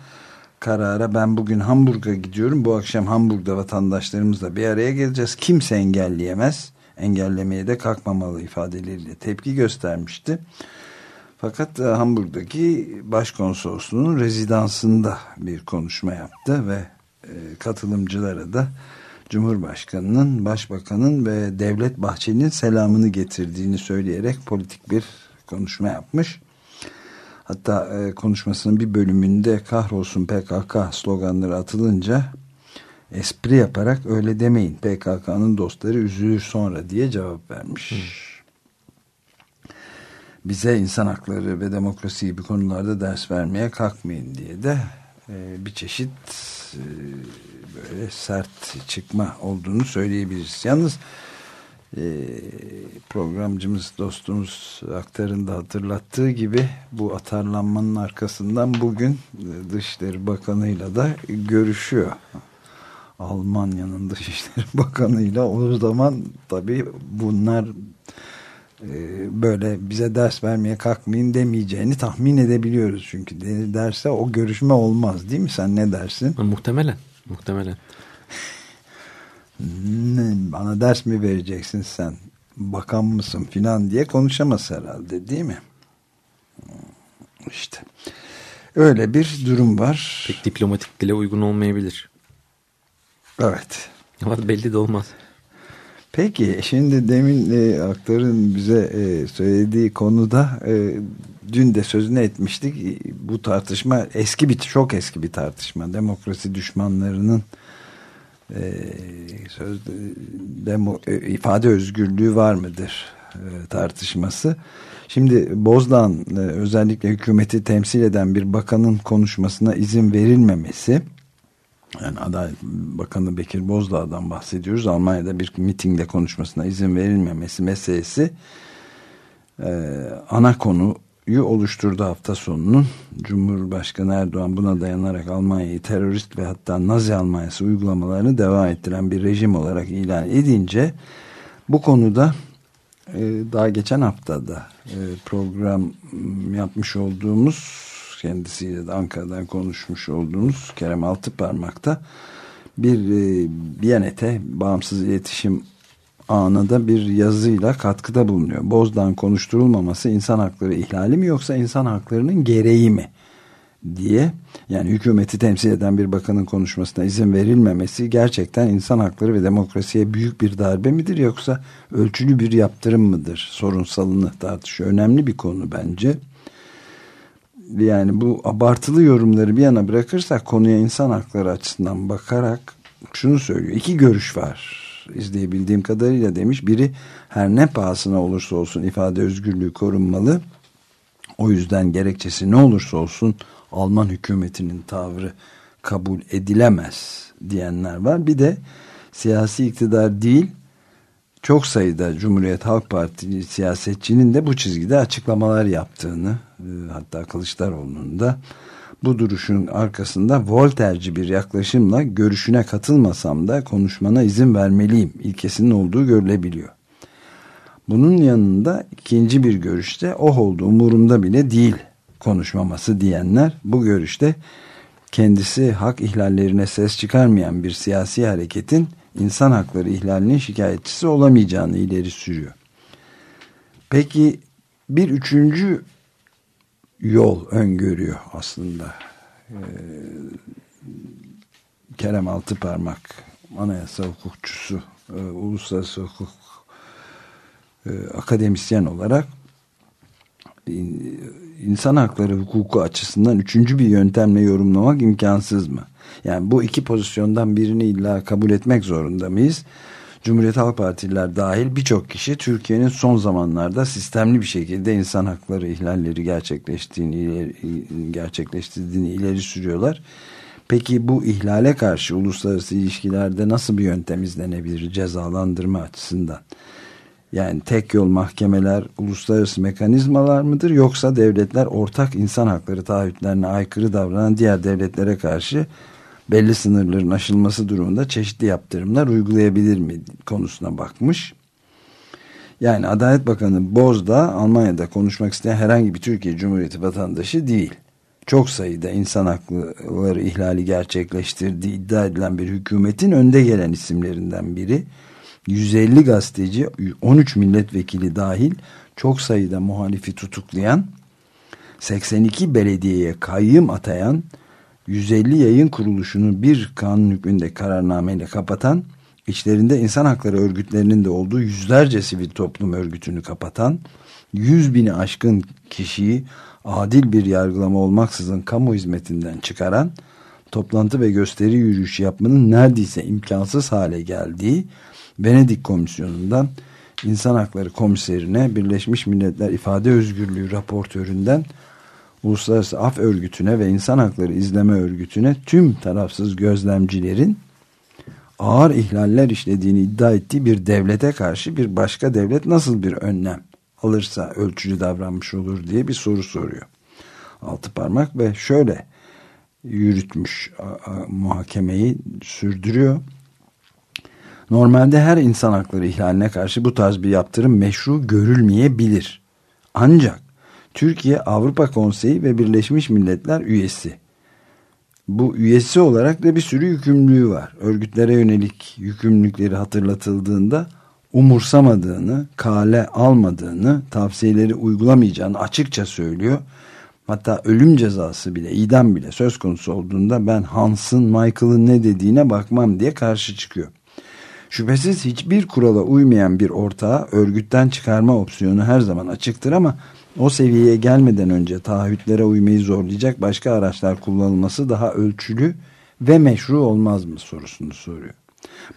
[SPEAKER 3] karara ben bugün Hamburg'a gidiyorum. Bu akşam Hamburg'da vatandaşlarımızla bir araya geleceğiz. Kimse engelleyemez. Engellemeye de kalkmamalı ifadeleriyle tepki göstermişti. Fakat e, Hamburg'daki başkonsolosluğunun rezidansında bir konuşma yaptı ve e, katılımcılara da Cumhurbaşkanı'nın, Başbakan'ın ve Devlet Bahçeli'nin selamını getirdiğini söyleyerek politik bir konuşma yapmış. Hatta e, konuşmasının bir bölümünde kahrolsun PKK sloganları atılınca espri yaparak öyle demeyin PKK'nın dostları üzülür sonra diye cevap vermiş. Hı. Bize insan hakları ve demokrasi gibi konularda ders vermeye kalkmayın diye de e, bir çeşit e, böyle sert çıkma olduğunu söyleyebiliriz. Yalnız programcımız dostumuz aktarında hatırlattığı gibi bu atarlanmanın arkasından bugün e, Dışişleri Bakanı'yla da görüşüyor. Almanya'nın Dışişleri Bakanı'yla o zaman tabii bunlar e, böyle bize ders vermeye kalkmayın demeyeceğini tahmin edebiliyoruz. Çünkü derse o görüşme olmaz değil mi? Sen ne dersin?
[SPEAKER 2] Muhtemelen. Muhtemelen.
[SPEAKER 3] Bana ders mi vereceksin sen? Bakan mısın filan diye konuşamaz herhalde değil mi? İşte. Öyle bir durum var.
[SPEAKER 2] Pek diplomatik dile uygun olmayabilir.
[SPEAKER 3] Evet.
[SPEAKER 2] Ama belli de olmaz.
[SPEAKER 3] Peki şimdi demin e, aktarın bize e, söylediği konuda e, dün de sözünü etmiştik. Bu tartışma eski bir çok eski bir tartışma. Demokrasi düşmanlarının e, demo, e, ifade özgürlüğü var mıdır e, tartışması. Şimdi Bozdağ'ın e, özellikle hükümeti temsil eden bir bakanın konuşmasına izin verilmemesi yani Adalet Bakanı Bekir Bozdağ'dan bahsediyoruz. Almanya'da bir mitingde konuşmasına izin verilmemesi meselesi e, ana konuyu oluşturdu hafta sonunun. Cumhurbaşkanı Erdoğan buna dayanarak Almanya'yı terörist ve hatta Nazi Almanyası uygulamalarını devam ettiren bir rejim olarak ilan edince bu konuda e, daha geçen haftada e, program yapmış olduğumuz kendisiyle de Ankara'dan konuşmuş olduğumuz Kerem Altıparmak'ta bir e, Biyanet'e bağımsız iletişim anında bir yazıyla katkıda bulunuyor. Bozdan konuşturulmaması insan hakları ihlali mi yoksa insan haklarının gereği mi diye yani hükümeti temsil eden bir bakanın konuşmasına izin verilmemesi gerçekten insan hakları ve demokrasiye büyük bir darbe midir yoksa ölçülü bir yaptırım mıdır sorunsalını tartışıyor. Önemli bir konu bence. Yani bu abartılı yorumları bir yana bırakırsak konuya insan hakları açısından bakarak şunu söylüyor. İki görüş var izleyebildiğim kadarıyla demiş. Biri her ne pahasına olursa olsun ifade özgürlüğü korunmalı. O yüzden gerekçesi ne olursa olsun Alman hükümetinin tavrı kabul edilemez diyenler var. Bir de siyasi iktidar değil çok sayıda Cumhuriyet Halk Partisi siyasetçinin de bu çizgide açıklamalar yaptığını e, hatta Kılıçdaroğlu'nun da bu duruşun arkasında Voltaire'ci bir yaklaşımla görüşüne katılmasam da konuşmana izin vermeliyim ilkesinin olduğu görülebiliyor. Bunun yanında ikinci bir görüşte oh oldu umurumda bile değil konuşmaması diyenler bu görüşte kendisi hak ihlallerine ses çıkarmayan bir siyasi hareketin insan hakları ihlalinin şikayetçisi olamayacağını ileri sürüyor. Peki bir üçüncü yol öngörüyor aslında. Ee, Kerem Altıparmak anayasa hukukçusu, e, uluslararası hukuk e, akademisyen olarak insan hakları hukuku açısından üçüncü bir yöntemle yorumlamak imkansız mı? Yani bu iki pozisyondan birini illa kabul etmek zorunda mıyız? Cumhuriyet Halk Partililer dahil birçok kişi Türkiye'nin son zamanlarda sistemli bir şekilde insan hakları ihlalleri gerçekleştiğini ileri, gerçekleştirdiğini ileri sürüyorlar. Peki bu ihlale karşı uluslararası ilişkilerde nasıl bir yöntem izlenebilir cezalandırma açısından? Yani tek yol mahkemeler uluslararası mekanizmalar mıdır yoksa devletler ortak insan hakları taahhütlerine aykırı davranan diğer devletlere karşı belli sınırların aşılması durumunda çeşitli yaptırımlar uygulayabilir mi konusuna bakmış. Yani Adalet Bakanı Bozdağ Almanya'da konuşmak isteyen herhangi bir Türkiye Cumhuriyeti vatandaşı değil. Çok sayıda insan hakları ihlali gerçekleştirdiği iddia edilen bir hükümetin önde gelen isimlerinden biri. 150 gazeteci, 13 milletvekili dahil çok sayıda muhalifi tutuklayan, 82 belediyeye kayyım atayan, 150 yayın kuruluşunu bir kanun hükmünde kararnameyle kapatan, içlerinde insan hakları örgütlerinin de olduğu yüzlerce sivil toplum örgütünü kapatan, 100 bini aşkın kişiyi adil bir yargılama olmaksızın kamu hizmetinden çıkaran, toplantı ve gösteri yürüyüşü yapmanın neredeyse imkansız hale geldiği, Venedik Komisyonu'ndan İnsan Hakları Komiserine, Birleşmiş Milletler İfade Özgürlüğü raportöründen Uluslararası Af Örgütü'ne ve İnsan Hakları İzleme Örgütü'ne tüm tarafsız gözlemcilerin ağır ihlaller işlediğini iddia ettiği bir devlete karşı bir başka devlet nasıl bir önlem alırsa ölçülü davranmış olur diye bir soru soruyor. Altı parmak ve şöyle yürütmüş muhakemeyi sürdürüyor. Normalde her insan hakları ihlaline karşı bu tarz bir yaptırım meşru görülmeyebilir. Ancak Türkiye Avrupa Konseyi ve Birleşmiş Milletler üyesi. Bu üyesi olarak da bir sürü yükümlülüğü var. Örgütlere yönelik yükümlülükleri hatırlatıldığında umursamadığını, kale almadığını, tavsiyeleri uygulamayacağını açıkça söylüyor. Hatta ölüm cezası bile, idam bile söz konusu olduğunda ben Hans'ın, Michael'ın ne dediğine bakmam diye karşı çıkıyor. Şüphesiz hiçbir kurala uymayan bir ortağı örgütten çıkarma opsiyonu her zaman açıktır ama o seviyeye gelmeden önce taahhütlere uymayı zorlayacak başka araçlar kullanılması daha ölçülü ve meşru olmaz mı sorusunu soruyor.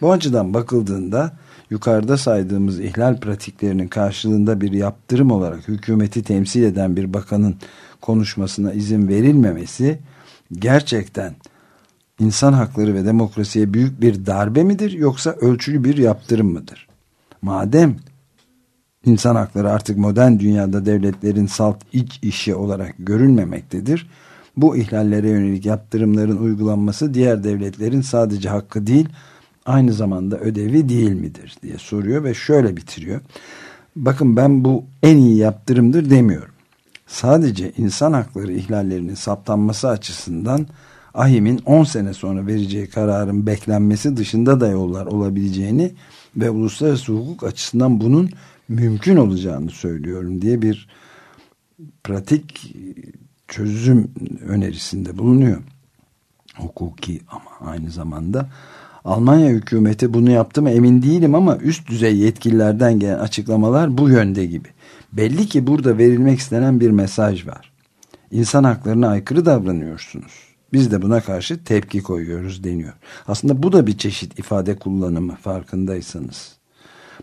[SPEAKER 3] Bu açıdan bakıldığında yukarıda saydığımız ihlal pratiklerinin karşılığında bir yaptırım olarak hükümeti temsil eden bir bakanın konuşmasına izin verilmemesi gerçekten insan hakları ve demokrasiye büyük bir darbe midir yoksa ölçülü bir yaptırım mıdır? Madem insan hakları artık modern dünyada devletlerin salt iç işi olarak görülmemektedir. Bu ihlallere yönelik yaptırımların uygulanması diğer devletlerin sadece hakkı değil aynı zamanda ödevi değil midir diye soruyor ve şöyle bitiriyor. Bakın ben bu en iyi yaptırımdır demiyorum. Sadece insan hakları ihlallerinin saptanması açısından AHİM'in 10 sene sonra vereceği kararın beklenmesi dışında da yollar olabileceğini ve uluslararası hukuk açısından bunun mümkün olacağını söylüyorum diye bir pratik çözüm önerisinde bulunuyor. Hukuki ama aynı zamanda. Almanya hükümeti bunu yaptı mı emin değilim ama üst düzey yetkililerden gelen açıklamalar bu yönde gibi. Belli ki burada verilmek istenen bir mesaj var. İnsan haklarına aykırı davranıyorsunuz. Biz de buna karşı tepki koyuyoruz deniyor. Aslında bu da bir çeşit ifade kullanımı farkındaysanız.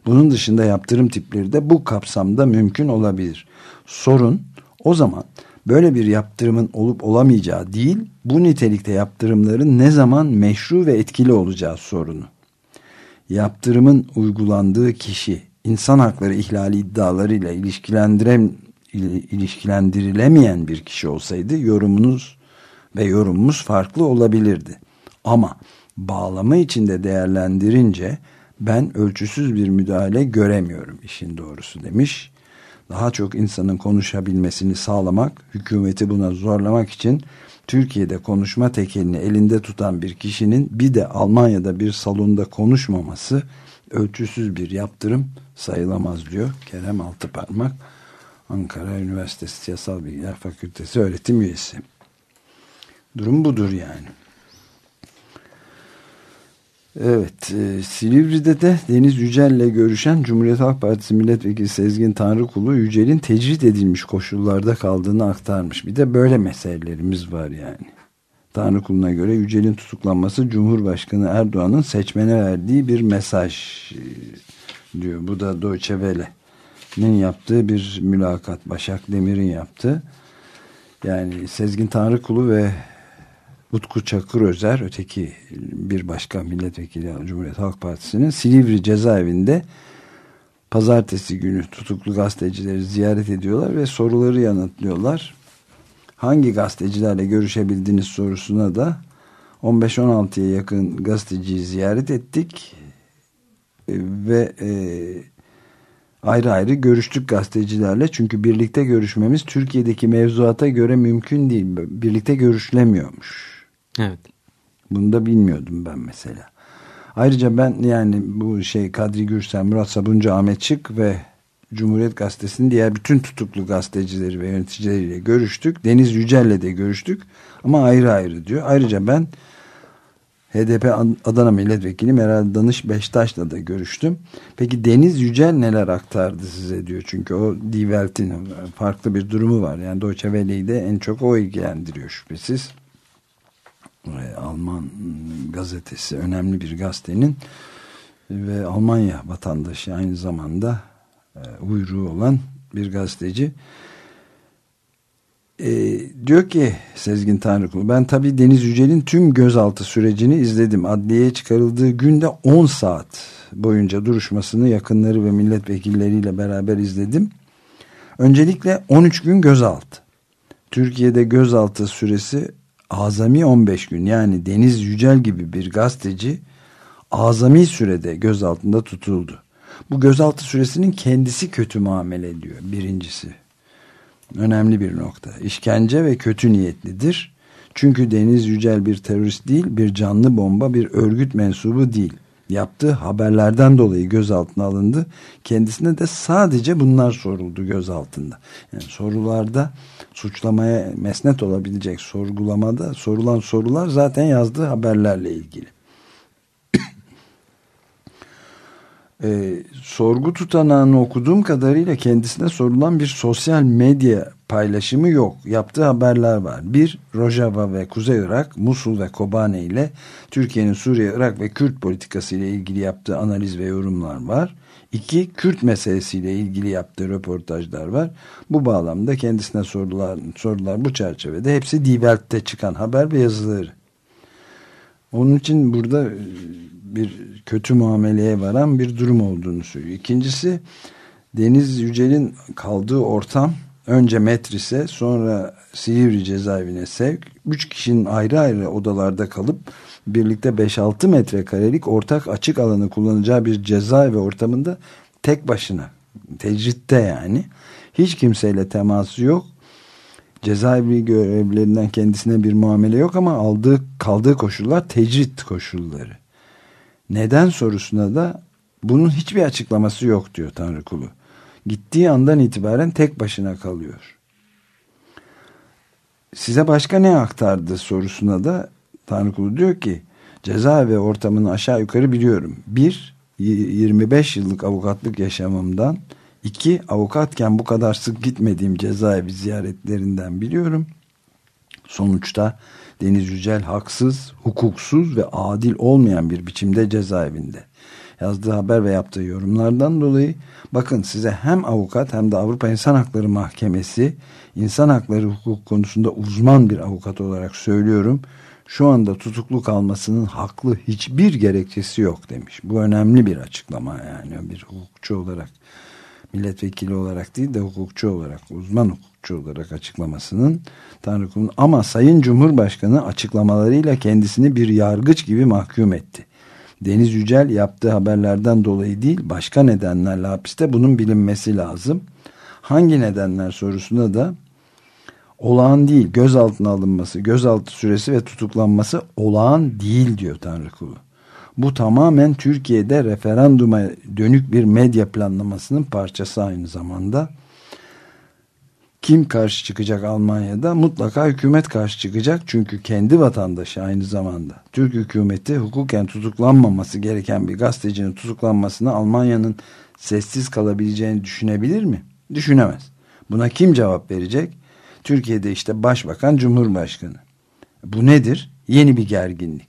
[SPEAKER 3] Bunun dışında yaptırım tipleri de bu kapsamda mümkün olabilir. Sorun o zaman böyle bir yaptırımın olup olamayacağı değil, bu nitelikte yaptırımların ne zaman meşru ve etkili olacağı sorunu. Yaptırımın uygulandığı kişi insan hakları ihlali iddialarıyla ilişkilendirem, ilişkilendirilemeyen bir kişi olsaydı yorumunuz ve yorumumuz farklı olabilirdi. Ama bağlama içinde değerlendirince ben ölçüsüz bir müdahale göremiyorum işin doğrusu demiş. Daha çok insanın konuşabilmesini sağlamak, hükümeti buna zorlamak için Türkiye'de konuşma tekelini elinde tutan bir kişinin bir de Almanya'da bir salonda konuşmaması ölçüsüz bir yaptırım sayılamaz diyor Kerem Altıparmak Ankara Üniversitesi Siyasal Bilgiler Fakültesi öğretim üyesi. Durum budur yani. Evet, e, Silivri'de de Deniz Yücel'le görüşen Cumhuriyet Halk Partisi Milletvekili Sezgin Tanrıkulu Yücel'in tecrit edilmiş koşullarda kaldığını aktarmış. Bir de böyle meselelerimiz var yani. Tanrıkulu'na göre Yücel'in tutuklanması Cumhurbaşkanı Erdoğan'ın seçmene verdiği bir mesaj e, diyor. Bu da Deutsche Welle'nin yaptığı bir mülakat. Başak Demir'in yaptığı. Yani Sezgin Tanrıkulu ve Utku Çakır Özer öteki bir başka milletvekili Cumhuriyet Halk Partisi'nin Silivri cezaevinde pazartesi günü tutuklu gazetecileri ziyaret ediyorlar ve soruları yanıtlıyorlar. Hangi gazetecilerle görüşebildiniz sorusuna da 15-16'ya yakın gazeteciyi ziyaret ettik ve e, ayrı ayrı görüştük gazetecilerle çünkü birlikte görüşmemiz Türkiye'deki mevzuata göre mümkün değil. Birlikte görüşülemiyormuş.
[SPEAKER 2] Evet.
[SPEAKER 3] Bunu da bilmiyordum ben mesela. Ayrıca ben yani bu şey Kadri Gürsel, Murat Sabuncu, Ahmet Çık ve Cumhuriyet Gazetesi'nin diğer bütün tutuklu gazetecileri ve yöneticileriyle görüştük. Deniz Yücel'le de görüştük ama ayrı ayrı diyor. Ayrıca ben HDP Adana Milletvekili Meral Danış Beştaş'la da görüştüm. Peki Deniz Yücel neler aktardı size diyor. Çünkü o Die Welt'in farklı bir durumu var. Yani Deutsche Welle'yi de en çok o ilgilendiriyor şüphesiz. Alman gazetesi önemli bir gazetenin ve Almanya vatandaşı aynı zamanda e, uyruğu olan bir gazeteci. E, diyor ki Sezgin Tanrıkulu ben tabi Deniz Yücel'in tüm gözaltı sürecini izledim. Adliyeye çıkarıldığı günde 10 saat boyunca duruşmasını yakınları ve milletvekilleriyle beraber izledim. Öncelikle 13 gün gözaltı. Türkiye'de gözaltı süresi azami 15 gün yani Deniz Yücel gibi bir gazeteci azami sürede gözaltında tutuldu. Bu gözaltı süresinin kendisi kötü muamele ediyor birincisi. Önemli bir nokta. İşkence ve kötü niyetlidir. Çünkü Deniz Yücel bir terörist değil, bir canlı bomba, bir örgüt mensubu değil. Yaptığı haberlerden dolayı gözaltına alındı. Kendisine de sadece bunlar soruldu gözaltında. Yani sorularda suçlamaya mesnet olabilecek sorgulamada sorulan sorular zaten yazdığı haberlerle ilgili. E, sorgu tutanağını okuduğum kadarıyla kendisine sorulan bir sosyal medya paylaşımı yok. Yaptığı haberler var. Bir, Rojava ve Kuzey Irak, Musul ve Kobane ile Türkiye'nin Suriye, Irak ve Kürt politikası ile ilgili yaptığı analiz ve yorumlar var. İki, Kürt meselesiyle ilgili yaptığı röportajlar var. Bu bağlamda kendisine sorular, sorular bu çerçevede hepsi Die Welt'te çıkan haber ve yazıları. Onun için burada bir kötü muameleye varan bir durum olduğunu söylüyor. İkincisi Deniz Yücel'in kaldığı ortam önce Metris'e sonra Silivri cezaevine sevk. Üç kişinin ayrı ayrı odalarda kalıp birlikte 5-6 metrekarelik ortak açık alanı kullanacağı bir cezaevi ortamında tek başına tecritte yani hiç kimseyle teması yok cezaevi görevlerinden kendisine bir muamele yok ama aldığı kaldığı koşullar tecrit koşulları neden sorusuna da bunun hiçbir açıklaması yok diyor Tanrı kulu. Gittiği andan itibaren tek başına kalıyor. size başka ne aktardı sorusuna da Tanrıkulu diyor ki cezaevi ortamını aşağı yukarı biliyorum. Bir, 25 yıllık avukatlık yaşamımdan iki, avukatken bu kadar sık gitmediğim cezaevi ziyaretlerinden biliyorum. Sonuçta Deniz Yücel haksız, hukuksuz ve adil olmayan bir biçimde cezaevinde. Yazdığı haber ve yaptığı yorumlardan dolayı bakın size hem avukat hem de Avrupa İnsan Hakları Mahkemesi insan hakları hukuk konusunda uzman bir avukat olarak söylüyorum. Şu anda tutuklu kalmasının haklı hiçbir gerekçesi yok demiş. Bu önemli bir açıklama yani bir hukukçu olarak milletvekili olarak değil de hukukçu olarak uzman hukukçu olarak açıklamasının Tanrı kulun ama Sayın Cumhurbaşkanı açıklamalarıyla kendisini bir yargıç gibi mahkum etti. Deniz Yücel yaptığı haberlerden dolayı değil başka nedenlerle hapiste bunun bilinmesi lazım. Hangi nedenler sorusuna da olağan değil gözaltına alınması, gözaltı süresi ve tutuklanması olağan değil diyor Tanrı kulu. Bu tamamen Türkiye'de referanduma dönük bir medya planlamasının parçası aynı zamanda. Kim karşı çıkacak Almanya'da? Mutlaka hükümet karşı çıkacak. Çünkü kendi vatandaşı aynı zamanda. Türk hükümeti hukuken tutuklanmaması gereken bir gazetecinin tutuklanmasını Almanya'nın sessiz kalabileceğini düşünebilir mi? Düşünemez. Buna kim cevap verecek? Türkiye'de işte başbakan, cumhurbaşkanı. Bu nedir? Yeni bir gerginlik.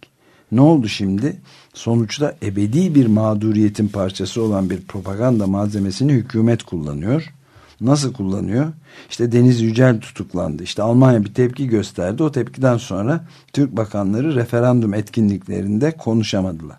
[SPEAKER 3] Ne oldu şimdi? Sonuçta ebedi bir mağduriyetin parçası olan bir propaganda malzemesini hükümet kullanıyor. Nasıl kullanıyor? İşte Deniz Yücel tutuklandı. İşte Almanya bir tepki gösterdi. O tepkiden sonra Türk bakanları referandum etkinliklerinde konuşamadılar.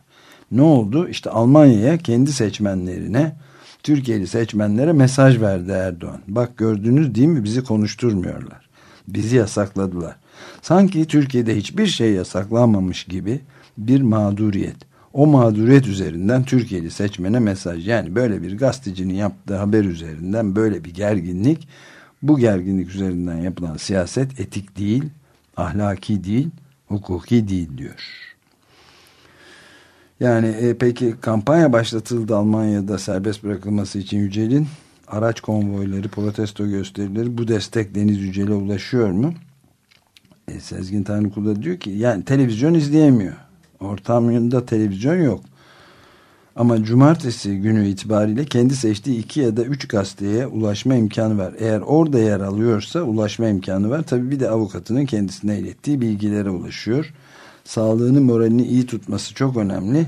[SPEAKER 3] Ne oldu? İşte Almanya'ya kendi seçmenlerine, Türkiye'li seçmenlere mesaj verdi Erdoğan. Bak gördünüz değil mi bizi konuşturmuyorlar. Bizi yasakladılar. Sanki Türkiye'de hiçbir şey yasaklanmamış gibi bir mağduriyet. O mağduriyet üzerinden Türkiye'li seçmene mesaj. Yani böyle bir gazetecinin yaptığı haber üzerinden böyle bir gerginlik. Bu gerginlik üzerinden yapılan siyaset etik değil, ahlaki değil, hukuki değil diyor. Yani e, peki kampanya başlatıldı Almanya'da serbest bırakılması için Yücel'in araç konvoyları, protesto gösterileri bu destek Deniz Yücel'e ulaşıyor mu? E, Sezgin Tanrıkul da diyor ki yani televizyon izleyemiyor. Ortamında televizyon yok. Ama cumartesi günü itibariyle kendi seçtiği iki ya da üç gazeteye ulaşma imkanı var. Eğer orada yer alıyorsa ulaşma imkanı var. Tabii bir de avukatının kendisine ilettiği bilgilere ulaşıyor. Sağlığını moralini iyi tutması çok önemli.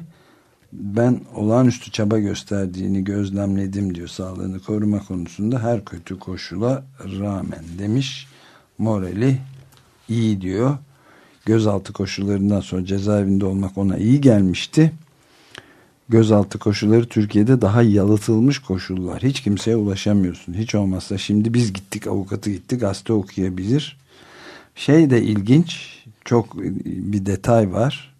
[SPEAKER 3] Ben olağanüstü çaba gösterdiğini gözlemledim diyor sağlığını koruma konusunda her kötü koşula rağmen demiş. Morali iyi diyor. Gözaltı koşullarından sonra cezaevinde olmak ona iyi gelmişti. Gözaltı koşulları Türkiye'de daha yalıtılmış koşullar. Hiç kimseye ulaşamıyorsun. Hiç olmazsa şimdi biz gittik avukatı gitti gazete okuyabilir. Şey de ilginç çok bir detay var.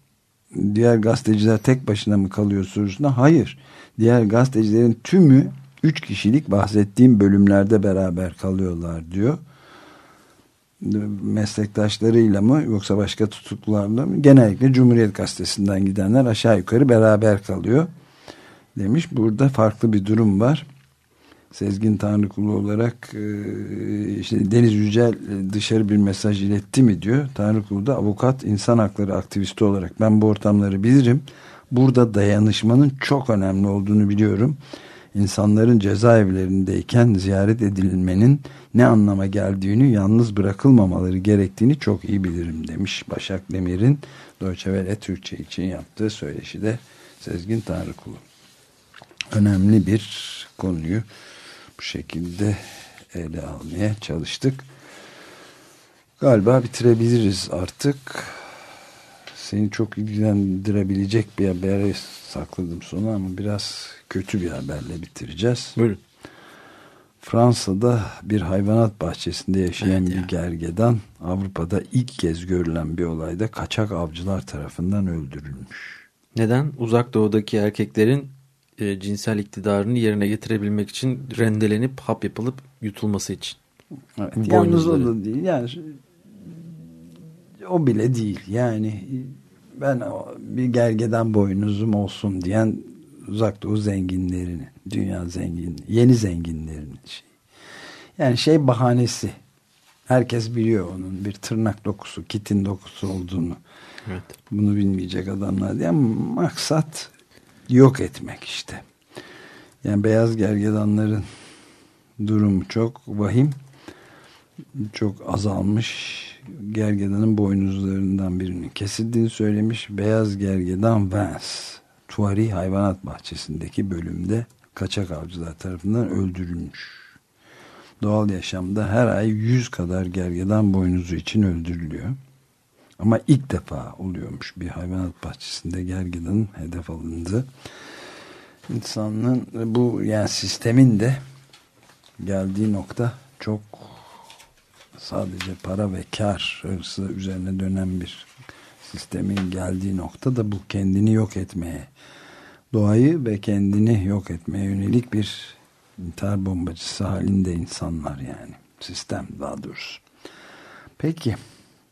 [SPEAKER 3] Diğer gazeteciler tek başına mı kalıyor sorusuna hayır. Diğer gazetecilerin tümü üç kişilik bahsettiğim bölümlerde beraber kalıyorlar diyor meslektaşlarıyla mı yoksa başka tutuklularla mı? Genellikle Cumhuriyet Gazetesi'nden gidenler aşağı yukarı beraber kalıyor demiş. Burada farklı bir durum var. Sezgin Tanrıkulu olarak e, işte Deniz Yücel dışarı bir mesaj iletti mi diyor. Tanrıkulu da avukat, insan hakları aktivisti olarak ben bu ortamları bilirim. Burada dayanışmanın çok önemli olduğunu biliyorum insanların cezaevlerindeyken ziyaret edilmenin ne anlama geldiğini yalnız bırakılmamaları gerektiğini çok iyi bilirim demiş Başak Demir'in Deutsche Welle Türkçe için yaptığı söyleşide Sezgin Tanrıkulu. Önemli bir konuyu bu şekilde ele almaya çalıştık. Galiba bitirebiliriz artık. Seni çok ilgilendirebilecek bir haberi sakladım sona ama biraz kötü bir haberle bitireceğiz.
[SPEAKER 2] Buyurun.
[SPEAKER 3] Fransa'da bir hayvanat bahçesinde yaşayan
[SPEAKER 2] Evet
[SPEAKER 3] bir
[SPEAKER 2] ya.
[SPEAKER 3] gergedan Avrupa'da ilk kez görülen bir olayda kaçak avcılar tarafından öldürülmüş.
[SPEAKER 2] Neden? Uzak doğudaki erkeklerin e, cinsel iktidarını yerine getirebilmek için rendelenip hap yapılıp yutulması için.
[SPEAKER 3] Evet, yalnız o da değil. Yani o bile değil. Yani ben bir gergedan boynuzum olsun diyen uzak doğu zenginlerini, dünya zengin, yeni zenginlerin şey. Yani şey bahanesi. Herkes biliyor onun bir tırnak dokusu, kitin dokusu olduğunu.
[SPEAKER 2] Evet.
[SPEAKER 3] Bunu bilmeyecek adamlar diye ama maksat yok etmek işte. Yani beyaz gergedanların durumu çok vahim. Çok azalmış. Gergedanın boynuzlarından birinin kesildiğini söylemiş. Beyaz gergedan Vance Tuari Hayvanat Bahçesi'ndeki bölümde kaçak avcılar tarafından öldürülmüş. Doğal yaşamda her ay 100 kadar gergedan boynuzu için öldürülüyor. Ama ilk defa oluyormuş bir hayvanat bahçesinde gergedanın hedef alındığı. İnsanın bu yani sistemin de geldiği nokta çok sadece para ve kar hırsı üzerine dönen bir sistemin geldiği nokta da bu kendini yok etmeye doğayı ve kendini yok etmeye yönelik bir intihar bombacısı halinde insanlar yani sistem daha doğrusu. Peki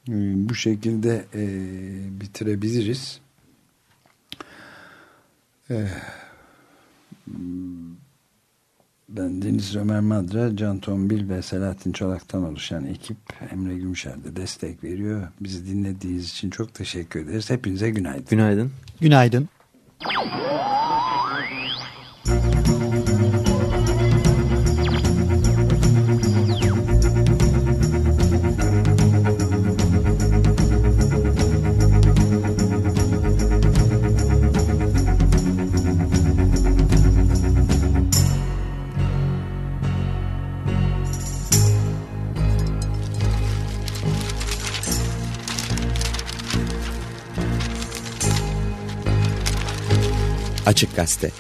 [SPEAKER 3] bu şekilde e, bitirebiliriz. E, ben Deniz Ömer Madra, Can Tombil ve Selahattin Çolak'tan oluşan ekip Emre Gümüşer de destek veriyor. Bizi dinlediğiniz için çok teşekkür ederiz. Hepinize günaydın.
[SPEAKER 2] Günaydın.
[SPEAKER 10] Günaydın.
[SPEAKER 11] Açık Gazete